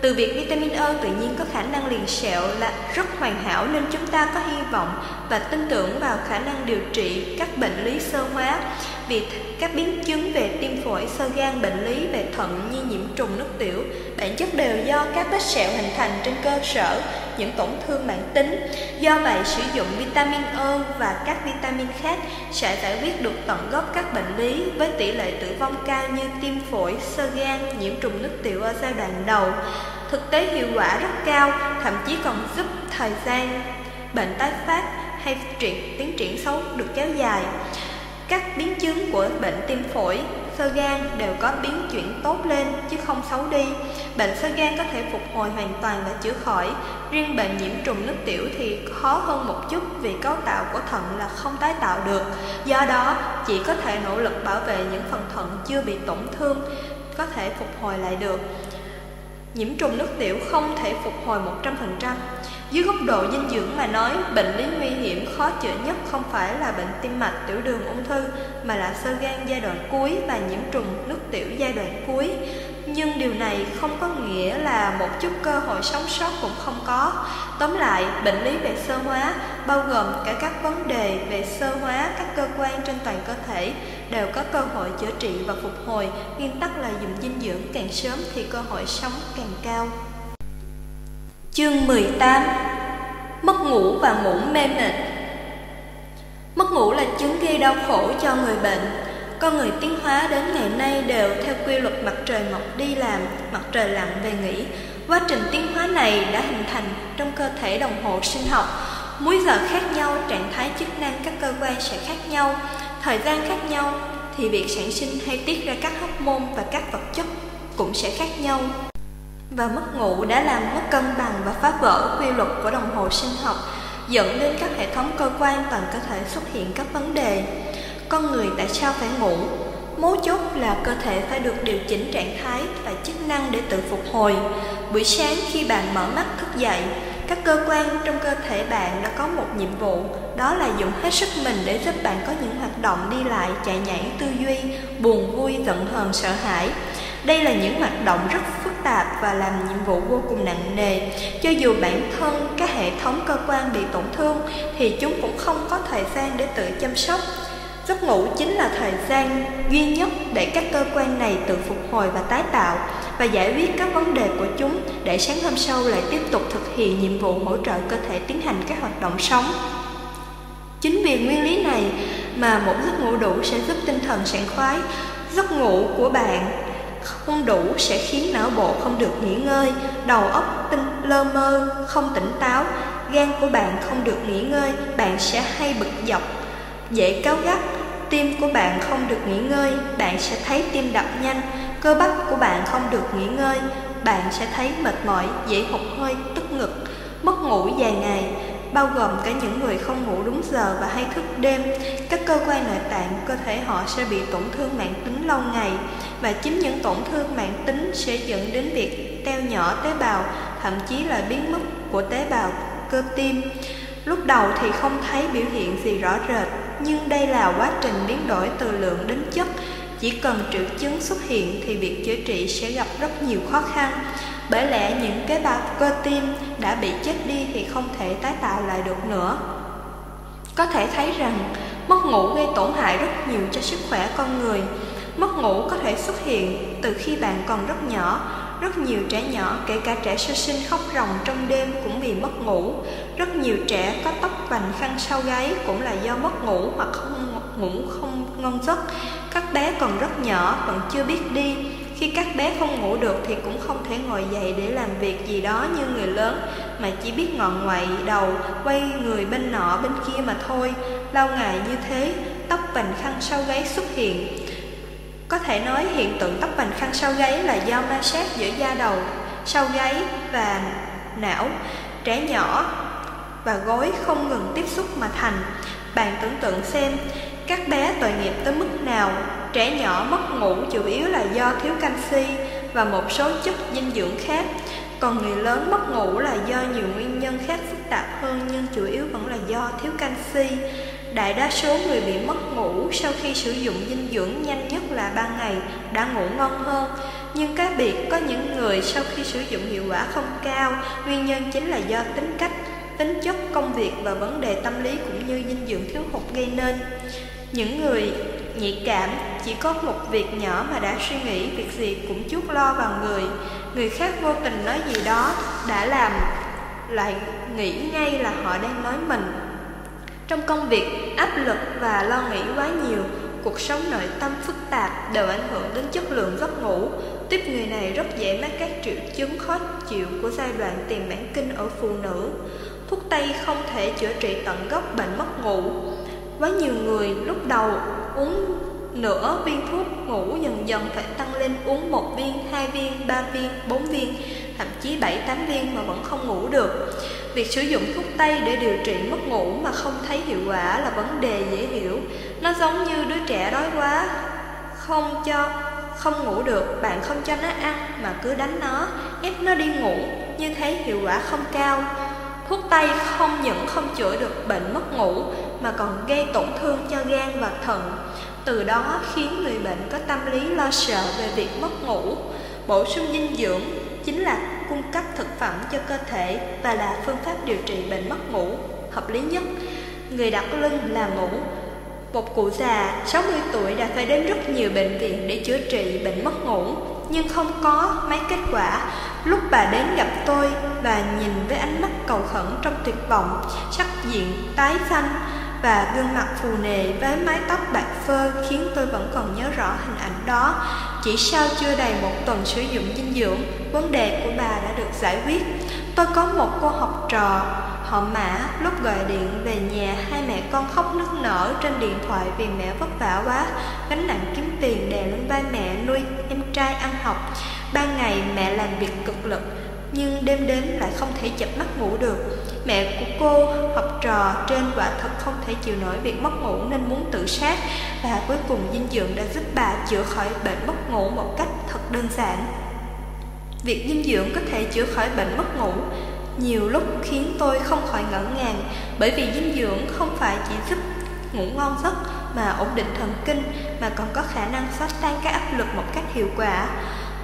Từ việc vitamin E tự nhiên có khả năng liền sẹo là rất hoàn hảo nên chúng ta có hy vọng và tin tưởng vào khả năng điều trị các bệnh lý sơ hóa. vì các biến chứng về tim phổi, sơ gan, bệnh lý về thận như nhiễm trùng nước tiểu, bản chất đều do các vết sẹo hình thành trên cơ sở những tổn thương mãn tính. Do vậy, sử dụng vitamin E và các vitamin khác sẽ giải quyết được tận gốc các bệnh lý với tỷ lệ tử vong cao như tim phổi, sơ gan, nhiễm trùng nước tiểu ở giai đoạn đầu. Thực tế hiệu quả rất cao, thậm chí còn giúp thời gian bệnh tái phát hay triển, tiến triển xấu được kéo dài. Các biến chứng của bệnh tim phổi, sơ gan đều có biến chuyển tốt lên chứ không xấu đi. Bệnh sơ gan có thể phục hồi hoàn toàn và chữa khỏi. Riêng bệnh nhiễm trùng nước tiểu thì khó hơn một chút vì cấu tạo của thận là không tái tạo được. Do đó, chỉ có thể nỗ lực bảo vệ những phần thận chưa bị tổn thương, có thể phục hồi lại được. Nhiễm trùng nước tiểu không thể phục hồi 100%. Dưới góc độ dinh dưỡng mà nói, bệnh lý nguy hiểm khó chữa nhất không phải là bệnh tim mạch, tiểu đường, ung thư, mà là sơ gan giai đoạn cuối và nhiễm trùng nước tiểu giai đoạn cuối. Nhưng điều này không có nghĩa là một chút cơ hội sống sót cũng không có. Tóm lại, bệnh lý về sơ hóa bao gồm cả các vấn đề về sơ hóa các cơ quan trên toàn cơ thể đều có cơ hội chữa trị và phục hồi. Nguyên tắc là dùng dinh dưỡng càng sớm thì cơ hội sống càng cao. Chương 18 Mất ngủ và ngủ mê mệt. Mất ngủ là chứng gây đau khổ cho người bệnh. Con người tiến hóa đến ngày nay đều theo quy luật mặt trời mọc đi làm, mặt trời lặn về nghỉ. Quá trình tiến hóa này đã hình thành trong cơ thể đồng hồ sinh học. Múi giờ khác nhau, trạng thái chức năng các cơ quan sẽ khác nhau. Thời gian khác nhau thì việc sản sinh hay tiết ra các hormone và các vật chất cũng sẽ khác nhau và mất ngủ đã làm mất cân bằng và phá vỡ quy luật của đồng hồ sinh học, dẫn đến các hệ thống cơ quan toàn cơ thể xuất hiện các vấn đề. Con người tại sao phải ngủ? Mấu chốt là cơ thể phải được điều chỉnh trạng thái và chức năng để tự phục hồi. Buổi sáng khi bạn mở mắt thức dậy, các cơ quan trong cơ thể bạn đã có một nhiệm vụ, đó là dùng hết sức mình để giúp bạn có những hoạt động đi lại, chạy nhảy, tư duy, buồn vui, giận hờn, sợ hãi. Đây là những hoạt động rất phức tạp và làm nhiệm vụ vô cùng nặng nề. Cho dù bản thân các hệ thống cơ quan bị tổn thương thì chúng cũng không có thời gian để tự chăm sóc. Giấc ngủ chính là thời gian duy nhất để các cơ quan này tự phục hồi và tái tạo và giải quyết các vấn đề của chúng để sáng hôm sau lại tiếp tục thực hiện nhiệm vụ hỗ trợ cơ thể tiến hành các hoạt động sống. Chính vì nguyên lý này mà một giấc ngủ đủ sẽ giúp tinh thần sảng khoái. Giấc ngủ của bạn không đủ sẽ khiến não bộ không được nghỉ ngơi, đầu óc tinh lơ mơ, không tỉnh táo, gan của bạn không được nghỉ ngơi, bạn sẽ hay bực dọc, dễ cáu gắt, tim của bạn không được nghỉ ngơi, bạn sẽ thấy tim đập nhanh, cơ bắp của bạn không được nghỉ ngơi, bạn sẽ thấy mệt mỏi, dễ hụt hơi, tức ngực, mất ngủ dài ngày, bao gồm cả những người không ngủ đúng giờ và hay thức đêm. Các cơ quan nội tạng cơ thể họ sẽ bị tổn thương mạng tính lâu ngày và chính những tổn thương mạng tính sẽ dẫn đến việc teo nhỏ tế bào, thậm chí là biến mất của tế bào cơ tim. Lúc đầu thì không thấy biểu hiện gì rõ rệt, nhưng đây là quá trình biến đổi từ lượng đến chất. Chỉ cần triệu chứng xuất hiện thì việc chữa trị sẽ gặp rất nhiều khó khăn. Bởi lẽ những cái bào cơ tim đã bị chết đi thì không thể tái tạo lại được nữa. Có thể thấy rằng mất ngủ gây tổn hại rất nhiều cho sức khỏe con người. Mất ngủ có thể xuất hiện từ khi bạn còn rất nhỏ. Rất nhiều trẻ nhỏ, kể cả trẻ sơ sinh khóc ròng trong đêm cũng vì mất ngủ. Rất nhiều trẻ có tóc vành khăn sau gáy cũng là do mất ngủ hoặc không ngủ không ngon giấc. Các bé còn rất nhỏ, vẫn chưa biết đi, khi các bé không ngủ được thì cũng không thể ngồi dậy để làm việc gì đó như người lớn Mà chỉ biết ngọn ngoại đầu, quay người bên nọ bên kia mà thôi. Lâu ngày như thế, tóc vành khăn sau gáy xuất hiện. Có thể nói hiện tượng tóc vành khăn sau gáy là do ma sát giữa da đầu, sau gáy và não. Trẻ nhỏ và gối không ngừng tiếp xúc mà thành. Bạn tưởng tượng xem, các bé tội nghiệp tới mức nào Trẻ nhỏ mất ngủ chủ yếu là do thiếu canxi và một số chất dinh dưỡng khác. Còn người lớn mất ngủ là do nhiều nguyên nhân khác phức tạp hơn nhưng chủ yếu vẫn là do thiếu canxi. Đại đa số người bị mất ngủ sau khi sử dụng dinh dưỡng nhanh nhất là ban ngày đã ngủ ngon hơn. Nhưng cá biệt có những người sau khi sử dụng hiệu quả không cao, nguyên nhân chính là do tính cách, tính chất công việc và vấn đề tâm lý cũng như dinh dưỡng thiếu hụt gây nên. Những người nhạy cảm Chỉ có một việc nhỏ mà đã suy nghĩ Việc gì cũng chút lo vào người. Người khác vô tình nói gì đó Đã làm lại nghĩ ngay là họ đang nói mình. Trong công việc, áp lực và lo nghĩ quá nhiều Cuộc sống nội tâm phức tạp đều ảnh hưởng đến chất lượng giấc ngủ. Tiếp người này rất dễ mắc các triệu chứng khó chịu của giai đoạn tiền mãn kinh ở phụ nữ. Thuốc Tây không thể chữa trị tận gốc bệnh mất ngủ. Quá nhiều người lúc đầu uống nửa viên thuốc ngủ dần dần phải tăng lên uống một viên, hai viên, ba viên, bốn viên, thậm chí bảy tám viên mà vẫn không ngủ được. Việc sử dụng thuốc tây để điều trị mất ngủ mà không thấy hiệu quả là vấn đề dễ hiểu. Nó giống như đứa trẻ đói quá, không cho không ngủ được, bạn không cho nó ăn mà cứ đánh nó, ép nó đi ngủ, như thế hiệu quả không cao. Thuốc tây không những không chữa được bệnh mất ngủ mà còn gây tổn thương cho gan và thận. Từ đó khiến người bệnh có tâm lý lo sợ về việc mất ngủ. Bổ sung dinh dưỡng chính là cung cấp thực phẩm cho cơ thể và là phương pháp điều trị bệnh mất ngủ hợp lý nhất. Người đặt lưng là ngủ. Một cụ già 60 tuổi đã phải đến rất nhiều bệnh viện để chữa trị bệnh mất ngủ, nhưng không có mấy kết quả. Lúc bà đến gặp tôi và nhìn với ánh mắt cầu khẩn trong tuyệt vọng, sắc diện tái xanh, và gương mặt phù nề với mái tóc bạc phơ khiến tôi vẫn còn nhớ rõ hình ảnh đó. Chỉ sau chưa đầy một tuần sử dụng dinh dưỡng, vấn đề của bà đã được giải quyết. Tôi có một cô học trò, họ Mã, lúc gọi điện về nhà hai mẹ con khóc nức nở trên điện thoại vì mẹ vất vả quá, gánh nặng kiếm tiền đè lên vai mẹ nuôi em trai ăn học. Ban ngày mẹ làm việc cực lực, nhưng đêm đến lại không thể chập mắt ngủ được. Mẹ của cô, học trò trên quả thật không thể chịu nổi việc mất ngủ nên muốn tự sát và cuối cùng dinh dưỡng đã giúp bà chữa khỏi bệnh mất ngủ một cách thật đơn giản. Việc dinh dưỡng có thể chữa khỏi bệnh mất ngủ nhiều lúc khiến tôi không khỏi ngỡ ngàng bởi vì dinh dưỡng không phải chỉ giúp ngủ ngon giấc mà ổn định thần kinh mà còn có khả năng xóa tan các áp lực một cách hiệu quả.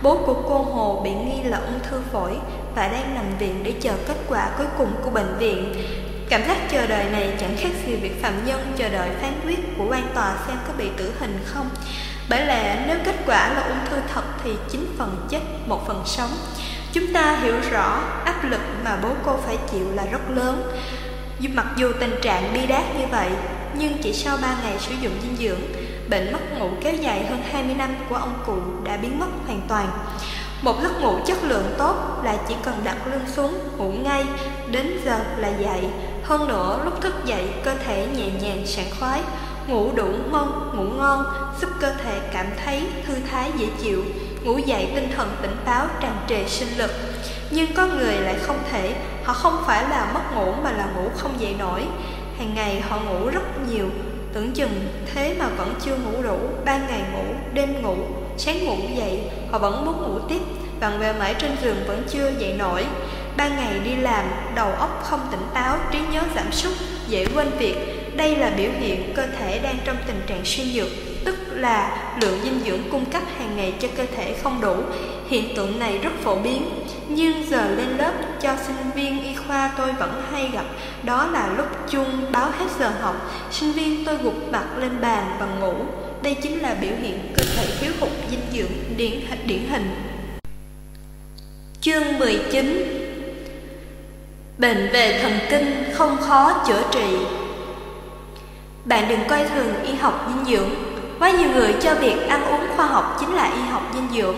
Bố của cô Hồ bị nghi là ung thư phổi và đang nằm viện để chờ kết quả cuối cùng của bệnh viện. Cảm giác chờ đợi này chẳng khác gì việc phạm nhân chờ đợi phán quyết của quan tòa xem có bị tử hình không. Bởi lẽ nếu kết quả là ung thư thật thì 9 phần chết, một phần sống. Chúng ta hiểu rõ áp lực mà bố cô phải chịu là rất lớn. Mặc dù tình trạng bi đát như vậy, nhưng chỉ sau 3 ngày sử dụng dinh dưỡng, bệnh mất ngủ kéo dài hơn 20 năm của ông cụ đã biến mất hoàn toàn. Một giấc ngủ chất lượng tốt là chỉ cần đặt lưng xuống, ngủ ngay, đến giờ là dậy. Hơn nữa, lúc thức dậy, cơ thể nhẹ nhàng sảng khoái, ngủ đủ ngon, ngủ ngon, giúp cơ thể cảm thấy thư thái dễ chịu, ngủ dậy tinh thần tỉnh táo, tràn trề sinh lực. Nhưng có người lại không thể, họ không phải là mất ngủ mà là ngủ không dậy nổi. Hàng ngày họ ngủ rất nhiều, tưởng chừng thế mà vẫn chưa ngủ đủ, ban ngày ngủ, đêm ngủ, sáng ngủ dậy, họ vẫn muốn ngủ tiếp, vặn về mãi trên giường vẫn chưa dậy nổi. Ban ngày đi làm, đầu óc không tỉnh táo, trí nhớ giảm sút, dễ quên việc. Đây là biểu hiện cơ thể đang trong tình trạng suy nhược, tức là lượng dinh dưỡng cung cấp hàng ngày cho cơ thể không đủ. Hiện tượng này rất phổ biến, nhưng giờ lên lớp cho sinh viên y khoa tôi vẫn hay gặp, đó là lúc chung báo hết giờ học, sinh viên tôi gục mặt lên bàn và ngủ. Đây chính là biểu hiện cơ thể thiếu hụt dinh dưỡng điển, điển hình. Chương 19 Bệnh về thần kinh không khó chữa trị. Bạn đừng coi thường y học dinh dưỡng. Quá nhiều người cho việc ăn uống khoa học chính là y học dinh dưỡng.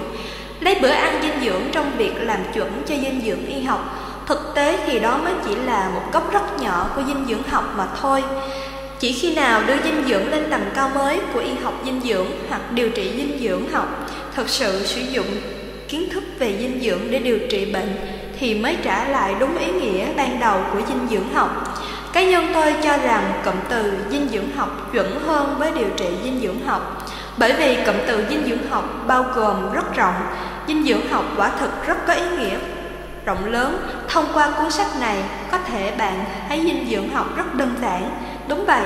Lấy bữa ăn dinh dưỡng trong việc làm chuẩn cho dinh dưỡng y học Thực tế thì đó mới chỉ là một góc rất nhỏ của dinh dưỡng học mà thôi chỉ khi nào đưa dinh dưỡng lên tầm cao mới của y học dinh dưỡng hoặc điều trị dinh dưỡng học, thực sự sử dụng kiến thức về dinh dưỡng để điều trị bệnh thì mới trả lại đúng ý nghĩa ban đầu của dinh dưỡng học. Cá nhân tôi cho rằng cụm từ dinh dưỡng học chuẩn hơn với điều trị dinh dưỡng học bởi vì cụm từ dinh dưỡng học bao gồm rất rộng, dinh dưỡng học quả thực rất có ý nghĩa rộng lớn. Thông qua cuốn sách này, có thể bạn thấy dinh dưỡng học rất đơn giản. Đúng vậy,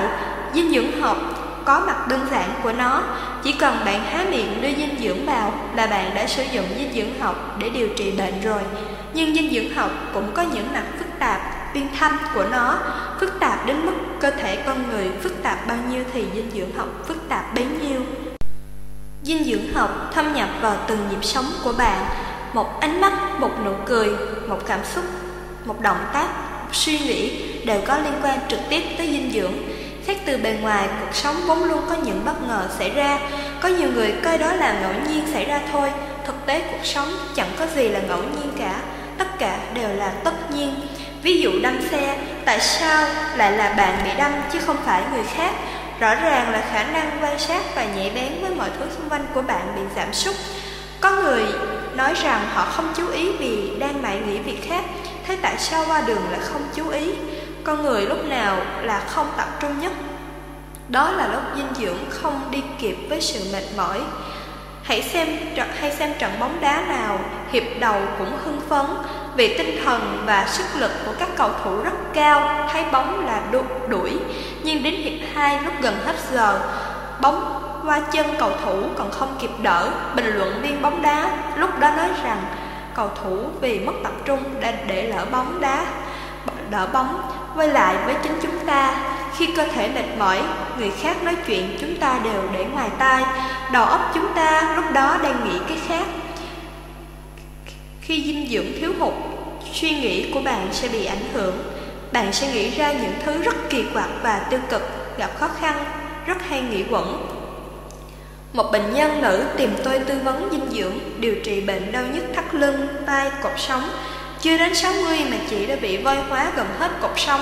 dinh dưỡng học có mặt đơn giản của nó. Chỉ cần bạn há miệng đưa dinh dưỡng vào là bạn đã sử dụng dinh dưỡng học để điều trị bệnh rồi. Nhưng dinh dưỡng học cũng có những mặt phức tạp biên thâm của nó phức tạp đến mức cơ thể con người phức tạp bao nhiêu thì dinh dưỡng học phức tạp bấy nhiêu dinh dưỡng học thâm nhập vào từng nhịp sống của bạn một ánh mắt một nụ cười một cảm xúc một động tác suy nghĩ đều có liên quan trực tiếp tới dinh dưỡng. Xét từ bề ngoài, cuộc sống vốn luôn có những bất ngờ xảy ra. Có nhiều người coi đó là ngẫu nhiên xảy ra thôi Thực tế cuộc sống chẳng có gì là ngẫu nhiên cả Tất cả đều là tất nhiên. Ví dụ đâm xe, tại sao lại là bạn bị đâm chứ không phải người khác? Rõ ràng là khả năng quan sát và nhạy bén với mọi thứ xung quanh của bạn bị giảm sút. Có người nói rằng họ không chú ý vì đang mải nghĩ việc khác. Thế tại sao qua đường lại không chú ý? Con người lúc nào là không tập trung nhất? Đó là lúc dinh dưỡng không đi kịp với sự mệt mỏi. Hãy xem hay xem trận bóng đá nào, hiệp đầu cũng hưng phấn, vì tinh thần và sức lực của các cầu thủ rất cao, thấy bóng là đuổi. Nhưng đến hiệp hai lúc gần hết giờ, bóng qua chân cầu thủ còn không kịp đỡ. Bình luận viên bóng đá lúc đó nói rằng cầu thủ vì mất tập trung đã để lỡ bóng đá đỡ bóng Quay lại với chính chúng ta. Khi cơ thể mệt mỏi, Người khác nói chuyện chúng ta đều để ngoài tai, Đầu óc chúng ta lúc đó đang nghĩ cái khác. Khi dinh dưỡng thiếu hụt, Suy nghĩ của bạn sẽ bị ảnh hưởng. Bạn sẽ nghĩ ra những thứ rất kỳ quặc và tiêu cực, Gặp khó khăn, Rất hay nghĩ quẩn một bệnh nhân nữ tìm tôi tư vấn dinh dưỡng, điều trị bệnh đau nhức thắt lưng, tai cột sống. Chưa đến 60 mà chị đã bị voi hóa gần hết cột sống.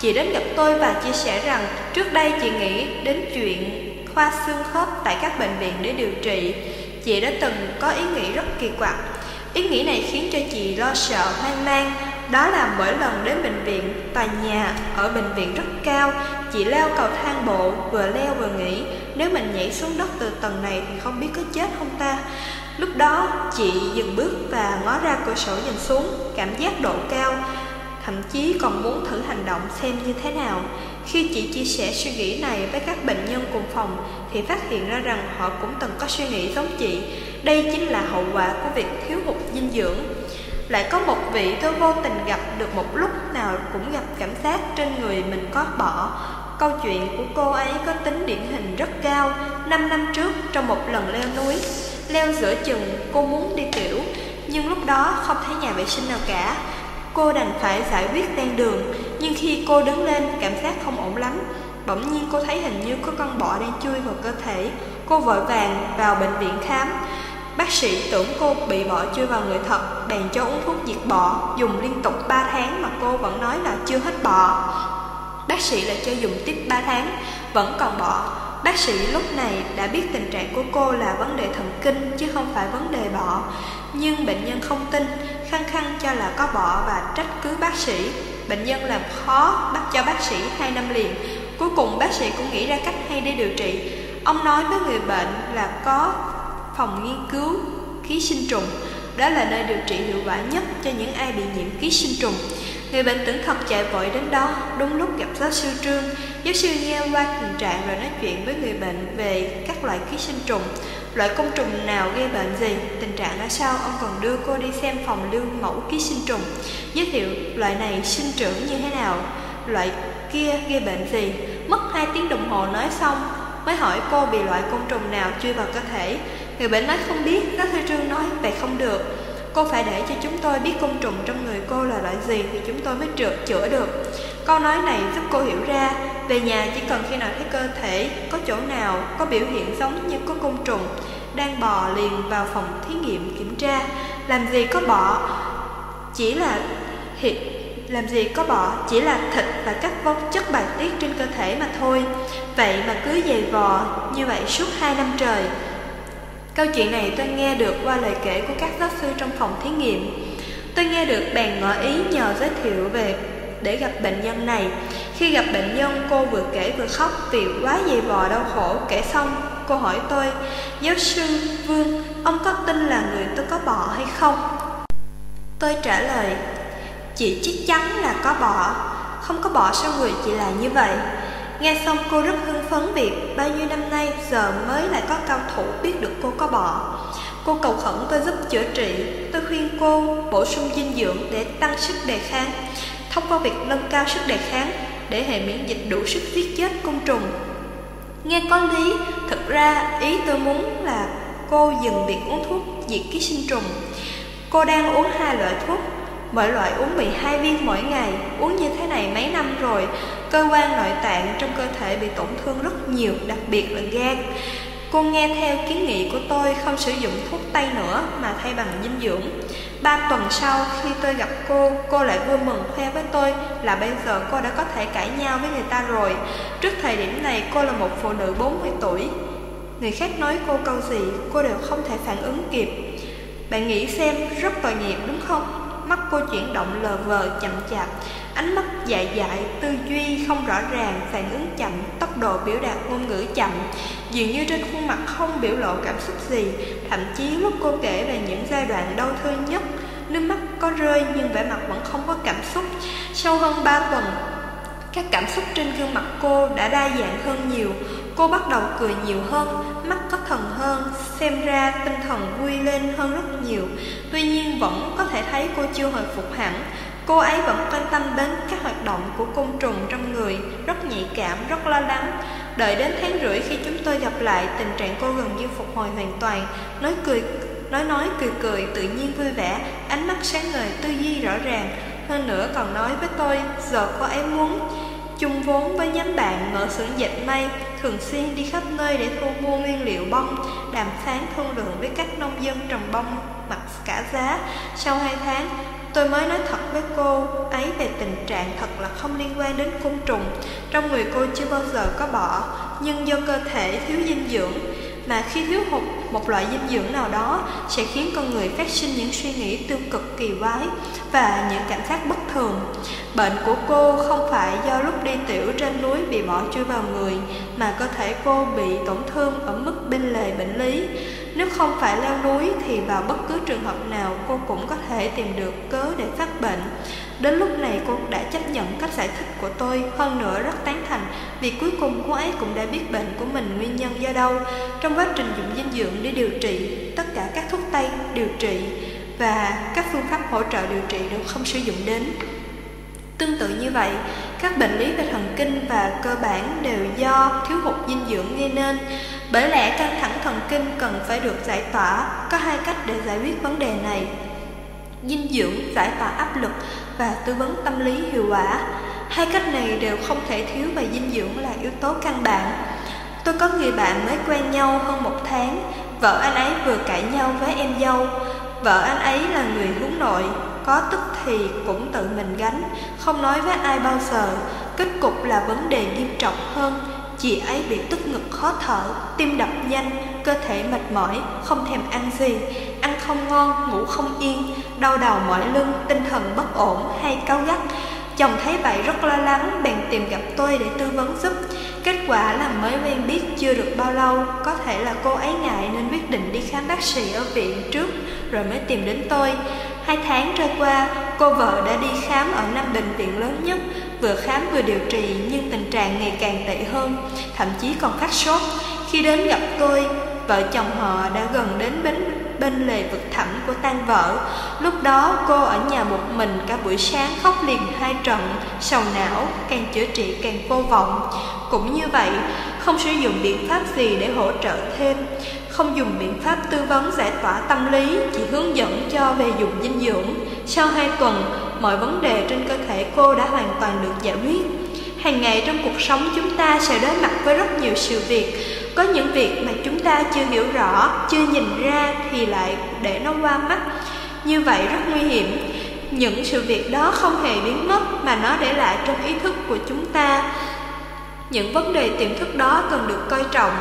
Chị đến gặp tôi và chia sẻ rằng Trước đây chị nghĩ đến chuyện khoa xương khớp tại các bệnh viện để điều trị. Chị đã từng có ý nghĩ rất kỳ quặc. Ý nghĩ này khiến cho chị lo sợ hoang mang. Đó là mỗi lần đến bệnh viện, tòa nhà ở bệnh viện rất cao. Chị leo cầu thang bộ, vừa leo vừa nghĩ nếu mình nhảy xuống đất từ tầng này thì không biết có chết không ta? Lúc đó, chị dừng bước và ngó ra cửa sổ nhìn xuống, Cảm giác độ cao. Thậm chí còn muốn thử hành động xem như thế nào. Khi chị chia sẻ suy nghĩ này với các bệnh nhân cùng phòng, Thì phát hiện ra rằng họ cũng từng có suy nghĩ giống chị. Đây chính là hậu quả của việc thiếu hụt dinh dưỡng. Lại có một vị tôi vô tình gặp được một lúc nào cũng gặp cảm giác trên người mình có bỏ. Câu chuyện của cô ấy có tính điển hình rất cao. Năm năm trước, trong một lần leo núi, Leo giữa chừng, cô muốn đi tiểu. Nhưng lúc đó không thấy nhà vệ sinh nào cả. Cô đành phải giải quyết ven đường. Nhưng khi cô đứng lên, cảm giác không ổn lắm. Bỗng nhiên cô thấy hình như có con bọ đang chui vào cơ thể. Cô vội vàng vào bệnh viện khám. Bác sĩ tưởng cô bị bọ chui vào người thật, Bèn cho uống thuốc diệt bọ, Dùng liên tục 3 tháng mà cô vẫn nói là chưa hết bọ. Bác sĩ lại cho dùng tiếp 3 tháng Vẫn còn bỏ. Bác sĩ lúc này đã biết tình trạng của cô là vấn đề thần kinh chứ không phải vấn đề bỏ. Nhưng bệnh nhân không tin, khăng khăng cho là có bỏ và trách cứ bác sĩ. Bệnh nhân làm khó bắt cho bác sĩ 2 năm liền. Cuối cùng bác sĩ cũng nghĩ ra cách hay để điều trị. Ông nói với người bệnh là có phòng nghiên cứu ký sinh trùng. Đó là nơi điều trị hiệu quả nhất cho những ai bị nhiễm ký sinh trùng. Người bệnh tưởng thật chạy vội đến đó Đúng lúc gặp giáo sư Trương. Giáo sư nghe qua tình trạng rồi nói chuyện với người bệnh về các loại ký sinh trùng. Loại côn trùng nào gây bệnh gì, tình trạng ra sao? Ông còn đưa cô đi xem phòng lưu mẫu ký sinh trùng. Giới thiệu loại này sinh trưởng như thế nào? Loại kia gây bệnh gì? Mất 2 tiếng đồng hồ nói xong Mới hỏi cô bị loại côn trùng nào chui vào cơ thể. Người bệnh nói không biết. Giáo sư Trương nói vậy không được. Cô phải để cho chúng tôi biết côn trùng trong người cô là loại gì thì chúng tôi mới trượt chữa được. Câu nói này giúp cô hiểu ra, về nhà chỉ cần khi nào thấy cơ thể có chỗ nào có biểu hiện giống như có côn trùng đang bò liền vào phòng thí nghiệm kiểm tra. Làm gì có bọ, chỉ là hiện làm gì có bọ, chỉ là thịt và các vong chất bài tiết trên cơ thể mà thôi. Vậy mà cứ dày vò như vậy suốt hai năm trời. Câu chuyện này tôi nghe được qua lời kể của các giáo sư trong phòng thí nghiệm. Tôi nghe được bèn ngỏ ý nhờ giới thiệu về để gặp bệnh nhân này. Khi gặp bệnh nhân, cô vừa kể vừa khóc vì quá dày vò đau khổ. Kể xong, cô hỏi tôi, giáo sư Vương, ông có tin là người tôi có bọ hay không? Tôi trả lời, chị chắc chắn là có bọ, không có bọ sao người chị là như vậy? Nghe xong cô rất hưng phấn vì bao nhiêu năm nay giờ mới lại có cao thủ biết được cô có bọ. Cô cầu khẩn tôi giúp chữa trị, tôi khuyên cô bổ sung dinh dưỡng để tăng sức đề kháng. thông qua việc nâng cao sức đề kháng để hệ miễn dịch đủ sức giết chết côn trùng. Nghe có lý, thực ra ý tôi muốn là cô dừng việc uống thuốc diệt ký sinh trùng. Cô đang uống hai loại thuốc, mỗi loại uống 12 viên mỗi ngày, uống như thế này mấy năm rồi. Cơ quan nội tạng trong cơ thể bị tổn thương rất nhiều, đặc biệt là gan. Cô nghe theo kiến nghị của tôi không sử dụng thuốc tây nữa mà thay bằng dinh dưỡng. Ba tuần sau khi tôi gặp cô, cô lại vui mừng khoe với tôi là bây giờ cô đã có thể cãi nhau với người ta rồi. Trước thời điểm này cô là một phụ nữ 40 tuổi. Người khác nói cô câu gì, cô đều không thể phản ứng kịp. Bạn nghĩ xem rất tội nghiệp đúng không? Mắt cô chuyển động lờ vờ chậm chạp. Ánh mắt dại dại, tư duy không rõ ràng, phản ứng chậm, tốc độ biểu đạt ngôn ngữ chậm. Dường như trên khuôn mặt không biểu lộ cảm xúc gì Thậm chí lúc cô kể về những giai đoạn đau thương nhất Nước mắt có rơi nhưng vẻ mặt vẫn không có cảm xúc. Sau hơn 3 tuần Các cảm xúc trên gương mặt cô đã đa dạng hơn nhiều. Cô bắt đầu cười nhiều hơn, mắt có thần hơn, xem ra tinh thần vui lên hơn rất nhiều. Tuy nhiên vẫn có thể thấy cô chưa hồi phục hẳn. Cô ấy vẫn quan tâm đến các hoạt động của côn trùng trong người, rất nhạy cảm, rất lo lắng. Đợi đến tháng rưỡi khi chúng tôi gặp lại, tình trạng cô gần như phục hồi hoàn toàn, nói cười nói nói cười cười tự nhiên vui vẻ, ánh mắt sáng ngời, tư duy rõ ràng. Hơn nữa còn nói với tôi, giờ cô ấy muốn chung vốn với nhóm bạn mở xưởng dệt may, thường xuyên đi khắp nơi để thu mua nguyên liệu bông, đàm phán thương lượng với các nông dân trồng bông mặc cả giá. Sau hai tháng, tôi mới nói thật với cô ấy về tình trạng thật là không liên quan đến côn trùng. Trong người cô chưa bao giờ có bỏ nhưng do cơ thể thiếu dinh dưỡng, mà khi thiếu hụt một loại dinh dưỡng nào đó sẽ khiến con người phát sinh những suy nghĩ tiêu cực kỳ quái và những cảm giác bất thường. Bệnh của cô không phải do lúc đi tiểu trên núi bị bỏ chui vào người, mà cơ thể cô bị tổn thương ở mức bên lề bệnh lý. Nếu không phải leo núi thì vào bất cứ trường hợp nào cô cũng có thể tìm được cớ để phát bệnh. Đến lúc này cô đã chấp nhận cách giải thích của tôi, hơn nữa rất tán thành vì cuối cùng cô ấy cũng đã biết bệnh của mình nguyên nhân do đâu. Trong quá trình dùng dinh dưỡng để điều trị, tất cả các thuốc tây điều trị và các phương pháp hỗ trợ điều trị đều không sử dụng đến. Tương tự như vậy, các bệnh lý về thần kinh và cơ bản đều do thiếu hụt dinh dưỡng gây nên. Bởi lẽ căng thẳng thần kinh cần phải được giải tỏa, có hai cách để giải quyết vấn đề này. Dinh dưỡng giải tỏa áp lực và tư vấn tâm lý hiệu quả. Hai cách này đều không thể thiếu và dinh dưỡng là yếu tố căn bản. Tôi có người bạn mới quen nhau hơn một tháng, vợ anh ấy vừa cãi nhau với em dâu. Vợ anh ấy là người hướng nội, có tức thì cũng tự mình gánh, không nói với ai bao giờ. Kết cục là vấn đề nghiêm trọng hơn. Chị ấy bị tức ngực khó thở, tim đập nhanh, cơ thể mệt mỏi, không thèm ăn gì, ăn không ngon, ngủ không yên, đau đầu mỏi lưng, tinh thần bất ổn hay cao gắt. Chồng thấy vậy rất lo lắng, bèn tìm gặp tôi để tư vấn giúp. Kết quả là mới quen biết chưa được bao lâu, có thể là cô ấy ngại nên quyết định đi khám bác sĩ ở viện trước, rồi mới tìm đến tôi. Hai tháng trôi qua, cô vợ đã đi khám ở năm bệnh viện lớn nhất, vừa khám vừa điều trị nhưng tình trạng ngày càng tệ hơn, thậm chí còn phát sốt. Khi đến gặp tôi, vợ chồng họ đã gần đến bến bên lề vực thẳm của tan vỡ. Lúc đó cô ở nhà một mình cả buổi sáng khóc liền hai trận, sầu não, càng chữa trị càng vô vọng. Cũng như vậy, không sử dụng biện pháp gì để hỗ trợ thêm, không dùng biện pháp tư vấn giải tỏa tâm lý, chỉ hướng dẫn cho về dùng dinh dưỡng. Sau hai tuần, mọi vấn đề trên cơ thể cô đã hoàn toàn được giải quyết. Hàng ngày trong cuộc sống chúng ta sẽ đối mặt với rất nhiều sự việc. Có những việc mà chúng ta chưa hiểu rõ, chưa nhìn ra thì lại để nó qua mắt. Như vậy rất nguy hiểm. Những sự việc đó không hề biến mất mà nó để lại trong ý thức của chúng ta. Những vấn đề tiềm thức đó cần được coi trọng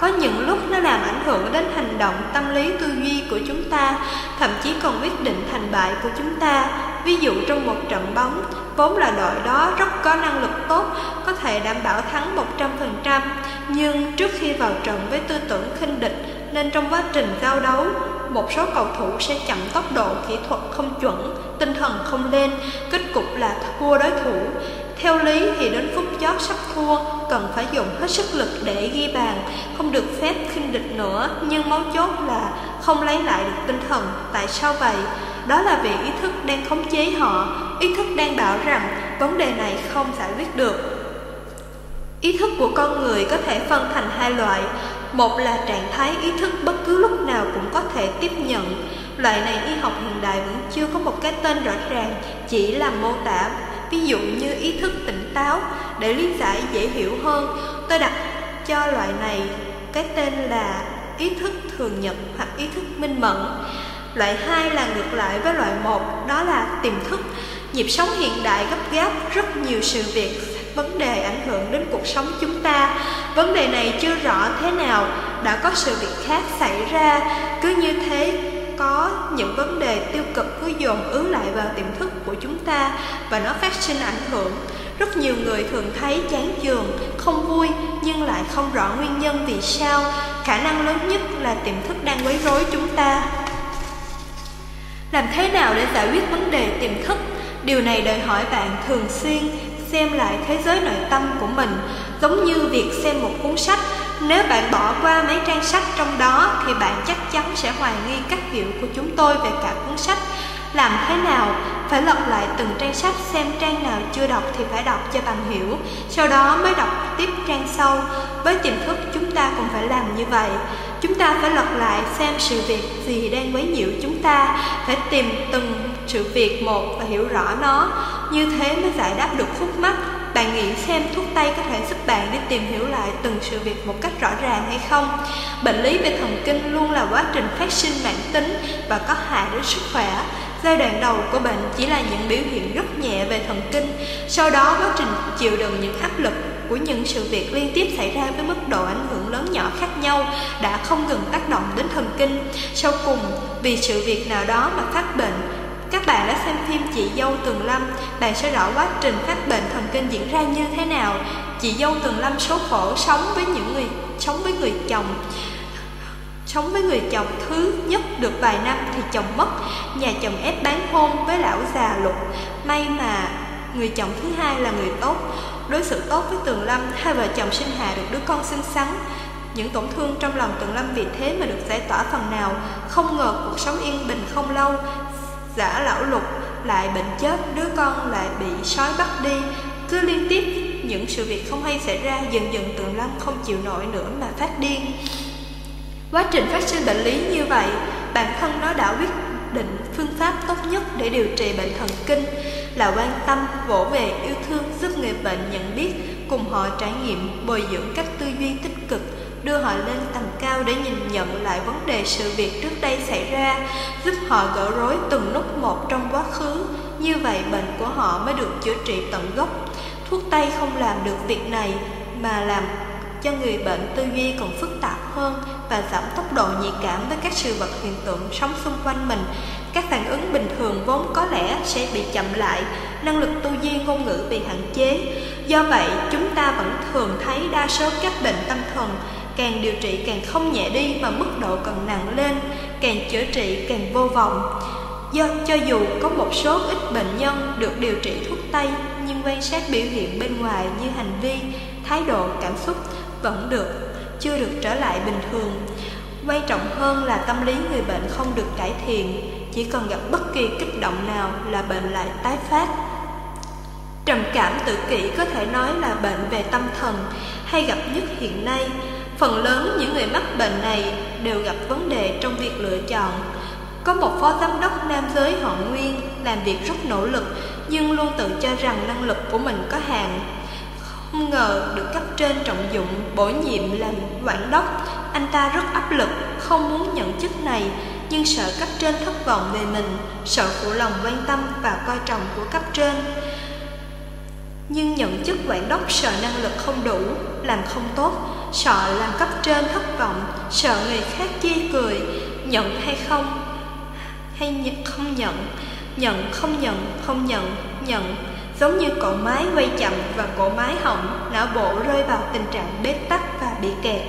có những lúc nó làm ảnh hưởng đến hành động, tâm lý tư duy của chúng ta, thậm chí còn quyết định thành bại của chúng ta. Ví dụ trong một trận bóng, vốn là đội đó rất có năng lực tốt, có thể đảm bảo thắng 100% nhưng trước khi vào trận với tư tưởng khinh địch, nên trong quá trình giao đấu, một số cầu thủ sẽ chậm tốc độ kỹ thuật không chuẩn, tinh thần không lên, kết cục là thua đối thủ theo lý thì đến phút chót sắp thua cần phải dùng hết sức lực để ghi bàn, không được phép khinh địch nữa, nhưng mấu chốt là không lấy lại được tinh thần. Tại sao vậy? Đó là vì ý thức đang khống chế họ, ý thức đang bảo rằng vấn đề này không giải quyết được. Ý thức của con người có thể phân thành hai loại, một là trạng thái ý thức bất cứ lúc nào cũng có thể tiếp nhận. Loại này y học hiện đại vẫn chưa có một cái tên rõ ràng, chỉ là mô tả. Ví dụ như ý thức tỉnh táo, để lý giải dễ hiểu hơn, tôi đặt cho loại này cái tên là ý thức thường nhật hoặc ý thức minh mẫn. Loại hai là ngược lại với loại một, đó là tiềm thức. Nhịp sống hiện đại gấp gáp rất nhiều sự việc vấn đề ảnh hưởng đến cuộc sống chúng ta. Vấn đề này chưa rõ thế nào, đã có sự việc khác xảy ra, cứ như thế có những vấn đề tiêu cực cứ dồn ứ lại vào tiềm thức của chúng ta và nó phát sinh ảnh hưởng. Rất nhiều người thường thấy chán chường, không vui nhưng lại không rõ nguyên nhân vì sao. Khả năng lớn nhất là tiềm thức đang quấy rối chúng ta. Làm thế nào để giải quyết vấn đề tiềm thức? Điều này đòi hỏi bạn thường xuyên xem lại thế giới nội tâm của mình, giống như việc xem một cuốn sách. Nếu bạn bỏ qua mấy trang sách trong đó thì bạn chắc chắn sẽ hoài nghi các hiểu của chúng tôi về cả cuốn sách. Làm thế nào? Phải lật lại từng trang sách xem trang nào chưa đọc thì phải đọc cho bằng hiểu, sau đó mới đọc tiếp trang sau. Với tiềm thức chúng ta cũng phải làm như vậy. Chúng ta phải lật lại xem sự việc gì đang quấy nhiễu chúng ta, phải tìm từng sự việc một và hiểu rõ nó. Như thế mới giải đáp được khúc mắc. Bạn nghĩ xem thuốc tây có thể giúp bạn đi tìm hiểu lại từng sự việc một cách rõ ràng hay không? Bệnh lý về thần kinh luôn là quá trình phát sinh mãn tính và có hại đến sức khỏe. Giai đoạn đầu của bệnh chỉ là những biểu hiện rất nhẹ về thần kinh, sau đó quá trình chịu đựng những áp lực của những sự việc liên tiếp xảy ra với mức độ ảnh hưởng lớn nhỏ khác nhau đã không ngừng tác động đến thần kinh. Sau cùng, vì sự việc nào đó mà phát bệnh, các bạn đã xem phim Chị dâu Tường Lâm, bạn sẽ rõ quá trình phát bệnh thần kinh diễn ra như thế nào. Chị dâu Tường Lâm số khổ sống với những người sống với người chồng. Sống với người chồng thứ nhất được vài năm thì chồng mất. Nhà chồng ép bán hôn với lão già lục May mà người chồng thứ hai là người tốt. Đối xử tốt với Tường Lâm Hai vợ chồng sinh hạ được đứa con xinh xắn. Những tổn thương trong lòng Tường Lâm vì thế mà được giải tỏa phần nào. Không ngờ cuộc sống yên bình không lâu. Giả lão lục lại bệnh chết Đứa con lại bị sói bắt đi. Cứ liên tiếp những sự việc không hay xảy ra Dần dần Tường Lâm không chịu nổi nữa mà phát điên. Quá trình phát sinh bệnh lý như vậy, bản thân nó đã quyết định phương pháp tốt nhất để điều trị bệnh thần kinh là quan tâm, vỗ về, yêu thương giúp người bệnh nhận biết, cùng họ trải nghiệm, bồi dưỡng cách tư duy tích cực, đưa họ lên tầm cao để nhìn nhận lại vấn đề sự việc trước đây xảy ra, giúp họ gỡ rối từng nút một trong quá khứ. Như vậy bệnh của họ mới được chữa trị tận gốc. Thuốc Tây không làm được việc này mà làm cho người bệnh tư duy còn phức tạp hơn và giảm tốc độ nhạy cảm với các sự vật hiện tượng sống xung quanh mình. Các phản ứng bình thường vốn có lẽ sẽ bị chậm lại, năng lực tư duy ngôn ngữ bị hạn chế. Do vậy, chúng ta vẫn thường thấy đa số các bệnh tâm thần càng điều trị càng không nhẹ đi mà mức độ càng nặng lên, càng chữa trị càng vô vọng. Do cho dù có một số ít bệnh nhân được điều trị thuốc Tây nhưng quan sát biểu hiện bên ngoài như hành vi, thái độ, cảm xúc vẫn được, chưa được trở lại bình thường. Quan trọng hơn là tâm lý người bệnh không được cải thiện, chỉ cần gặp bất kỳ kích động nào là bệnh lại tái phát. Trầm cảm tự kỷ có thể nói là bệnh về tâm thần hay gặp nhất hiện nay. Phần lớn những người mắc bệnh này đều gặp vấn đề trong việc lựa chọn. Có một phó giám đốc nam giới họ Nguyên làm việc rất nỗ lực nhưng luôn tự cho rằng năng lực của mình có hạn không ngờ được cấp trên trọng dụng bổ nhiệm làm quản đốc Anh ta rất áp lực, không muốn nhận chức này Nhưng sợ cấp trên thất vọng về mình Sợ phụ lòng quan tâm và coi trọng của cấp trên Nhưng nhận chức quản đốc sợ năng lực không đủ, làm không tốt Sợ làm cấp trên thất vọng, sợ người khác chê cười. Nhận hay không, hay nhận không nhận? Nhận không nhận, không nhận, nhận. Giống như cỗ máy quay chậm và cỗ máy hỏng, não bộ rơi vào tình trạng bế tắc và bị kẹt.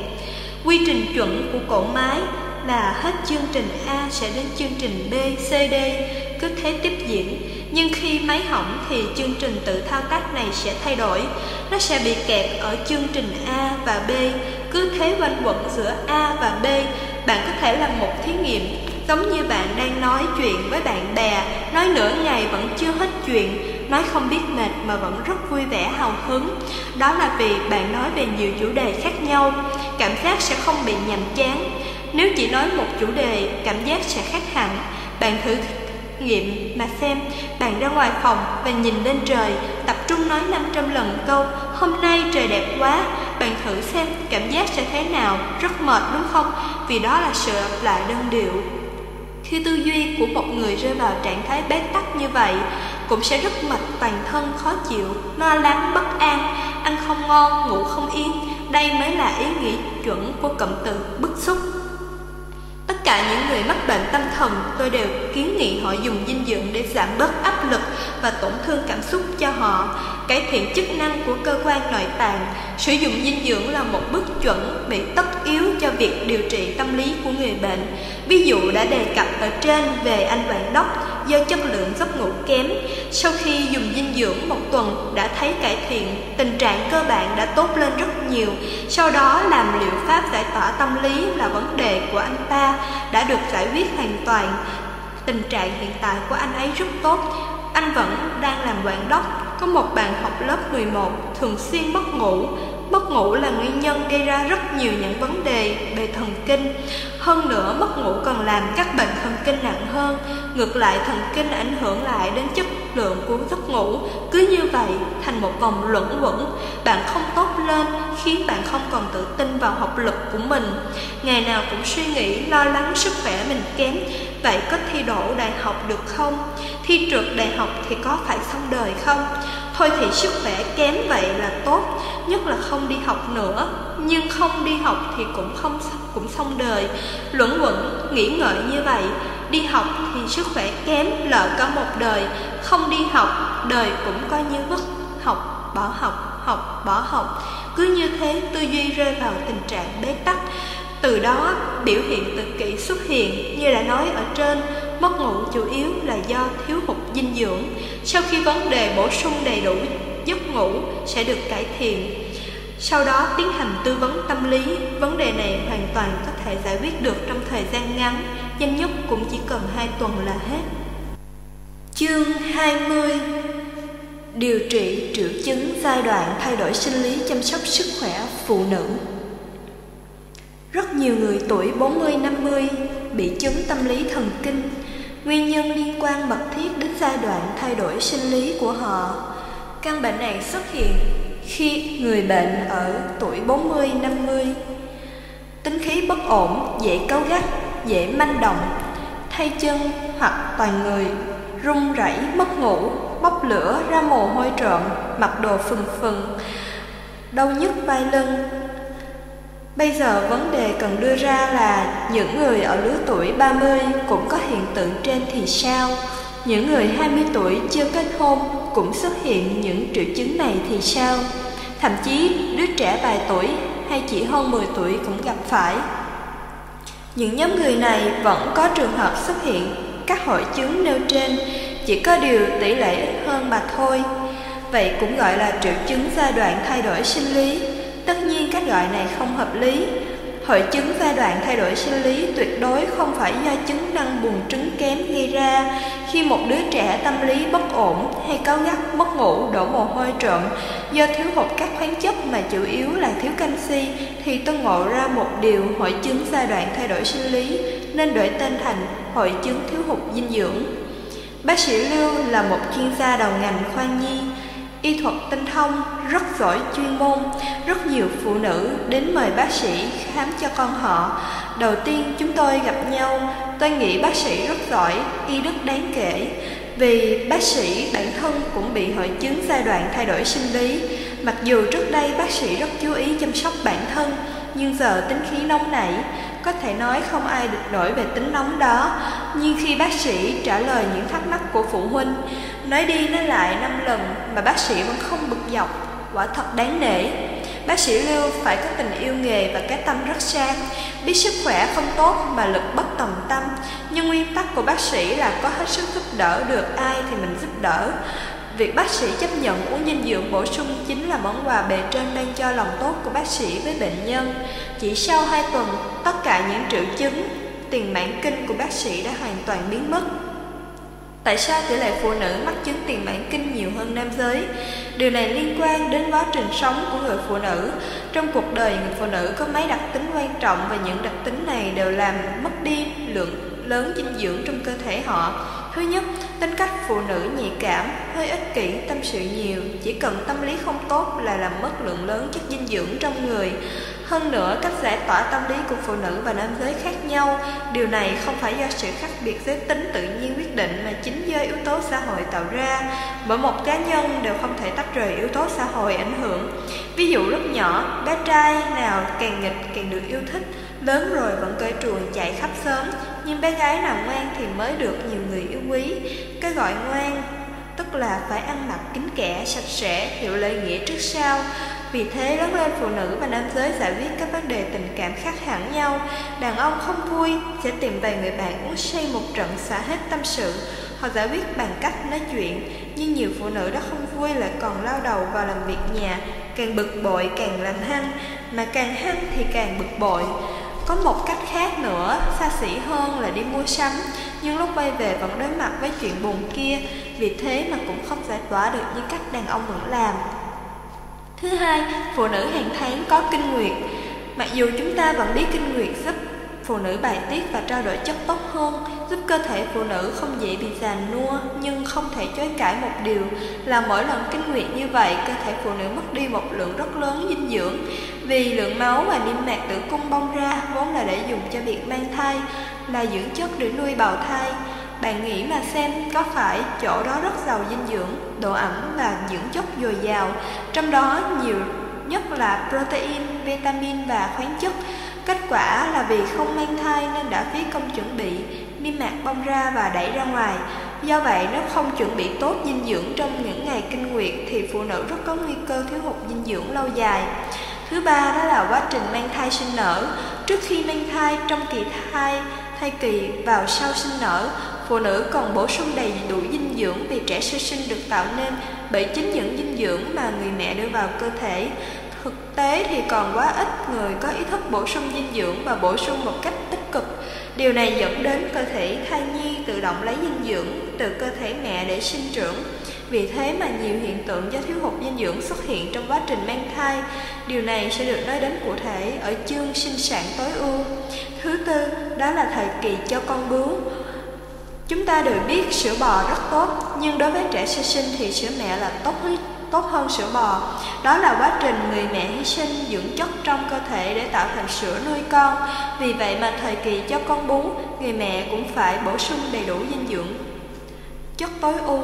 Quy trình chuẩn của cỗ máy là hết chương trình A sẽ đến chương trình B, C, D, cứ thế tiếp diễn. Nhưng khi máy hỏng thì chương trình tự thao tác này sẽ thay đổi. Nó sẽ bị kẹt ở chương trình A và B, cứ thế quanh quẩn giữa A và B. Bạn có thể làm một thí nghiệm giống như bạn đang nói chuyện với bạn bè, nói nửa ngày vẫn chưa hết chuyện nói không biết mệt mà vẫn rất vui vẻ hào hứng. Đó là vì bạn nói về nhiều chủ đề khác nhau, cảm giác sẽ không bị nhàm chán. Nếu chỉ nói một chủ đề, cảm giác sẽ khác hẳn. Bạn thử nghiệm mà xem bạn ra ngoài phòng và nhìn lên trời, tập trung nói 500 lần câu, hôm nay trời đẹp quá. Bạn thử xem cảm giác sẽ thế nào, rất mệt đúng không? Vì đó là sự lặp lại đơn điệu. Khi tư duy của một người rơi vào trạng thái bế tắc như vậy, cũng sẽ rất mệt toàn thân, khó chịu, lo lắng, bất an, ăn không ngon, ngủ không yên. Đây mới là ý nghĩa chuẩn của cụm từ bức xúc. Tất cả những người mắc bệnh tâm thần tôi đều kiến nghị họ dùng dinh dưỡng để giảm bớt áp lực và tổn thương cảm xúc cho họ, cải thiện chức năng của cơ quan nội tạng. Sử dụng dinh dưỡng là một bước chuẩn bị tất yếu cho việc điều trị tâm lý của người bệnh. Ví dụ đã đề cập ở trên về anh bạn Đốc do chất lượng giấc ngủ kém. Sau khi dùng dinh dưỡng một tuần đã thấy cải thiện, tình trạng cơ bản đã tốt lên rất nhiều. Sau đó làm liệu pháp giải tỏa tâm lý là vấn đề của anh ta đã được giải quyết hoàn toàn. Tình trạng hiện tại của anh ấy rất tốt. Anh vẫn đang làm quản đốc, có một bạn học lớp 11, thường xuyên mất ngủ, Mất ngủ là nguyên nhân gây ra rất nhiều những vấn đề về thần kinh. Hơn nữa, mất ngủ còn làm các bệnh thần kinh nặng hơn. Ngược lại, thần kinh ảnh hưởng lại đến chất lượng của giấc ngủ. Cứ như vậy, thành một vòng luẩn quẩn. Bạn không tốt lên, khiến bạn không còn tự tin vào học lực của mình. Ngày nào cũng suy nghĩ, lo lắng sức khỏe mình kém. Vậy có thi đỗ đại học được không? Thi trượt đại học thì có phải xong đời không? Thôi thì sức khỏe kém vậy là tốt Nhất là không đi học nữa. Nhưng không đi học thì cũng không cũng xong đời. Luẩn quẩn, nghĩ ngợi như vậy. Đi học thì sức khỏe kém lỡ cả một đời. Không đi học, đời cũng coi như vất. Học, bỏ học, học, bỏ học. Cứ như thế tư duy rơi vào tình trạng bế tắc từ đó, biểu hiện tự kỷ xuất hiện như đã nói ở trên, mất ngủ chủ yếu là do thiếu hụt dinh dưỡng. Sau khi vấn đề bổ sung đầy đủ giấc ngủ sẽ được cải thiện. Sau đó tiến hành tư vấn tâm lý, vấn đề này hoàn toàn có thể giải quyết được trong thời gian ngắn, nhanh nhất cũng chỉ cần 2 tuần là hết. Chương 20 Điều trị triệu chứng giai đoạn thay đổi sinh lý chăm sóc sức khỏe phụ nữ rất nhiều người tuổi 40-50 bị chứng tâm lý thần kinh, nguyên nhân liên quan mật thiết đến giai đoạn thay đổi sinh lý của họ. Căn bệnh này xuất hiện khi người bệnh ở tuổi 40-50 tính khí bất ổn, dễ cáu gắt, dễ manh động, thay chân hoặc toàn người run rẩy, mất ngủ, bốc lửa ra mồ hôi trộm, mặc đồ phừng phừng, đau nhức vai lưng, Bây giờ vấn đề cần đưa ra là những người ở lứa tuổi 30 cũng có hiện tượng trên thì sao? Những người 20 tuổi chưa kết hôn cũng xuất hiện những triệu chứng này thì sao? Thậm chí đứa trẻ vài tuổi hay chỉ hơn 10 tuổi cũng gặp phải. Những nhóm người này vẫn có trường hợp xuất hiện các hội chứng nêu trên, chỉ có điều tỷ lệ hơn mà thôi. Vậy cũng gọi là triệu chứng giai đoạn thay đổi sinh lý Tất nhiên cách gọi này không hợp lý. Hội chứng giai đoạn thay đổi sinh lý tuyệt đối không phải do chứng năng buồn trứng kém gây ra. Khi một đứa trẻ tâm lý bất ổn hay cáu gắt, mất ngủ, đổ mồ hôi trộm do thiếu hụt các khoáng chất mà chủ yếu là thiếu canxi thì tôi ngộ ra một điều hội chứng giai đoạn thay đổi sinh lý nên đổi tên thành hội chứng thiếu hụt dinh dưỡng. Bác sĩ Lưu là một chuyên gia đầu ngành khoa nhi y thuật tinh thông, rất giỏi chuyên môn, rất nhiều phụ nữ đến mời bác sĩ khám cho con họ. Đầu tiên chúng tôi gặp nhau, tôi nghĩ bác sĩ rất giỏi, y đức đáng kể. Vì bác sĩ bản thân cũng bị hội chứng giai đoạn thay đổi sinh lý, mặc dù trước đây bác sĩ rất chú ý chăm sóc bản thân, nhưng giờ tính khí nóng nảy, có thể nói không ai được nổi về tính nóng đó. Nhưng khi bác sĩ trả lời những thắc mắc của phụ huynh, nói đi nói lại năm lần mà bác sĩ vẫn không bực dọc, quả thật đáng nể. Bác sĩ Lưu phải có tình yêu nghề và cái tâm rất xa biết sức khỏe không tốt mà lực bất tòng tâm. Nhưng nguyên tắc của bác sĩ là có hết sức giúp đỡ được ai thì mình giúp đỡ. Việc bác sĩ chấp nhận uống dinh dưỡng bổ sung chính là món quà bề trên ban cho lòng tốt của bác sĩ với bệnh nhân. Chỉ sau 2 tuần, tất cả những triệu chứng tiền mãn kinh của bác sĩ đã hoàn toàn biến mất. Tại sao tỷ lệ phụ nữ mắc chứng tiền mãn kinh nhiều hơn nam giới? Điều này liên quan đến quá trình sống của người phụ nữ. Trong cuộc đời, người phụ nữ có mấy đặc tính quan trọng và những đặc tính này đều làm mất đi lượng lớn dinh dưỡng trong cơ thể họ. Thứ nhất, tính cách phụ nữ nhạy cảm, hơi ích kỷ, tâm sự nhiều, chỉ cần tâm lý không tốt là làm mất lượng lớn chất dinh dưỡng trong người. Hơn nữa, cách giải tỏa tâm lý của phụ nữ và nam giới khác nhau. Điều này không phải do sự khác biệt giới tính tự nhiên quyết định mà chính do yếu tố xã hội tạo ra. Mỗi một cá nhân đều không thể tách rời yếu tố xã hội ảnh hưởng. Ví dụ lúc nhỏ, bé trai nào càng nghịch càng được yêu thích, lớn rồi vẫn cởi truồng chạy khắp sớm, nhưng bé gái nào ngoan thì mới được nhiều người yêu quý. Cái gọi ngoan tức là phải ăn mặc kín kẽ, sạch sẽ, hiểu lễ nghĩa trước sau. Vì thế lớn lên phụ nữ và nam giới giải quyết các vấn đề tình cảm khác hẳn nhau. Đàn ông không vui sẽ tìm vài người bạn uống say một trận xả hết tâm sự. Họ giải quyết bằng cách nói chuyện, nhưng nhiều phụ nữ đó không vui lại còn lao đầu vào làm việc nhà, càng bực bội càng làm hăng, mà càng hăng thì càng bực bội. Có một cách khác nữa, xa xỉ hơn là đi mua sắm, nhưng lúc quay về vẫn đối mặt với chuyện buồn kia, vì thế mà cũng không giải tỏa được như cách đàn ông vẫn làm. Thứ hai, phụ nữ hàng tháng có kinh nguyệt. Mặc dù chúng ta vẫn biết kinh nguyệt giúp phụ nữ bài tiết và trao đổi chất tốt hơn, giúp cơ thể phụ nữ không dễ bị già nua, nhưng không thể chối cãi một điều là mỗi lần kinh nguyệt như vậy, cơ thể phụ nữ mất đi một lượng rất lớn dinh dưỡng. Vì lượng máu và niêm mạc tử cung bong ra vốn là để dùng cho việc mang thai, là dưỡng chất để nuôi bào thai. Bạn nghĩ mà xem có phải chỗ đó rất giàu dinh dưỡng, độ ẩm và dưỡng chất dồi dào, trong đó nhiều nhất là protein, vitamin và khoáng chất. Kết quả là vì không mang thai nên đã phí công chuẩn bị, niêm mạc bong ra và đẩy ra ngoài. Do vậy, nếu không chuẩn bị tốt dinh dưỡng trong những ngày kinh nguyệt thì phụ nữ rất có nguy cơ thiếu hụt dinh dưỡng lâu dài. Thứ ba đó là quá trình mang thai sinh nở. Trước khi mang thai, trong kỳ thai, thai kỳ vào sau sinh nở, phụ nữ còn bổ sung đầy đủ dinh dưỡng vì trẻ sơ sinh được tạo nên bởi chính những dinh dưỡng mà người mẹ đưa vào cơ thể. Thực tế thì còn quá ít người có ý thức bổ sung dinh dưỡng và bổ sung một cách tích cực. Điều này dẫn đến cơ thể thai nhi tự động lấy dinh dưỡng từ cơ thể mẹ để sinh trưởng. Vì thế mà nhiều hiện tượng do thiếu hụt dinh dưỡng xuất hiện trong quá trình mang thai. Điều này sẽ được nói đến cụ thể ở chương sinh sản tối ưu. Thứ tư, đó là thời kỳ cho con bú. Chúng ta đều biết sữa bò rất tốt, nhưng đối với trẻ sơ sinh thì sữa mẹ là tốt tốt hơn sữa bò. Đó là quá trình người mẹ hy sinh dưỡng chất trong cơ thể để tạo thành sữa nuôi con. Vì vậy mà thời kỳ cho con bú, người mẹ cũng phải bổ sung đầy đủ dinh dưỡng chất tối ưu.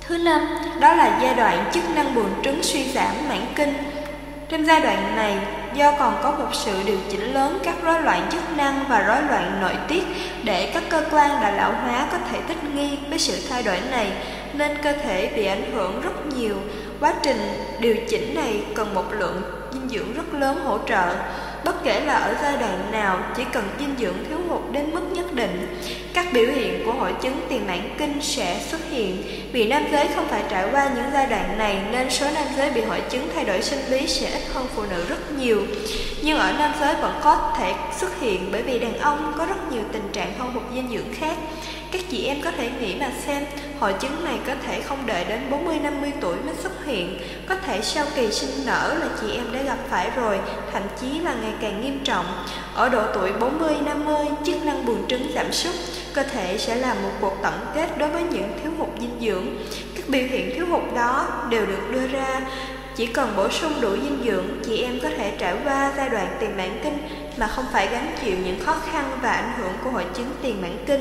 Thứ năm, đó là giai đoạn chức năng buồng trứng suy giảm mãn kinh. Trong giai đoạn này, do còn có một sự điều chỉnh lớn các rối loạn chức năng và rối loạn nội tiết để các cơ quan đã lão hóa có thể thích nghi với sự thay đổi này, nên cơ thể bị ảnh hưởng rất nhiều. Quá trình điều chỉnh này cần một lượng dinh dưỡng rất lớn hỗ trợ. Bất kể là ở giai đoạn nào, chỉ cần dinh dưỡng thiếu hụt đến mức nhất định, các biểu hiện của hội chứng tiền mãn kinh sẽ xuất hiện. Vì nam giới không phải trải qua những giai đoạn này nên số nam giới bị hội chứng thay đổi sinh lý sẽ ít hơn phụ nữ rất nhiều. Nhưng ở nam giới vẫn có thể xuất hiện bởi vì đàn ông có rất nhiều tình trạng hao hụt dinh dưỡng khác. Các chị em có thể nghĩ mà xem, hội chứng này có thể không đợi đến 40-50 tuổi mới xuất hiện, có thể sau kỳ sinh nở là chị em đã gặp phải rồi, thậm chí là ngày càng nghiêm trọng. Ở độ tuổi 40-50, chức năng buồng trứng giảm sút, cơ thể sẽ là một cuộc tổng kết đối với những thiếu hụt dinh dưỡng. Các biểu hiện thiếu hụt đó đều được đưa ra chỉ cần bổ sung đủ dinh dưỡng, chị em có thể trải qua giai đoạn tiền mãn kinh mà không phải gánh chịu những khó khăn và ảnh hưởng của hội chứng tiền mãn kinh.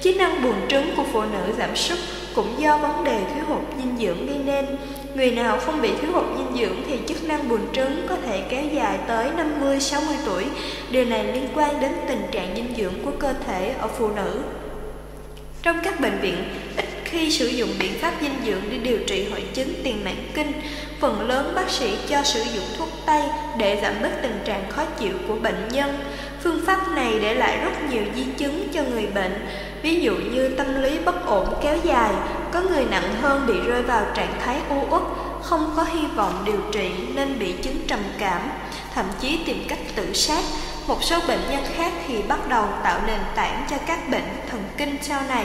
Chức năng buồng trứng của phụ nữ giảm sút cũng do vấn đề thiếu hụt dinh dưỡng gây nên. Người nào không bị thiếu hụt dinh dưỡng thì chức năng buồng trứng có thể kéo dài tới 50-60 tuổi. Điều này liên quan đến tình trạng dinh dưỡng của cơ thể ở phụ nữ. Trong các bệnh viện, khi sử dụng biện pháp dinh dưỡng để điều trị hội chứng tiền mãn kinh, phần lớn bác sĩ cho sử dụng thuốc tây để giảm bớt tình trạng khó chịu của bệnh nhân. Phương pháp này để lại rất nhiều di chứng cho người bệnh, ví dụ như tâm lý bất ổn kéo dài, có người nặng hơn bị rơi vào trạng thái u uất, không có hy vọng điều trị nên bị chứng trầm cảm, thậm chí tìm cách tự sát. Một số bệnh nhân khác thì bắt đầu tạo nền tảng cho các bệnh thần kinh sau này.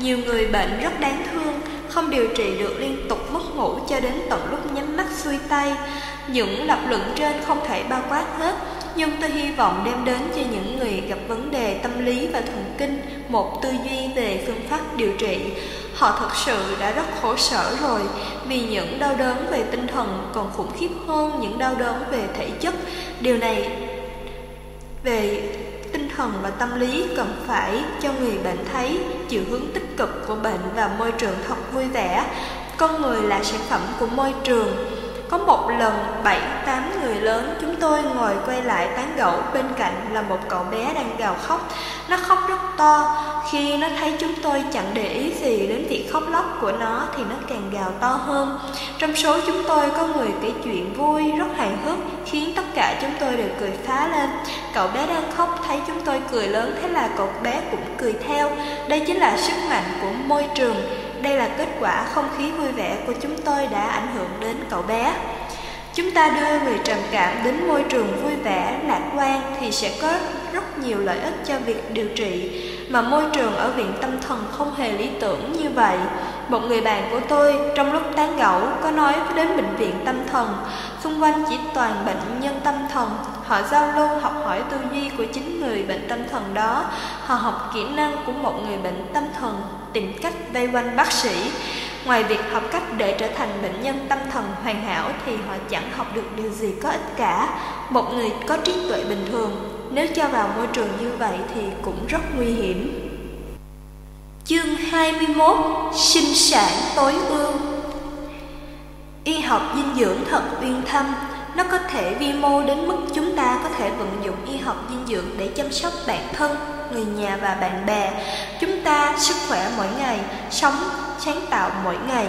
Nhiều người bệnh rất đáng thương, không điều trị được liên tục mất ngủ cho đến tận lúc nhắm mắt xuôi tay. Những lập luận trên không thể bao quát hết, nhưng tôi hy vọng đem đến cho những người gặp vấn đề tâm lý và thần kinh một tư duy về phương pháp điều trị. Họ thật sự đã rất khổ sở rồi vì những đau đớn về tinh thần còn khủng khiếp hơn những đau đớn về thể chất. Điều này về tinh thần và tâm lý cần phải cho người bệnh thấy chiều hướng tích cực của bệnh và môi trường thật vui vẻ. Con người là sản phẩm của môi trường có một lần bảy tám người lớn chúng tôi ngồi quay lại tán gẫu bên cạnh là một cậu bé đang gào khóc. Nó khóc rất to. Khi nó thấy chúng tôi chẳng để ý gì đến việc khóc lóc của nó thì nó càng gào to hơn. Trong số chúng tôi có người kể chuyện vui, rất hài hước, khiến tất cả chúng tôi đều cười phá lên. Cậu bé đang khóc thấy chúng tôi cười lớn thế là cậu bé cũng cười theo. Đây chính là sức mạnh của môi trường đây là kết quả không khí vui vẻ của chúng tôi đã ảnh hưởng đến cậu bé. Chúng ta đưa người trầm cảm đến môi trường vui vẻ, lạc quan thì sẽ có rất nhiều lợi ích cho việc điều trị, mà môi trường ở viện tâm thần không hề lý tưởng như vậy. Một người bạn của tôi trong lúc tán gẫu có nói đến bệnh viện tâm thần, xung quanh chỉ toàn bệnh nhân tâm thần. Họ giao lưu học hỏi tư duy của chính người bệnh tâm thần đó, họ học kỹ năng của một người bệnh tâm thần tìm cách vây quanh bác sĩ. Ngoài việc học cách để trở thành bệnh nhân tâm thần hoàn hảo thì họ chẳng học được điều gì có ích cả. Một người có trí tuệ bình thường, nếu cho vào môi trường như vậy thì cũng rất nguy hiểm. Chương 21 Sinh sản tối ưu Y học dinh dưỡng thật uyên thâm Nó có thể vi mô đến mức chúng ta có thể vận dụng y học dinh dưỡng để chăm sóc bản thân người nhà và bạn bè. Chúng ta sức khỏe mỗi ngày, sống sáng tạo mỗi ngày.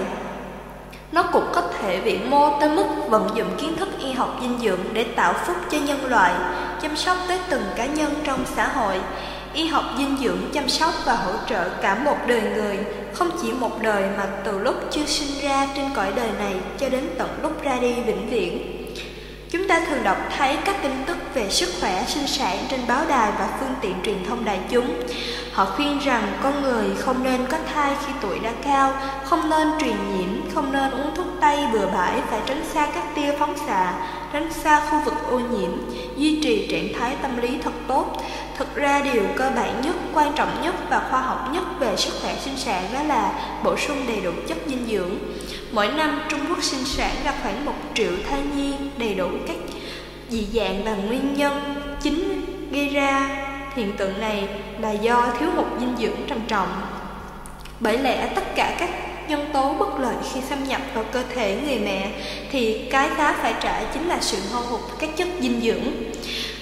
Nó cũng có thể vĩ mô tới mức vận dụng kiến thức y học dinh dưỡng để tạo phúc cho nhân loại, chăm sóc tới từng cá nhân trong xã hội. Y học dinh dưỡng chăm sóc và hỗ trợ cả một đời người, không chỉ một đời mà từ lúc chưa sinh ra trên cõi đời này cho đến tận lúc ra đi vĩnh viễn. Chúng ta thường đọc thấy các tin tức về sức khỏe sinh sản trên báo đài và phương tiện truyền thông đại chúng. Họ khuyên rằng con người không nên có thai khi tuổi đã cao, không nên truyền nhiễm, không nên uống thuốc tây bừa bãi, phải tránh xa các tia phóng xạ, tránh xa khu vực ô nhiễm, duy trì trạng thái tâm lý thật tốt. Thực ra điều cơ bản nhất, quan trọng nhất và khoa học nhất về sức khỏe sinh sản đó là bổ sung đầy đủ chất dinh dưỡng. Mỗi năm, Trung Quốc sinh sản ra khoảng một triệu thai nhi đầy đủ các dị dạng và nguyên nhân chính gây ra hiện tượng này là do thiếu hụt dinh dưỡng trầm trọng. Bởi lẽ tất cả các nhân tố bất lợi khi xâm nhập vào cơ thể người mẹ thì cái giá phải trả chính là sự hao hụt các chất dinh dưỡng.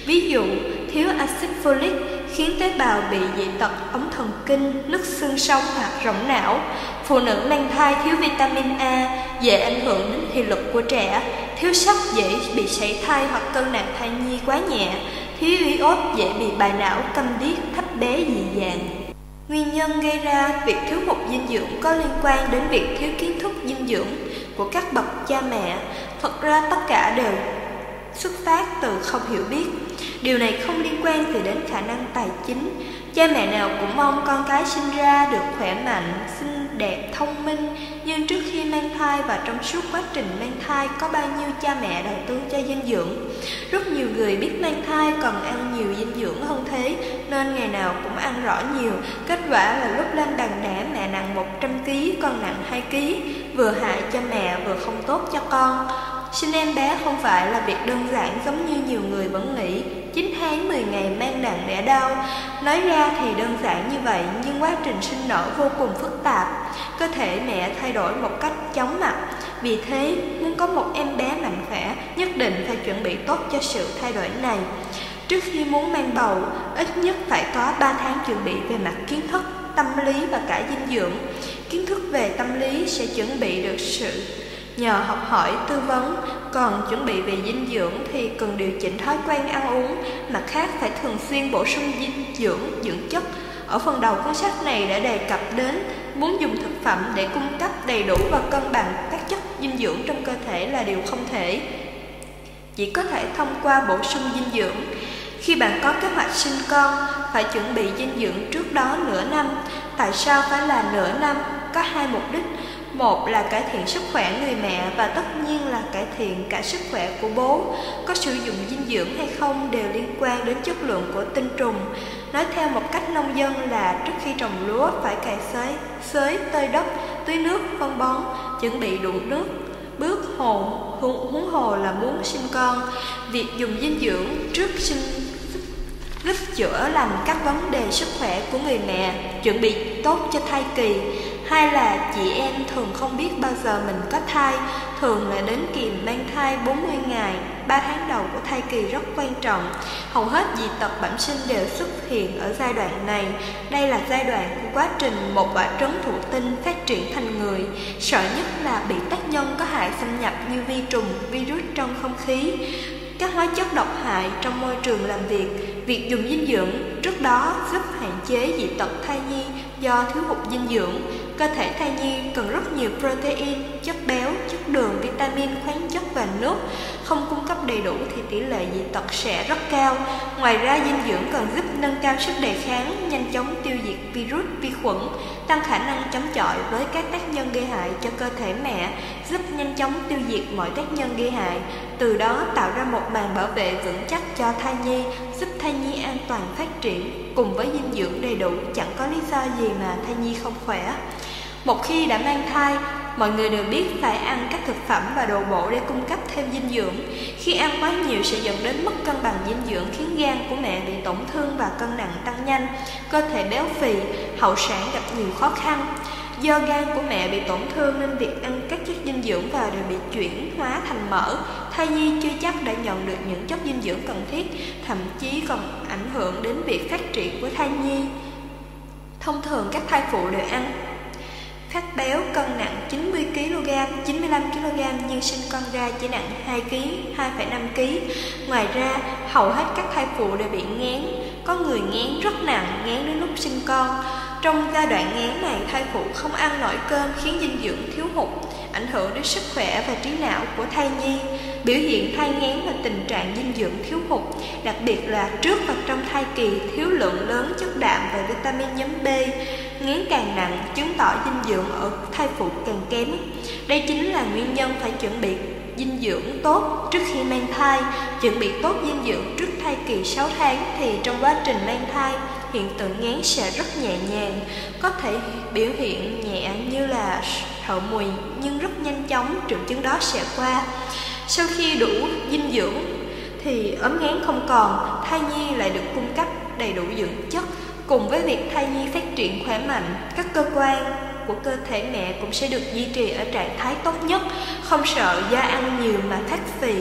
Ví dụ, thiếu axit folic khiến tế bào bị dị tật ống thần kinh, nứt xương sống hoặc rỗng não. Phụ nữ mang thai thiếu vitamin A dễ ảnh hưởng đến thị lực của trẻ, thiếu sắt dễ bị sảy thai hoặc cân nặng thai nhi quá nhẹ, thiếu iốt dễ bị bài não câm điếc, thấp bé dị dạng. Nguyên nhân gây ra việc thiếu hụt dinh dưỡng có liên quan đến việc thiếu kiến thức dinh dưỡng của các bậc cha mẹ. Thật ra tất cả đều xuất phát từ không hiểu biết. Điều này không liên quan gì đến khả năng tài chính. Cha mẹ nào cũng mong con cái sinh ra được khỏe mạnh, xinh đẹp, thông minh, nhưng trước khi mang thai và trong suốt quá trình mang thai có bao nhiêu cha mẹ đầu tư cho dinh dưỡng. Rất nhiều người biết mang thai còn ăn nhiều dinh dưỡng hơn thế, nên ngày nào cũng ăn rõ nhiều. Kết quả là lúc lên đàn đẻ mẹ nặng 100kg, con nặng 2kg, vừa hại cho mẹ vừa không tốt cho con. Sinh em bé không phải là việc đơn giản giống như nhiều người vẫn nghĩ. 9 tháng 10 ngày mang nặng đẻ đau. Nói ra thì đơn giản như vậy, Nhưng quá trình sinh nở vô cùng phức tạp. Cơ thể mẹ thay đổi một cách chóng mặt. Vì thế, muốn có một em bé mạnh khỏe, Nhất định phải chuẩn bị tốt cho sự thay đổi này. Trước khi muốn mang bầu, Ít nhất phải có 3 tháng chuẩn bị về mặt kiến thức, Tâm lý và cả dinh dưỡng. Kiến thức về tâm lý sẽ chuẩn bị được sự nhờ học hỏi tư vấn còn chuẩn bị về dinh dưỡng thì cần điều chỉnh thói quen ăn uống mặt khác phải thường xuyên bổ sung dinh dưỡng dưỡng chất ở phần đầu cuốn sách này đã đề cập đến muốn dùng thực phẩm để cung cấp đầy đủ và cân bằng các chất dinh dưỡng trong cơ thể là điều không thể chỉ có thể thông qua bổ sung dinh dưỡng Khi bạn có kế hoạch sinh con, phải chuẩn bị dinh dưỡng trước đó nửa năm. Tại sao phải là nửa năm? Có hai mục đích. Một là cải thiện sức khỏe người mẹ và tất nhiên là cải thiện cả sức khỏe của bố. Có sử dụng dinh dưỡng hay không đều liên quan đến chất lượng của tinh trùng. Nói theo một cách nông dân là trước khi trồng lúa phải cày xới, xới tơi đất, tưới nước, phân bón, chuẩn bị đủ nước. Bước hồ, huống hồ là muốn sinh con. Việc dùng dinh dưỡng trước sinh giúp chữa lành các vấn đề sức khỏe của người mẹ, chuẩn bị tốt cho thai kỳ. Hai là chị em thường không biết bao giờ mình có thai, thường là đến kỳ mang thai 40 ngày, 3 tháng đầu của thai kỳ rất quan trọng. Hầu hết dị tật bẩm sinh đều xuất hiện ở giai đoạn này. Đây là giai đoạn của quá trình một quả trứng thụ tinh phát triển thành người. Sợ nhất là bị tác nhân có hại xâm nhập như vi trùng, virus trong không khí các hóa chất độc hại trong môi trường làm việc, việc dùng dinh dưỡng trước đó giúp hạn chế dị tật thai nhi do thiếu hụt dinh dưỡng. Cơ thể thai nhi cần rất nhiều protein, chất béo, chất đường, vitamin, khoáng chất và nước. Không cung cấp đầy đủ thì tỷ lệ dị tật sẽ rất cao. Ngoài ra, dinh dưỡng còn giúp nâng cao sức đề kháng, nhanh chóng tiêu diệt virus, vi khuẩn, tăng khả năng chống chọi với các tác nhân gây hại cho cơ thể mẹ, giúp nhanh chóng tiêu diệt mọi tác nhân gây hại, từ đó tạo ra một màn bảo vệ vững chắc cho thai nhi, giúp thai nhi an toàn phát triển. Cùng với dinh dưỡng đầy đủ, chẳng có lý do gì mà thai nhi không khỏe. Một khi đã mang thai, mọi người đều biết phải ăn các thực phẩm và đồ bổ để cung cấp thêm dinh dưỡng. Khi ăn quá nhiều sẽ dẫn đến mất cân bằng dinh dưỡng khiến gan của mẹ bị tổn thương và cân nặng tăng nhanh, cơ thể béo phì, hậu sản gặp nhiều khó khăn. Do gan của mẹ bị tổn thương nên việc ăn các chất dinh dưỡng vào đều bị chuyển hóa thành mỡ. Thai nhi chưa chắc đã nhận được những chất dinh dưỡng cần thiết, thậm chí còn ảnh hưởng đến việc phát triển của thai nhi. Thông thường các thai phụ đều ăn Phát béo cân nặng 90kg, 95kg nhưng sinh con ra chỉ nặng 2kg, 2,5kg. Ngoài ra, hầu hết các thai phụ đều bị ngán, có người ngán rất nặng, ngán đến lúc sinh con. Trong giai đoạn ngán này, thai phụ không ăn nổi cơm khiến dinh dưỡng thiếu hụt, ảnh hưởng đến sức khỏe và trí não của thai nhi. Biểu hiện thai ngán là tình trạng dinh dưỡng thiếu hụt, đặc biệt là trước và trong thai kỳ thiếu lượng lớn chất đạm và vitamin nhóm B. Ngán càng nặng chứng tỏ dinh dưỡng ở thai phụ càng kém. Đây chính là nguyên nhân phải chuẩn bị dinh dưỡng tốt trước khi mang thai, chuẩn bị tốt dinh dưỡng trước thai kỳ 6 tháng thì trong quá trình mang thai hiện tượng ngán sẽ rất nhẹ nhàng, có thể biểu hiện nhẹ như là thở mùi nhưng rất nhanh chóng triệu chứng đó sẽ qua. Sau khi đủ dinh dưỡng thì ấm ngán không còn, thai nhi lại được cung cấp đầy đủ dưỡng chất. Cùng với việc thai nhi phát triển khỏe mạnh, các cơ quan của cơ thể mẹ cũng sẽ được duy trì ở trạng thái tốt nhất, không sợ do ăn nhiều mà thắt phì.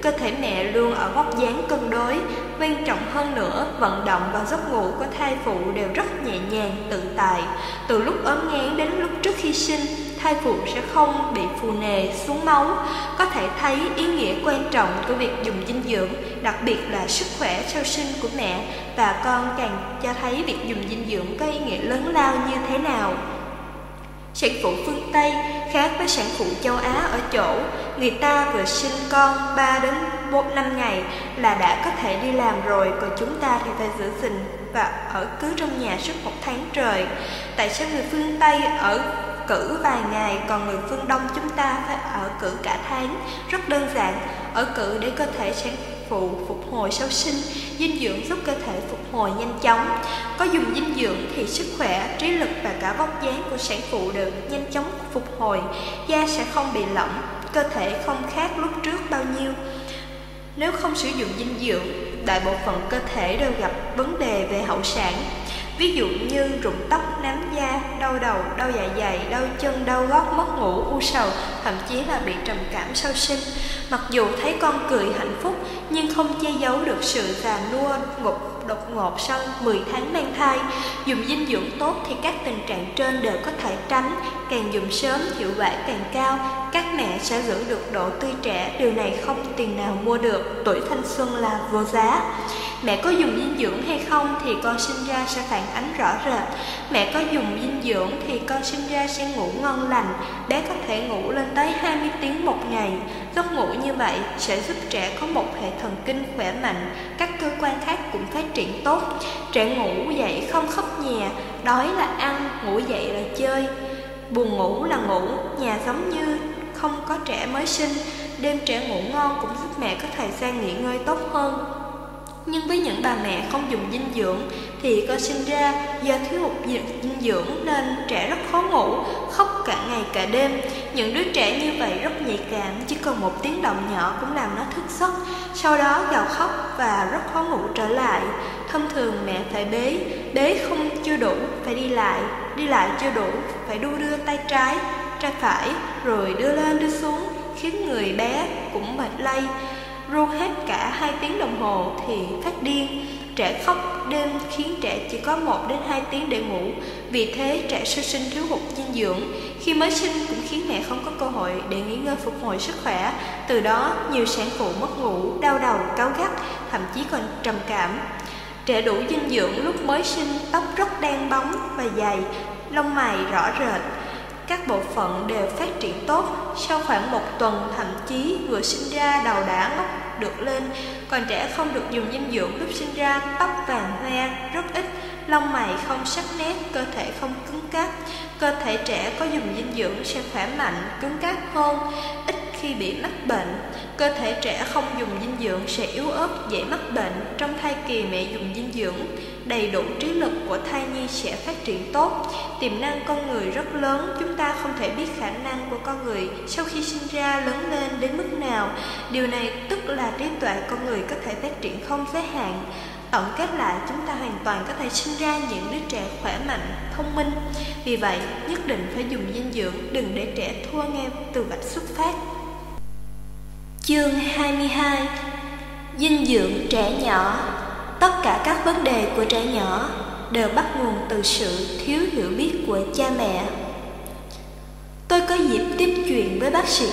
Cơ thể mẹ luôn ở vóc dáng cân đối, quan trọng hơn nữa, vận động và giấc ngủ của thai phụ đều rất nhẹ nhàng, tự tại. Từ lúc ốm ngán đến lúc trước khi sinh, thai phụ sẽ không bị phù nề, xuống máu. Có thể thấy ý nghĩa quan trọng của việc dùng dinh dưỡng, đặc biệt là sức khỏe sau sinh của mẹ và con càng cho thấy việc dùng dinh dưỡng có ý nghĩa lớn lao như thế nào. Sản phụ phương Tây khác với sản phụ châu Á ở chỗ người ta vừa sinh con 3 đến 4 năm ngày là đã có thể đi làm rồi còn chúng ta thì phải giữ gìn và ở cứ trong nhà suốt một tháng trời. Tại sao người phương Tây ở cử vài ngày còn người phương Đông chúng ta phải ở cử cả tháng? Rất đơn giản, ở cử để cơ thể sản phụ phục hồi sau sinh, dinh dưỡng giúp cơ thể phục hồi nhanh chóng. Có dùng dinh dưỡng thì sức khỏe, trí lực và cả vóc dáng của sản phụ đều nhanh chóng phục hồi, da sẽ không bị lỏng, cơ thể không khác lúc trước bao nhiêu. Nếu không sử dụng dinh dưỡng, đại bộ phận cơ thể đều gặp vấn đề về hậu sản. Ví dụ như rụng tóc, nám da, đau đầu, đau dạ dày, đau chân, đau gót, mất ngủ, u sầu, thậm chí là bị trầm cảm sau sinh. Mặc dù thấy con cười hạnh phúc, nhưng không che giấu được sự già nua, ngục đột ngột sau 10 tháng mang thai. Dùng dinh dưỡng tốt thì các tình trạng trên đều có thể tránh, càng dùng sớm hiệu quả càng cao. Các mẹ sẽ giữ được độ tươi trẻ, điều này không tiền nào mua được, tuổi thanh xuân là vô giá. Mẹ có dùng dinh dưỡng hay không thì con sinh ra sẽ phản ánh rõ rệt. Mẹ có dùng dinh dưỡng thì con sinh ra sẽ ngủ ngon lành, bé có thể ngủ lên tới 20 tiếng một ngày. Giấc ngủ như vậy sẽ giúp trẻ có một hệ thần kinh khỏe mạnh, các cơ quan khác cũng phát triển tốt. Trẻ ngủ dậy không khóc nhè, đói là ăn, ngủ dậy là chơi. Buồn ngủ là ngủ, nhà giống như không có trẻ mới sinh, đêm trẻ ngủ ngon cũng giúp mẹ có thời gian nghỉ ngơi tốt hơn. Nhưng với những bà mẹ không dùng dinh dưỡng thì cơ sinh ra do thiếu hụt dinh dưỡng nên trẻ rất khó ngủ, khóc cả ngày cả đêm. Những đứa trẻ như vậy rất nhạy cảm, chỉ cần một tiếng động nhỏ cũng làm nó thức giấc, sau đó gào khóc và rất khó ngủ trở lại. Thông thường mẹ phải bế, bế không chưa đủ, phải đi lại, đi lại chưa đủ, phải đu đưa tay trái, tay phải, rồi đưa lên đưa xuống, khiến người bé cũng mệt lay ru hết cả hai tiếng đồng hồ thì phát điên. Trẻ khóc đêm khiến trẻ chỉ có 1 đến 2 tiếng để ngủ, vì thế trẻ sơ sinh thiếu hụt dinh dưỡng. Khi mới sinh cũng khiến mẹ không có cơ hội để nghỉ ngơi phục hồi sức khỏe. Từ đó, nhiều sản phụ mất ngủ, đau đầu, cáu gắt, thậm chí còn trầm cảm. Trẻ đủ dinh dưỡng lúc mới sinh, tóc rất đen bóng và dày, lông mày rõ rệt, các bộ phận đều phát triển tốt. Sau khoảng một tuần, thậm chí vừa sinh ra đầu đã ngóc được lên. Còn trẻ không được dùng dinh dưỡng lúc sinh ra, tóc vàng hoe, rất ít. Lông mày không sắc nét, cơ thể không cứng cáp. Cơ thể trẻ có dùng dinh dưỡng sẽ khỏe mạnh, cứng cáp hơn, ít khi bị mắc bệnh. Cơ thể trẻ không dùng dinh dưỡng sẽ yếu ớt, dễ mắc bệnh. Trong thai kỳ mẹ dùng dinh dưỡng đầy đủ trí lực của thai nhi sẽ phát triển tốt. Tiềm năng con người rất lớn, chúng ta không thể biết khả năng của con người sau khi sinh ra lớn lên đến mức nào. Điều này tức là trí tuệ con người có thể phát triển không giới hạn. Tổng kết lại, chúng ta hoàn toàn có thể sinh ra những đứa trẻ khỏe mạnh, thông minh. Vì vậy, nhất định phải dùng dinh dưỡng, đừng để trẻ thua ngay từ vạch xuất phát. Chương 22 Dinh dưỡng trẻ nhỏ. Tất cả các vấn đề của trẻ nhỏ đều bắt nguồn từ sự thiếu hiểu biết của cha mẹ. Tôi có dịp tiếp chuyện với bác sĩ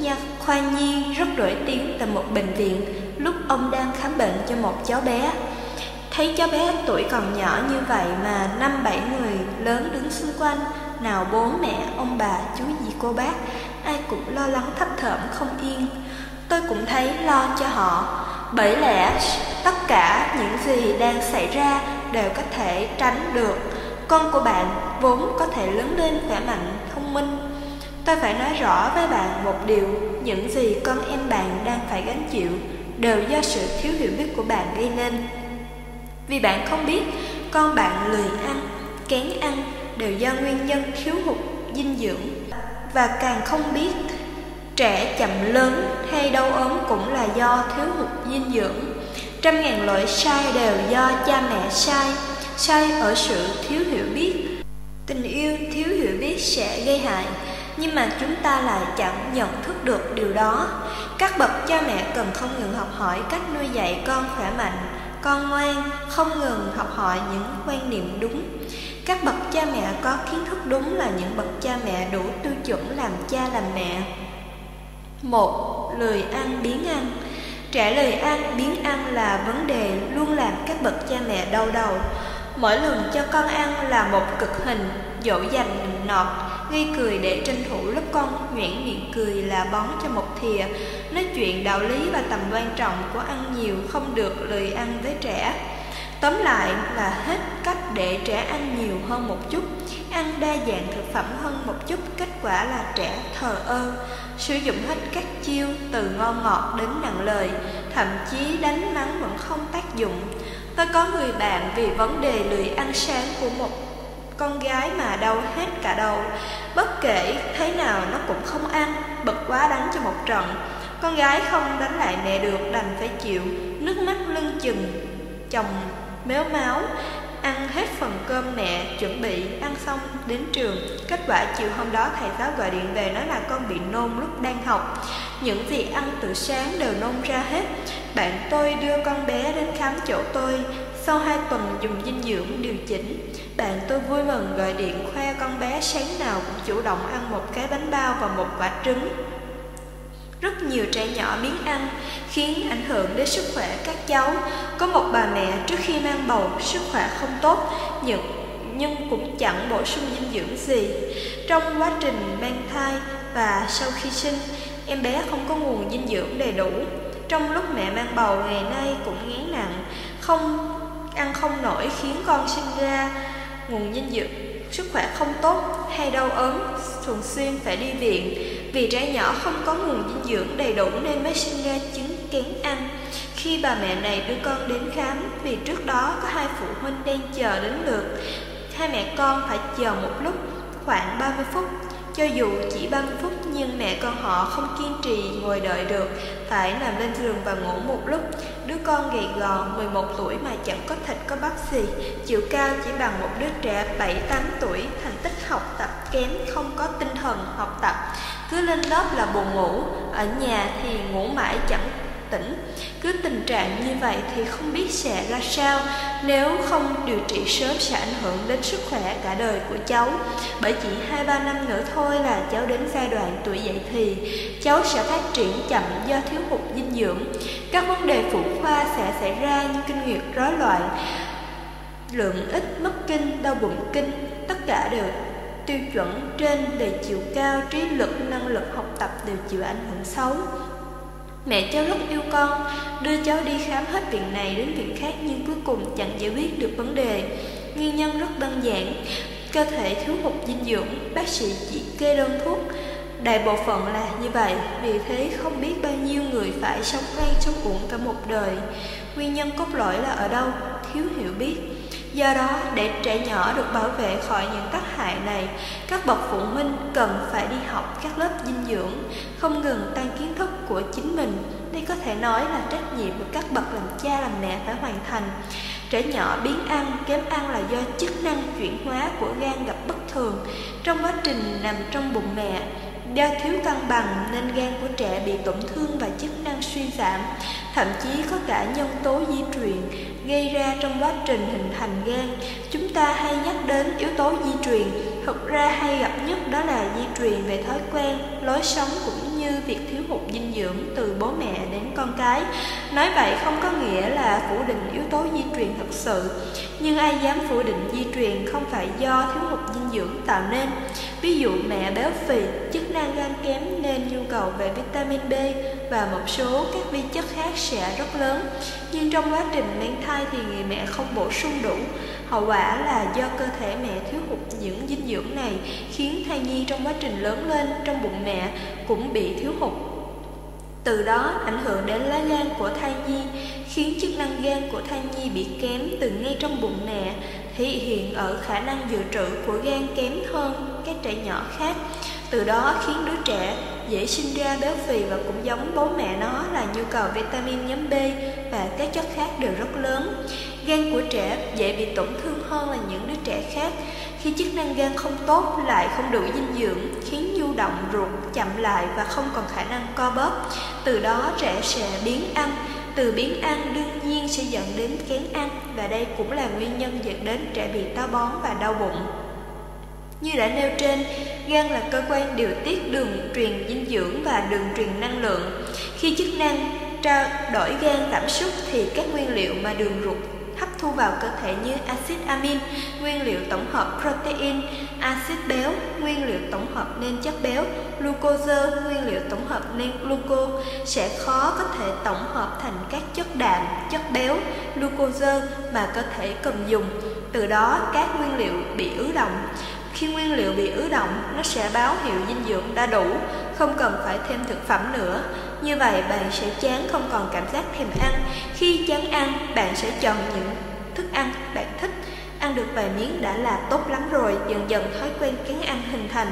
nha khoa nhi rất nổi tiếng tại một bệnh viện lúc ông đang khám bệnh cho một cháu bé. Thấy cháu bé tuổi còn nhỏ như vậy mà năm bảy người lớn đứng xung quanh, nào bố mẹ, ông bà, chú dì cô bác, ai cũng lo lắng thấp thởm không yên. Tôi cũng thấy lo cho họ, bởi lẽ tất cả những gì đang xảy ra đều có thể tránh được. Con của bạn vốn có thể lớn lên khỏe mạnh, thông minh. Tôi phải nói rõ với bạn một điều, những gì con em bạn đang phải gánh chịu đều do sự thiếu hiểu biết của bạn gây nên. Vì bạn không biết con bạn lười ăn, kén ăn đều do nguyên nhân thiếu hụt dinh dưỡng và càng không biết Trẻ chậm lớn hay đau ốm cũng là do thiếu hụt dinh dưỡng. Trăm ngàn lỗi sai đều do cha mẹ sai, sai ở sự thiếu hiểu biết. Tình yêu thiếu hiểu biết sẽ gây hại, nhưng mà chúng ta lại chẳng nhận thức được điều đó. Các bậc cha mẹ cần không ngừng học hỏi cách nuôi dạy con khỏe mạnh, con ngoan, không ngừng học hỏi những quan niệm đúng. Các bậc cha mẹ có kiến thức đúng là những bậc cha mẹ đủ tiêu chuẩn làm cha làm mẹ. Một, lười ăn biến ăn. Trẻ lười ăn biến ăn là vấn đề luôn làm các bậc cha mẹ đau đầu. Mỗi lần cho con ăn là một cực hình, dỗ dành nịnh nọt Gây cười để tranh thủ lớp con nhuyễn miệng cười là bón cho một thìa. Nói chuyện đạo lý và tầm quan trọng của ăn nhiều không được lười ăn với trẻ. Tóm lại là hết cách để trẻ ăn nhiều hơn một chút, Ăn đa dạng thực phẩm hơn một chút, Kết quả là trẻ thờ ơ, Sử dụng hết các chiêu từ ngon ngọt đến nặng lời, Thậm chí đánh mắng vẫn không tác dụng. Tôi có người bạn vì vấn đề lười ăn sáng của một con gái mà đau hết cả đầu. Bất kể thế nào nó cũng không ăn, Bật quá đánh cho một trận. Con gái không đánh lại mẹ được, đành phải chịu. Nước mắt lưng chừng, Chồng méo máu, Ăn hết phần cơm mẹ, chuẩn bị ăn xong đến trường. Kết quả chiều hôm đó thầy giáo gọi điện về nói là con bị nôn lúc đang học. Những gì ăn từ sáng đều nôn ra hết. Bạn tôi đưa con bé đến khám chỗ tôi. Sau hai tuần dùng dinh dưỡng điều chỉnh, Bạn tôi vui mừng gọi điện khoe con bé sáng nào cũng chủ động ăn một cái bánh bao và một quả trứng rất nhiều trẻ nhỏ biến ăn khiến ảnh hưởng đến sức khỏe các cháu. Có một bà mẹ trước khi mang bầu sức khỏe không tốt nhưng, nhưng cũng chẳng bổ sung dinh dưỡng gì. Trong quá trình mang thai và sau khi sinh, em bé không có nguồn dinh dưỡng đầy đủ. Trong lúc mẹ mang bầu ngày nay cũng ngán nặng, không ăn không nổi khiến con sinh ra nguồn dinh dưỡng sức khỏe không tốt hay đau ốm thường xuyên phải đi viện vì trẻ nhỏ không có nguồn dinh dưỡng đầy đủ nên mới sinh ra chứng kén ăn. Khi bà mẹ này đưa con đến khám vì trước đó có hai phụ huynh đang chờ đến lượt. Hai mẹ con phải chờ một lúc khoảng 30 phút. Cho dù chỉ 30 phút nhưng mẹ con họ không kiên trì ngồi đợi được, phải nằm lên giường và ngủ một lúc. Đứa con gầy gò 11 tuổi mà chẳng có thịt có bắp gì, chiều cao chỉ bằng một đứa trẻ 7-8 tuổi, thành tích học tập kém, không có tinh thần học tập. Cứ lên lớp là buồn ngủ, ở nhà thì ngủ mãi chẳng tỉnh. Cứ tình trạng như vậy thì không biết sẽ ra sao nếu không điều trị sớm sẽ ảnh hưởng đến sức khỏe cả đời của cháu. Bởi chỉ 2-3 năm nữa thôi là cháu đến giai đoạn tuổi dậy thì, cháu sẽ phát triển chậm do thiếu hụt dinh dưỡng. Các vấn đề phụ khoa sẽ xảy ra như kinh nguyệt rối loạn, lượng ít mất kinh, đau bụng kinh, tất cả đều tiêu chuẩn trên về chiều cao, trí lực, năng lực học tập đều chịu ảnh hưởng xấu. Mẹ cháu rất yêu con, đưa cháu đi khám hết viện này đến viện khác nhưng cuối cùng chẳng giải quyết được vấn đề. Nguyên nhân rất đơn giản, cơ thể thiếu hụt dinh dưỡng, bác sĩ chỉ kê đơn thuốc. Đại bộ phận là như vậy, vì thế không biết bao nhiêu người phải sống ngay sống uổng cả một đời. Nguyên nhân cốt lõi là ở đâu? Thiếu hiểu biết. Do đó, để trẻ nhỏ được bảo vệ khỏi những tác hại này, các bậc phụ huynh cần phải đi học các lớp dinh dưỡng, không ngừng tăng kiến thức của chính mình. Đây có thể nói là trách nhiệm của các bậc làm cha làm mẹ phải hoàn thành. Trẻ nhỏ biến ăn, kém ăn là do chức năng chuyển hóa của gan gặp bất thường trong quá trình nằm trong bụng mẹ. Do thiếu cân bằng nên gan của trẻ bị tổn thương và chức năng suy giảm, thậm chí có cả nhân tố di truyền gây ra trong quá trình hình thành gan. Chúng ta hay nhắc đến yếu tố di truyền, thực ra hay gặp nhất đó là di truyền về thói quen, lối sống cũng như như việc thiếu hụt dinh dưỡng từ bố mẹ đến con cái. Nói vậy không có nghĩa là phủ định yếu tố di truyền thật sự, nhưng ai dám phủ định di truyền không phải do thiếu hụt dinh dưỡng tạo nên. Ví dụ mẹ béo phì, chức năng gan kém nên nhu cầu về vitamin B và một số các vi chất khác sẽ rất lớn. Nhưng trong quá trình mang thai thì người mẹ không bổ sung đủ. Hậu quả là do cơ thể mẹ thiếu hụt những dinh dưỡng này khiến thai nhi trong quá trình lớn lên trong bụng mẹ cũng bị thiếu hụt. Từ đó ảnh hưởng đến lá gan của thai nhi, khiến chức năng gan của thai nhi bị kém từ ngay trong bụng mẹ, thể hiện ở khả năng dự trữ của gan kém hơn các trẻ nhỏ khác. Từ đó khiến đứa trẻ dễ sinh ra béo phì và cũng giống bố mẹ nó là nhu cầu vitamin nhóm B và các chất khác đều rất lớn. Gan của trẻ dễ bị tổn thương hơn là những đứa trẻ khác khi chức năng gan không tốt lại không đủ dinh dưỡng khiến nhu động ruột chậm lại và không còn khả năng co bóp. Từ đó trẻ sẽ biến ăn, từ biến ăn đương nhiên sẽ dẫn đến kén ăn và đây cũng là nguyên nhân dẫn đến trẻ bị táo bón và đau bụng. Như đã nêu trên, gan là cơ quan điều tiết đường truyền dinh dưỡng và đường truyền năng lượng. Khi chức năng trao đổi gan giảm sút thì các nguyên liệu mà đường ruột hấp thu vào cơ thể như axit amin, nguyên liệu tổng hợp protein, axit béo, nguyên liệu tổng hợp nên chất béo, glucose, nguyên liệu tổng hợp nên gluco sẽ khó có thể tổng hợp thành các chất đạm, chất béo, glucose mà cơ thể cần dùng. Từ đó các nguyên liệu bị ứ động. Khi nguyên liệu bị ứ động, nó sẽ báo hiệu dinh dưỡng đã đủ, không cần phải thêm thực phẩm nữa. Như vậy bạn sẽ chán không còn cảm giác thèm ăn. Khi chán ăn, bạn sẽ chọn những thức ăn bạn thích. Ăn được vài miếng đã là tốt lắm rồi, dần dần thói quen kén ăn hình thành.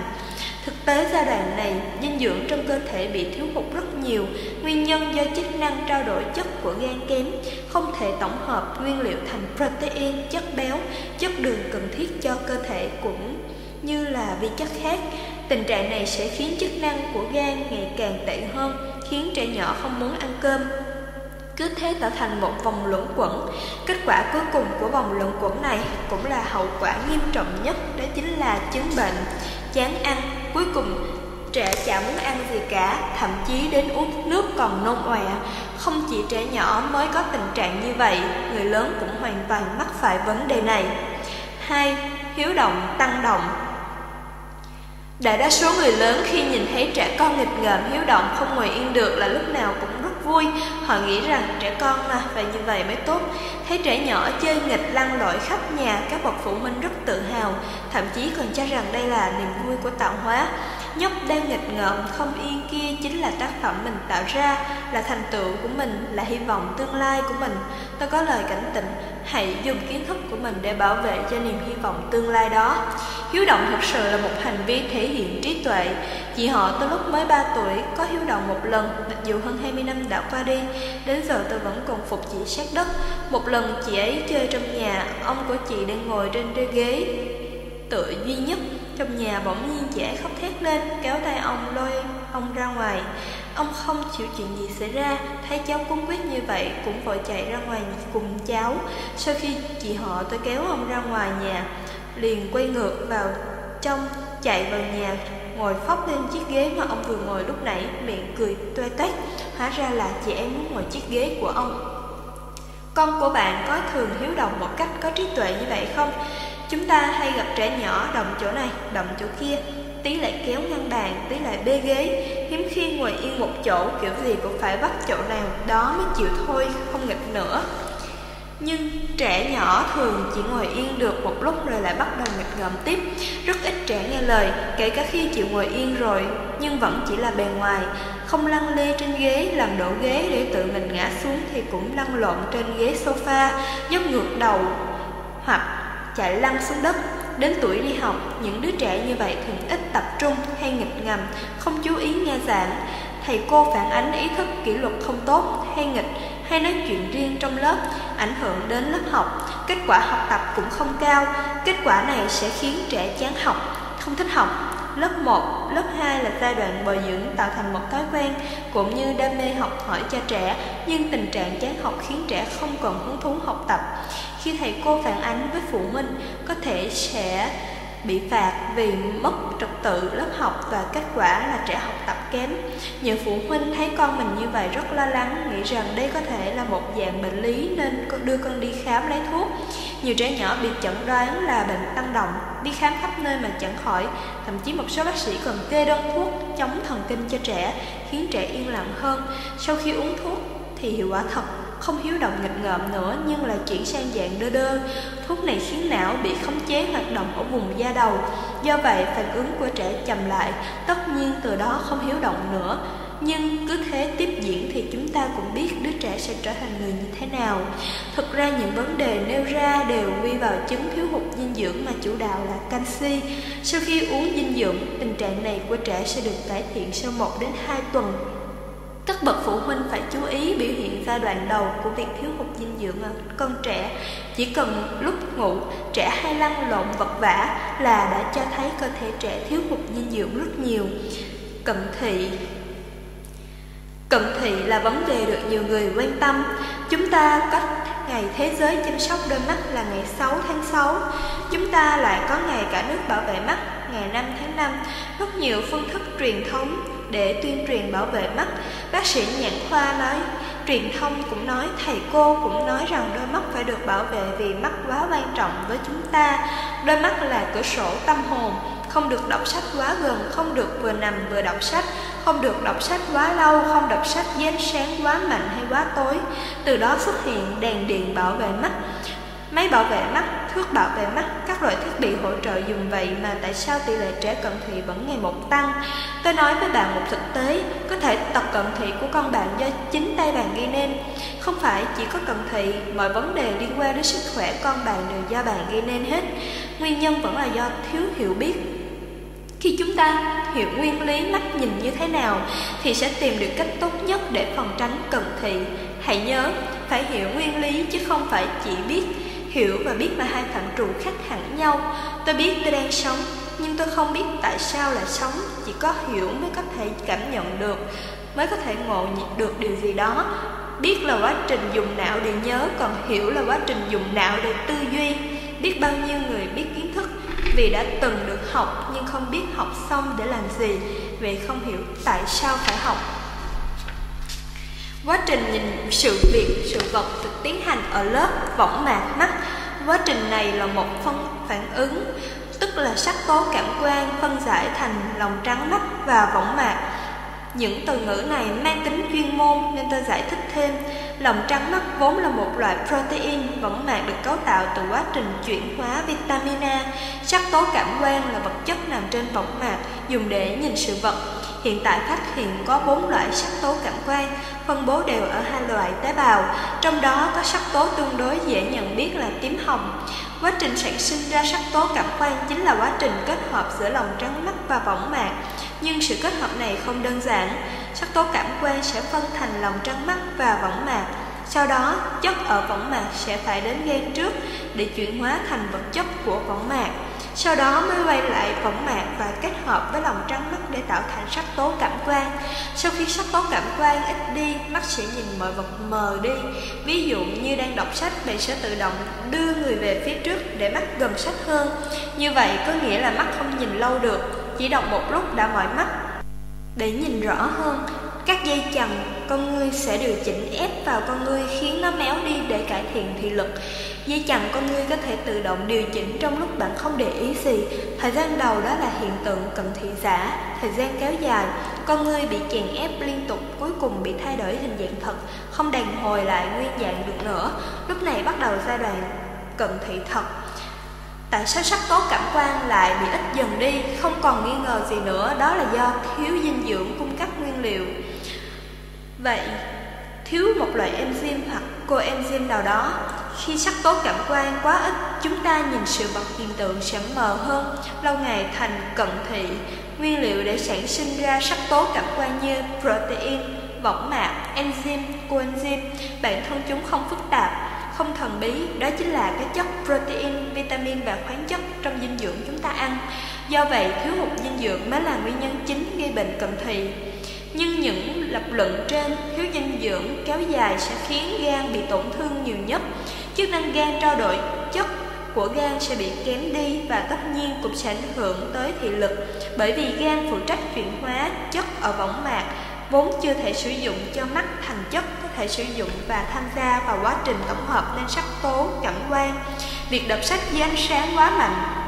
Thực tế giai đoạn này, dinh dưỡng trong cơ thể bị thiếu hụt rất nhiều, nguyên nhân do chức năng trao đổi chất của gan kém, không thể tổng hợp nguyên liệu thành protein, chất béo, chất đường cần thiết cho cơ thể cũng như là vi chất khác. Tình trạng này sẽ khiến chức năng của gan ngày càng tệ hơn, khiến trẻ nhỏ không muốn ăn cơm. Cứ thế tạo thành một vòng luẩn quẩn. Kết quả cuối cùng của vòng luẩn quẩn này cũng là hậu quả nghiêm trọng nhất, đó chính là chứng bệnh, chán ăn. Cuối cùng trẻ chả muốn ăn gì cả, thậm chí đến uống nước còn nôn ọe. Không chỉ trẻ nhỏ mới có tình trạng như vậy, người lớn cũng hoàn toàn mắc phải vấn đề này. 2. Hiếu động tăng động Đại đa số người lớn khi nhìn thấy trẻ con nghịch ngợm hiếu động không ngồi yên được là lúc nào cũng rất vui. Họ nghĩ rằng trẻ con mà và như vậy mới tốt. Thấy trẻ nhỏ chơi nghịch lăn lội khắp nhà, các bậc phụ huynh rất tự hào, thậm chí còn cho rằng đây là niềm vui của tạo hóa. Nhóc đang nghịch ngợm không yên kia chính là tác phẩm mình tạo ra, là thành tựu của mình, là hy vọng tương lai của mình. Tôi có lời cảnh tỉnh, hãy dùng kiến thức của mình để bảo vệ cho niềm hy vọng tương lai đó. Hiếu động thực sự là một hành vi thể hiện trí tuệ. Chị họ tôi lúc mới 3 tuổi có hiếu động một lần, mặc dù hơn 20 năm đã qua đi. Đến giờ tôi vẫn còn phục chị sát đất. Một lần chị ấy chơi trong nhà, ông của chị đang ngồi trên đê ghế tựa duy nhất trong nhà bỗng nhiên chị ấy khóc thét lên kéo tay ông lôi ông ra ngoài. Ông không chịu chuyện gì xảy ra, thấy cháu cuốn quyết như vậy cũng vội chạy ra ngoài cùng cháu. Sau khi chị họ tôi kéo ông ra ngoài nhà, liền quay ngược vào trong, chạy vào nhà, ngồi phóc lên chiếc ghế mà ông vừa ngồi lúc nãy, miệng cười toe toét. Hóa ra là chị em muốn ngồi chiếc ghế của ông. Con của bạn có thường hiếu động một cách có trí tuệ như vậy không? Chúng ta hay gặp trẻ nhỏ động chỗ này, động chỗ kia tí lại kéo ngăn bàn tí lại bê ghế. Hiếm khi ngồi yên một chỗ kiểu gì cũng phải bắt chỗ nào đó mới chịu thôi không nghịch nữa. Nhưng trẻ nhỏ thường chỉ ngồi yên được một lúc rồi lại bắt đầu nghịch ngợm tiếp. Rất ít trẻ nghe lời, kể cả khi chịu ngồi yên rồi Nhưng vẫn chỉ là bề ngoài. Không lăn lê trên ghế, làm đổ ghế để tự mình ngã xuống Thì cũng lăn lộn trên ghế sofa, dốc ngược đầu Hoặc chạy lăn xuống đất. Đến tuổi đi học, những đứa trẻ như vậy thường ít tập trung hay nghịch ngầm, không chú ý nghe giảng. Thầy cô phản ánh ý thức kỷ luật không tốt hay nghịch hay nói chuyện riêng trong lớp ảnh hưởng đến lớp học, kết quả học tập cũng không cao. Kết quả này sẽ khiến trẻ chán học, không thích học. Lớp 1, lớp 2 là giai đoạn bồi dưỡng tạo thành một thói quen cũng như đam mê học hỏi cho trẻ, nhưng tình trạng chán học khiến trẻ không còn hứng thú học tập. Khi thầy cô phản ánh với phụ huynh, có thể sẽ bị phạt vì mất trật tự lớp học và kết quả là trẻ học tập kém. Nhiều phụ huynh thấy con mình như vậy rất lo lắng, nghĩ rằng đây có thể là một dạng bệnh lý nên đưa con đi khám lấy thuốc. Nhiều trẻ nhỏ bị chẩn đoán là bệnh tăng động, đi khám khắp nơi mà chẳng khỏi, thậm chí một số bác sĩ còn kê đơn thuốc chống thần kinh cho trẻ, khiến trẻ yên lặng hơn. Sau khi uống thuốc thì hiệu quả thật không hiếu động nghịch ngợm nữa nhưng là chuyển sang dạng đơ đơ. Thuốc này khiến não bị khống chế hoạt động ở vùng da đầu. Do vậy, phản ứng của trẻ chậm lại, tất nhiên từ đó không hiếu động nữa. Nhưng cứ thế tiếp diễn thì chúng ta cũng biết đứa trẻ sẽ trở thành người như thế nào. Thực ra những vấn đề nêu ra đều quy vào chứng thiếu hụt dinh dưỡng mà chủ đạo là canxi. Sau khi uống dinh dưỡng, tình trạng này của trẻ sẽ được cải thiện sau 1 đến 2 tuần các bậc phụ huynh phải chú ý biểu hiện giai đoạn đầu của việc thiếu hụt dinh dưỡng ở con trẻ. Chỉ cần lúc ngủ, trẻ hay lăn lộn vật vả là đã cho thấy cơ thể trẻ thiếu hụt dinh dưỡng rất nhiều. Cận thị Cận thị là vấn đề được nhiều người quan tâm. Chúng ta có ngày thế giới chăm sóc đôi mắt là ngày 6 tháng 6. Chúng ta lại có ngày cả nước bảo vệ mắt ngày 5 tháng 5. Rất nhiều phương thức truyền thống để tuyên truyền bảo vệ mắt. Bác sĩ nhãn khoa nói, truyền thông cũng nói, thầy cô cũng nói rằng đôi mắt phải được bảo vệ vì mắt quá quan trọng với chúng ta. Đôi mắt là cửa sổ tâm hồn, không được đọc sách quá gần, không được vừa nằm vừa đọc sách, không được đọc sách quá lâu, không đọc sách với ánh sáng quá mạnh hay quá tối. Từ đó xuất hiện đèn điện bảo vệ mắt. Máy bảo vệ mắt, thuốc bảo vệ mắt, các loại thiết bị hỗ trợ dùng vậy mà tại sao tỷ lệ trẻ cận thị vẫn ngày một tăng? Tôi nói với bạn một thực tế, có thể tật cận thị của con bạn do chính tay bạn gây nên. Không phải chỉ có cận thị, mọi vấn đề liên quan đến sức khỏe con bạn đều do bạn gây nên hết. Nguyên nhân vẫn là do thiếu hiểu biết. Khi chúng ta hiểu nguyên lý mắt nhìn như thế nào thì sẽ tìm được cách tốt nhất để phòng tránh cận thị. Hãy nhớ, phải hiểu nguyên lý chứ không phải chỉ biết Hiểu và biết là hai phạm trụ khác hẳn nhau. Tôi biết tôi đang sống, Nhưng tôi không biết tại sao lại sống. Chỉ có hiểu mới có thể cảm nhận được, Mới có thể ngộ được điều gì đó. Biết là quá trình dùng não để nhớ, Còn hiểu là quá trình dùng não để tư duy. Biết bao nhiêu người biết kiến thức, Vì đã từng được học Nhưng không biết học xong để làm gì. Vì không hiểu tại sao phải học. Quá trình nhìn sự việc, sự vật được tiến hành ở lớp võng mạc mắt Quá trình này là một phân phản ứng tức là sắc tố cảm quan phân giải thành lòng trắng mắt và võng mạc. Những từ ngữ này mang tính chuyên môn nên tôi giải thích thêm. Lòng trắng mắt vốn là một loại protein võng mạc được cấu tạo từ quá trình chuyển hóa vitamin A. Sắc tố cảm quan là vật chất nằm trên võng mạc dùng để nhìn sự vật. Hiện tại phát hiện có bốn loại sắc tố cảm quan, phân bố đều ở hai loại tế bào, trong đó có sắc tố tương đối dễ nhận biết là tím hồng. Quá trình sản sinh ra sắc tố cảm quan chính là quá trình kết hợp giữa lòng trắng mắt và võng mạc. Nhưng sự kết hợp này không đơn giản. Sắc tố cảm quan sẽ phân thành lòng trắng mắt và võng mạc. Sau đó, chất ở võng mạc sẽ phải đến gan trước để chuyển hóa thành vật chất của võng mạc. Sau đó mới quay lại võng mạc và kết hợp với lòng trắng mắt để tạo thành sắc tố cảm quan. Sau khi sắc tố cảm quan ít đi, mắt sẽ nhìn mọi vật mờ đi. Ví dụ như đang đọc sách, bạn sẽ tự động đưa người về phía trước để mắt gần sách hơn. Như vậy có nghĩa là mắt không nhìn lâu được, chỉ đọc một lúc đã mỏi mắt. Để nhìn rõ hơn, các dây chằng con ngươi sẽ điều chỉnh ép vào con ngươi khiến nó méo đi để cải thiện thị lực. Dây chằng con ngươi có thể tự động điều chỉnh trong lúc bạn không để ý gì. Thời gian đầu đó là hiện tượng cận thị giả, thời gian kéo dài, con ngươi bị chèn ép liên tục cuối cùng bị thay đổi hình dạng thật, không đàn hồi lại nguyên dạng được nữa. Lúc này bắt đầu giai đoạn cận thị thật. Tại sao sắc tố cảm quan lại bị ít dần đi, không còn nghi ngờ gì nữa, đó là do thiếu dinh dưỡng cung cấp nguyên liệu. Vậy, thiếu một loại enzyme hoặc coenzyme nào đó, khi sắc tố cảm quan quá ít, chúng ta nhìn sự vật hiện tượng sẽ mờ hơn, lâu ngày thành cận thị. Nguyên liệu để sản sinh ra sắc tố cảm quan như protein, võng mạc, enzyme, coenzyme, bản thân chúng không phức tạp, không thần bí, đó chính là các chất protein, vitamin và khoáng chất trong dinh dưỡng chúng ta ăn. Do vậy, thiếu hụt dinh dưỡng mới là nguyên nhân chính gây bệnh cận thị. Nhưng những lập luận trên thiếu dinh dưỡng kéo dài sẽ khiến gan bị tổn thương nhiều nhất. Chức năng gan trao đổi chất của gan sẽ bị kém đi và tất nhiên cũng sẽ ảnh hưởng tới thị lực bởi vì gan phụ trách chuyển hóa chất ở võng mạc, vốn chưa thể sử dụng cho mắt thành chất, có thể sử dụng và tham gia vào quá trình tổng hợp nên sắc tố cảm quan. Việc đọc sách dưới ánh sáng quá mạnh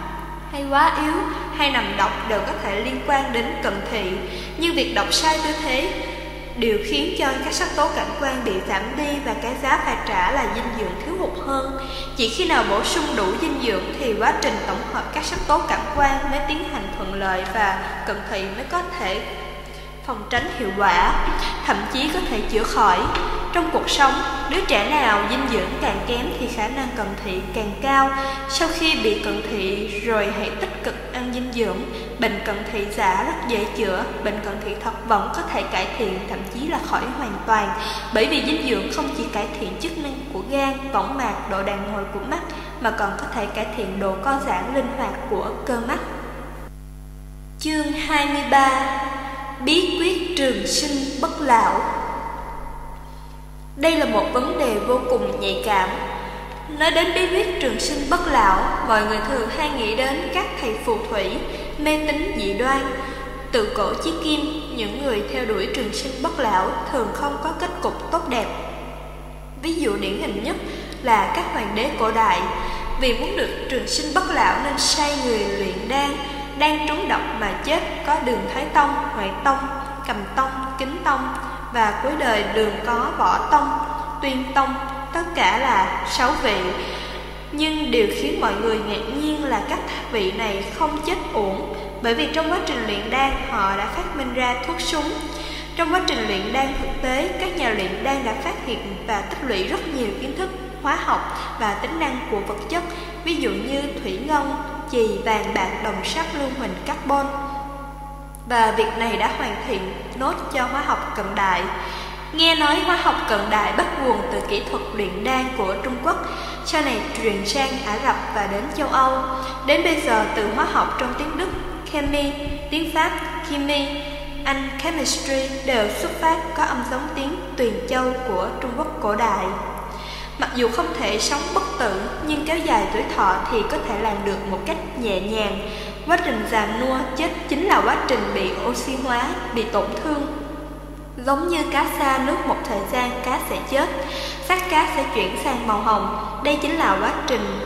hay quá yếu hay nằm đọc đều có thể liên quan đến cận thị, nhưng việc đọc sai tư thế điều khiến cho các sắc tố cảnh quan bị giảm đi và cái giá phải trả là dinh dưỡng thiếu hụt hơn. Chỉ khi nào bổ sung đủ dinh dưỡng thì quá trình tổng hợp các sắc tố cảm quan mới tiến hành thuận lợi và cận thị mới có thể phòng tránh hiệu quả, thậm chí có thể chữa khỏi. Trong cuộc sống, đứa trẻ nào dinh dưỡng càng kém thì khả năng cận thị càng cao. Sau khi bị cận thị rồi hãy tích cực ăn dinh dưỡng. Bệnh cận thị giả rất dễ chữa, bệnh cận thị thật vẫn có thể cải thiện, thậm chí là khỏi hoàn toàn. Bởi vì dinh dưỡng không chỉ cải thiện chức năng của gan, võng mạc, độ đàn hồi của mắt, mà còn có thể cải thiện độ co giãn linh hoạt của cơ mắt. Chương 23 Bí quyết trường sinh bất lão. Đây là một vấn đề vô cùng nhạy cảm. Nói đến bí quyết trường sinh bất lão, Mọi người thường hay nghĩ đến các thầy phù thủy, Mê tín dị đoan, Tự cổ chí kim, Những người theo đuổi trường sinh bất lão Thường không có kết cục tốt đẹp. Ví dụ điển hình nhất là các hoàng đế cổ đại. Vì muốn được trường sinh bất lão nên sai người luyện đan đang trúng độc mà chết có đường Thái Tông, Huệ Tông, Cầm Tông, Kính Tông và cuối đời đường có Võ Tông, Tuyên Tông, tất cả là sáu vị. Nhưng điều khiến mọi người ngạc nhiên là các vị này không chết uổng bởi vì trong quá trình luyện đan họ đã phát minh ra thuốc súng. Trong quá trình luyện đan thực tế, các nhà luyện đan đã phát hiện và tích lũy rất nhiều kiến thức hóa học và tính năng của vật chất, ví dụ như thủy ngân, chì, vàng bạc, đồng sắt, lưu huỳnh, carbon. Và việc này đã hoàn thiện nốt cho hóa học cận đại. Nghe nói hóa học cận đại bắt nguồn từ kỹ thuật luyện đan của Trung Quốc, sau này truyền sang Ả Rập và đến châu Âu. Đến bây giờ từ hóa học trong tiếng Đức, chemie, tiếng Pháp, (Chimie), Anh, chemistry đều xuất phát có âm giống tiếng Tuyền Châu của Trung Quốc cổ đại. Mặc dù không thể sống bất tử, nhưng kéo dài tuổi thọ thì có thể làm được một cách nhẹ nhàng. Quá trình già nua chết chính là quá trình bị oxy hóa, bị tổn thương. Giống như cá xa nước một thời gian cá sẽ chết, xác cá sẽ chuyển sang màu hồng. Đây chính là quá trình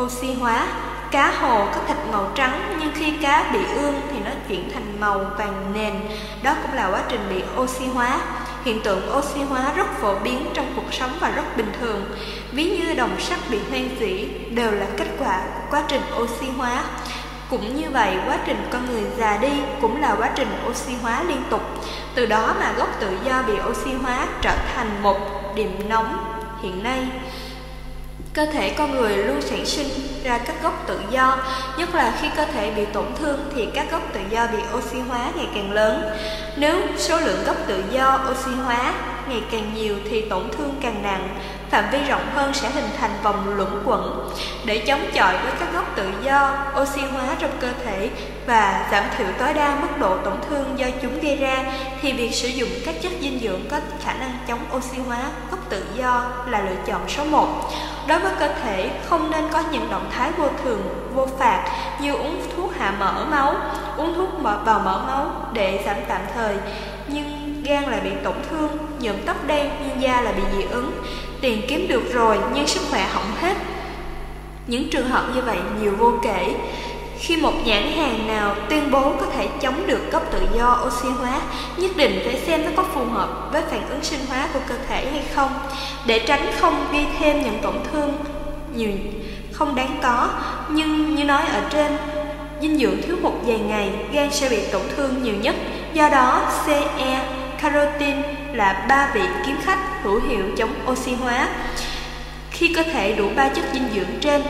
oxy hóa. Cá hồ có thịt màu trắng nhưng khi cá bị ương thì nó chuyển thành màu vàng nền. Đó cũng là quá trình bị oxy hóa. Hiện tượng oxy hóa rất phổ biến trong cuộc sống và rất bình thường. Ví như đồng sắt bị hoen dỉ đều là kết quả của quá trình oxy hóa. Cũng như vậy, quá trình con người già đi cũng là quá trình oxy hóa liên tục. Từ đó mà gốc tự do bị oxy hóa trở thành một điểm nóng hiện nay. Cơ thể con người luôn sản sinh ra các gốc tự do, nhất là khi cơ thể bị tổn thương thì các gốc tự do bị oxy hóa ngày càng lớn. Nếu số lượng gốc tự do oxy hóa ngày càng nhiều thì tổn thương càng nặng, phạm vi rộng hơn sẽ hình thành vòng luẩn quẩn. Để chống chọi với các gốc tự do oxy hóa trong cơ thể và giảm thiểu tối đa mức độ tổn thương do chúng gây ra thì việc sử dụng các chất dinh dưỡng có khả năng chống oxy hóa gốc tự do là lựa chọn số 1. Đối với cơ thể không nên có những động thái vô thường, vô phạt như uống thuốc hạ mỡ máu, uống thuốc vào mỡ máu để giảm tạm thời nhưng gan lại bị tổn thương, nhuộm tóc đen nhưng da lại bị dị ứng, tiền kiếm được rồi nhưng sức khỏe hỏng hết. Những trường hợp như vậy nhiều vô kể. Khi một nhãn hàng nào tuyên bố có thể chống được gốc tự do oxy hóa, nhất định phải xem nó có phù hợp với phản ứng sinh hóa của cơ thể hay không, để tránh không gây thêm những tổn thương nhiều không đáng có. Nhưng như nói ở trên, dinh dưỡng thiếu hụt dài ngày, gan sẽ bị tổn thương nhiều nhất. Do đó, CE carotin là ba vị kiếm khách hữu hiệu chống oxy hóa. Khi cơ thể đủ ba chất dinh dưỡng trên,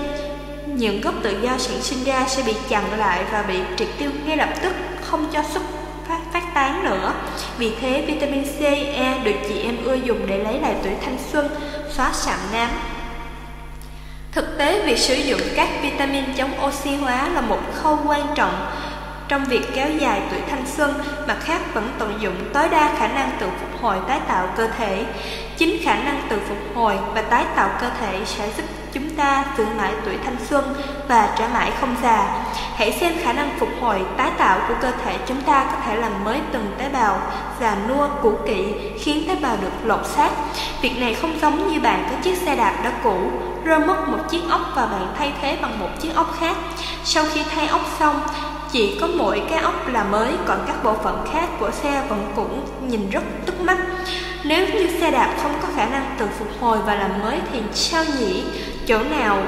những gốc tự do sản sinh ra sẽ bị chặn lại và bị triệt tiêu ngay lập tức, không cho xuất phát, phát tán nữa. Vì thế, vitamin C, E được chị em ưa dùng để lấy lại tuổi thanh xuân, xóa sạm nám. Thực tế, việc sử dụng các vitamin chống oxy hóa là một khâu quan trọng trong việc kéo dài tuổi thanh xuân, mặt khác vẫn tận dụng tối đa khả năng tự phục hồi tái tạo cơ thể. Chính khả năng tự phục hồi và tái tạo cơ thể sẽ giúp chúng ta giữ mãi tuổi thanh xuân và trở mãi không già. Hãy xem khả năng phục hồi tái tạo của cơ thể chúng ta có thể làm mới từng tế bào, già nua, cũ kỹ, khiến tế bào được lột xác. Việc này không giống như bạn có chiếc xe đạp đã cũ, rơi mất một chiếc ốc và bạn thay thế bằng một chiếc ốc khác. Sau khi thay ốc xong, chỉ có mỗi cái ốc là mới, còn các bộ phận khác của xe vẫn cũng nhìn rất tức mắt. Nếu như xe đạp không có khả năng tự phục hồi và làm mới thì sao nhỉ? Chỗ nào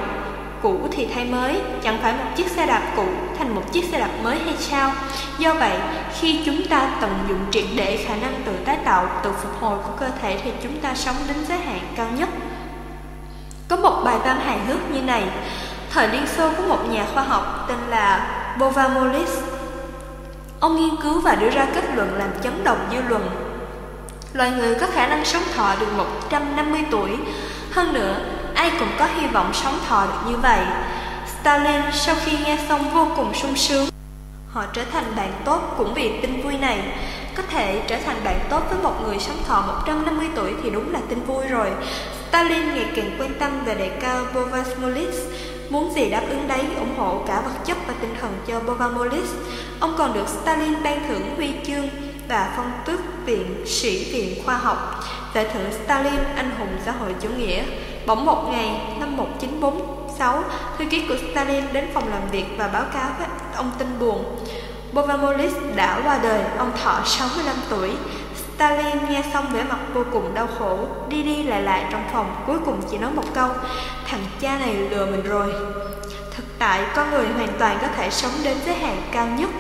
cũ thì thay mới, chẳng phải một chiếc xe đạp cũ thành một chiếc xe đạp mới hay sao? Do vậy, khi chúng ta tận dụng triệt để khả năng tự tái tạo, tự phục hồi của cơ thể thì chúng ta sống đến giới hạn cao nhất. Có một bài văn hài hước như này, thời Liên Xô có một nhà khoa học tên là Bovamolis. Ông nghiên cứu và đưa ra kết luận làm chấn động dư luận. Loài người có khả năng sống thọ được 150 tuổi. Hơn nữa, ai cũng có hy vọng sống thọ được như vậy. Stalin sau khi nghe xong vô cùng sung sướng. Họ trở thành bạn tốt cũng vì tin vui này. Có thể trở thành bạn tốt với một người sống thọ 150 tuổi thì đúng là tin vui rồi. Stalin ngày càng quan tâm về đề cao Bovasmolis Muốn gì đáp ứng đấy, ủng hộ cả vật chất và tinh thần cho Bovamolis. Ông còn được Stalin ban thưởng huy chương và phong tước viện sĩ viện khoa học. Giải thưởng Stalin anh hùng xã hội chủ nghĩa. Bỗng một ngày năm 1946, thư ký của Stalin đến phòng làm việc và báo cáo với ông tin buồn. Bovamolis đã qua đời, ông thọ 65 tuổi. Stalin nghe xong vẻ mặt vô cùng đau khổ, đi đi lại lại trong phòng, cuối cùng chỉ nói một câu, thằng cha này lừa mình rồi. Thực tại, con người hoàn toàn có thể sống đến giới hạn cao nhất,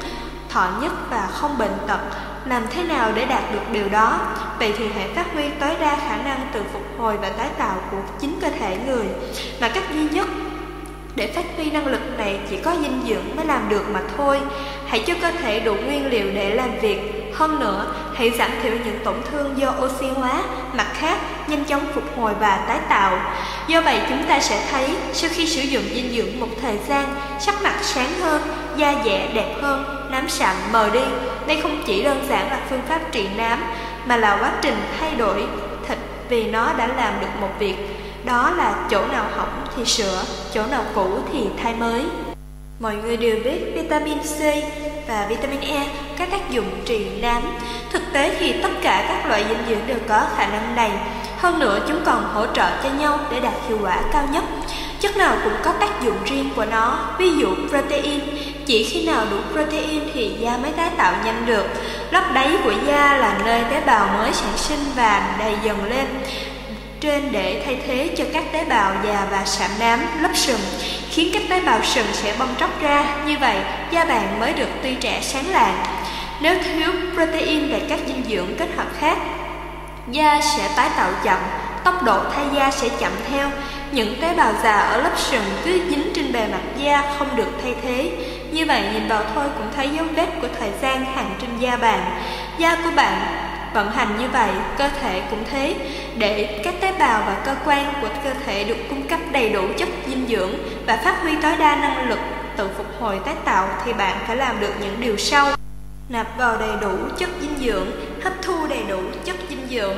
thọ nhất và không bệnh tật. Làm thế nào để đạt được điều đó? Vậy thì hãy phát huy tối đa khả năng tự phục hồi và tái tạo của chính cơ thể người. Mà cách duy nhất để phát huy năng lực này chỉ có dinh dưỡng mới làm được mà thôi. Hãy cho cơ thể đủ nguyên liệu để làm việc, hơn nữa, hãy giảm thiểu những tổn thương do oxy hóa, mặt khác, nhanh chóng phục hồi và tái tạo. Do vậy, chúng ta sẽ thấy sau khi sử dụng dinh dưỡng một thời gian, sắc mặt sáng hơn, da dẻ đẹp hơn, nám sạm mờ đi. Đây không chỉ đơn giản là phương pháp trị nám, mà là quá trình thay đổi thịt vì nó đã làm được một việc. Đó là chỗ nào hỏng thì sửa, chỗ nào cũ thì thay mới. Mọi người đều biết vitamin C và vitamin E có tác dụng trị nám. Thực tế thì tất cả các loại dinh dưỡng đều có khả năng này. Hơn nữa chúng còn hỗ trợ cho nhau để đạt hiệu quả cao nhất. Chất nào cũng có tác dụng riêng của nó, ví dụ protein. Chỉ khi nào đủ protein thì da mới tái tạo nhanh được. Lớp đáy của da là nơi tế bào mới sản sinh và đầy dần lên trên để thay thế cho các tế bào già và sạm nám, lớp sừng, khiến các tế bào sừng sẽ bong tróc ra. Như vậy, da bạn mới được tươi trẻ sáng lạng. Nếu thiếu protein và các dinh dưỡng kết hợp khác, da sẽ tái tạo chậm, tốc độ thay da sẽ chậm theo. Những tế bào già ở lớp sừng cứ dính trên bề mặt da không được thay thế. Như vậy nhìn vào thôi cũng thấy dấu vết của thời gian hàng trên da bạn. Da của bạn vận hành như vậy, cơ thể cũng thế. Để các tế bào và cơ quan của cơ thể được cung cấp đầy đủ chất dinh dưỡng và phát huy tối đa năng lực tự phục hồi tái tạo thì bạn phải làm được những điều sau. Nạp vào đầy đủ chất dinh dưỡng, hấp thu đầy đủ chất dinh dưỡng,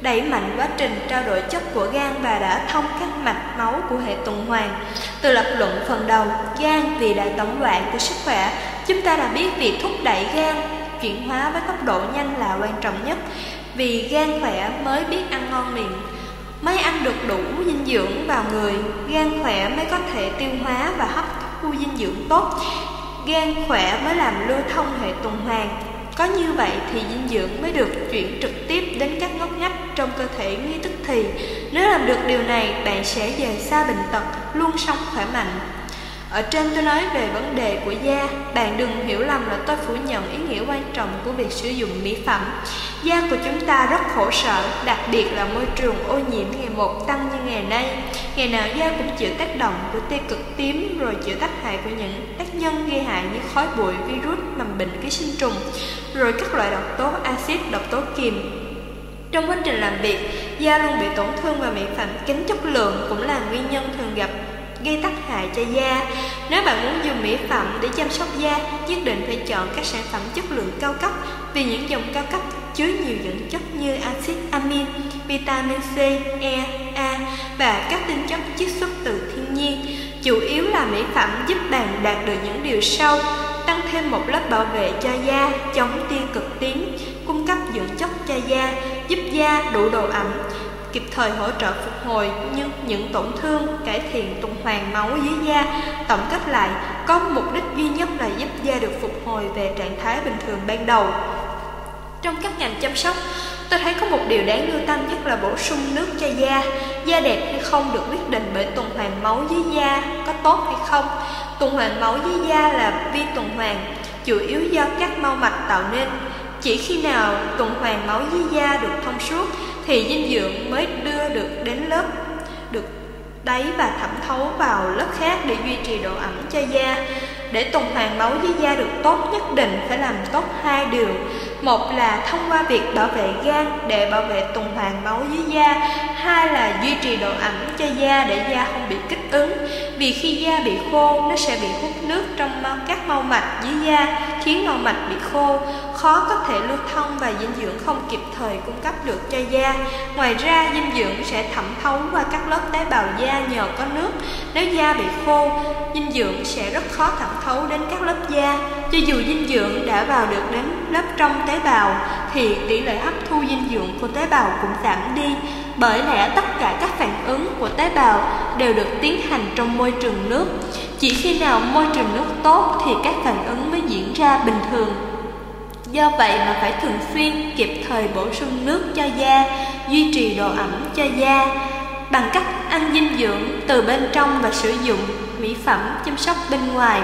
đẩy mạnh quá trình trao đổi chất của gan và đã thông các mạch máu của hệ tuần hoàn. Từ lập luận phần đầu, gan vì đại tổng loạn của sức khỏe, chúng ta đã biết việc thúc đẩy gan chuyển hóa với tốc độ nhanh là quan trọng nhất. Vì gan khỏe mới biết ăn ngon miệng. Mới ăn được đủ dinh dưỡng vào người, gan khỏe mới có thể tiêu hóa và hấp thu dinh dưỡng tốt. Gan khỏe mới làm lưu thông hệ tuần hoàn, có như vậy thì dinh dưỡng mới được chuyển trực tiếp đến các ngóc ngách trong cơ thể ngay tức thì. Nếu làm được điều này, bạn sẽ rời xa bệnh tật, luôn sống khỏe mạnh. Ở trên tôi nói về vấn đề của da, bạn đừng hiểu lầm là tôi phủ nhận ý nghĩa quan trọng của việc sử dụng mỹ phẩm. Da của chúng ta rất khổ sở, đặc biệt là môi trường ô nhiễm ngày một tăng như ngày nay. Ngày nào da cũng chịu tác động của tia cực tím rồi chịu tác hại của những tác nhân gây hại như khói bụi, virus, mầm bệnh ký sinh trùng, rồi các loại độc tố axit, độc tố kiềm, trong quá trình làm việc, da luôn bị tổn thương và mỹ phẩm kém chất lượng cũng là nguyên nhân thường gặp gây tác hại cho da. Nếu bạn muốn dùng mỹ phẩm để chăm sóc da, nhất định phải chọn các sản phẩm chất lượng cao cấp vì những dòng cao cấp chứa nhiều dưỡng chất như axit amin, vitamin C, E, A và các tinh chất chiết xuất từ thiên nhiên. Chủ yếu là mỹ phẩm giúp bạn đạt được những điều sau tăng thêm một lớp bảo vệ cho da chống tia cực tím, cung cấp dưỡng chất cho da, giúp da đủ độ ẩm, kịp thời hỗ trợ phục hồi nhưng những tổn thương, cải thiện tuần hoàn máu dưới da. Tổng kết lại, có mục đích duy nhất là giúp da được phục hồi về trạng thái bình thường ban đầu. Trong các ngành chăm sóc, tôi thấy có một điều đáng lưu tâm nhất là bổ sung nước cho da. Da đẹp hay không được quyết định bởi tuần hoàn máu dưới da có tốt hay không. Tuần hoàn máu dưới da là vi tuần hoàn, chủ yếu do các mau mạch tạo nên. Chỉ khi nào tuần hoàn máu dưới da được thông suốt thì dinh dưỡng mới đưa được đến lớp, được đáy và thẩm thấu vào lớp khác để duy trì độ ẩm cho da. Để tuần hoàn máu dưới da được tốt nhất định phải làm tốt hai điều. Một là thông qua việc bảo vệ gan để bảo vệ tuần hoàn máu dưới da. Hai là duy trì độ ẩm cho da để da không bị kích ứng. Vì khi da bị khô, nó sẽ bị hút nước trong các mau mạch dưới da, khiến mau mạch bị khô, khó có thể lưu thông và dinh dưỡng không kịp thời cung cấp được cho da. Ngoài ra, dinh dưỡng sẽ thẩm thấu qua các lớp tế bào da nhờ có nước. Nếu da bị khô, dinh dưỡng sẽ rất khó thẩm thấu đến các lớp da. Cho dù dinh dưỡng đã vào được đến lớp trong tế bào, thì tỷ lệ hấp thu dinh dưỡng của tế bào cũng giảm đi. Bởi lẽ tất cả các phản ứng của tế bào đều được tiến hành trong môi trường nước. Chỉ khi nào môi trường nước tốt thì các phản ứng mới diễn ra bình thường. Do vậy mà phải thường xuyên kịp thời bổ sung nước cho da, duy trì độ ẩm cho da bằng cách ăn dinh dưỡng từ bên trong và sử dụng mỹ phẩm chăm sóc bên ngoài.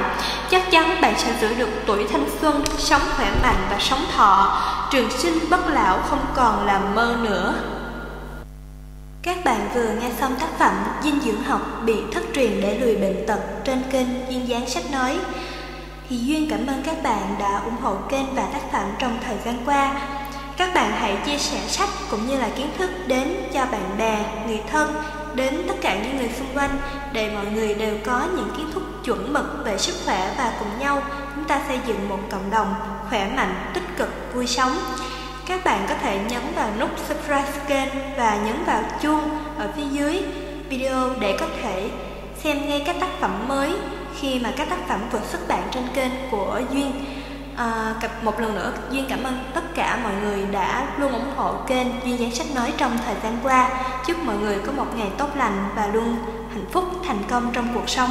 Chắc chắn bạn sẽ giữ được tuổi thanh xuân, sống khỏe mạnh và sống thọ, trường sinh bất lão không còn là mơ nữa. Các bạn vừa nghe xong tác phẩm Dinh dưỡng học bị thất truyền để lùi bệnh tật trên kênh Duyên dáng sách nói. Thì Duyên cảm ơn các bạn đã ủng hộ kênh và tác phẩm trong thời gian qua. Các bạn hãy chia sẻ sách cũng như là kiến thức đến cho bạn bè, người thân, đến tất cả những người xung quanh để mọi người đều có những kiến thức chuẩn mực về sức khỏe và cùng nhau chúng ta xây dựng một cộng đồng khỏe mạnh, tích cực, vui sống. Các bạn có thể nhấn vào nút subscribe kênh và nhấn vào chuông ở phía dưới video để có thể xem ngay các tác phẩm mới khi mà các tác phẩm vừa xuất bản trên kênh của Duyên. À, một lần nữa Duyên cảm ơn tất cả mọi người đã luôn ủng hộ kênh Duyên giải Sách Nói trong thời gian qua. Chúc mọi người có một ngày tốt lành và luôn hạnh phúc thành công trong cuộc sống.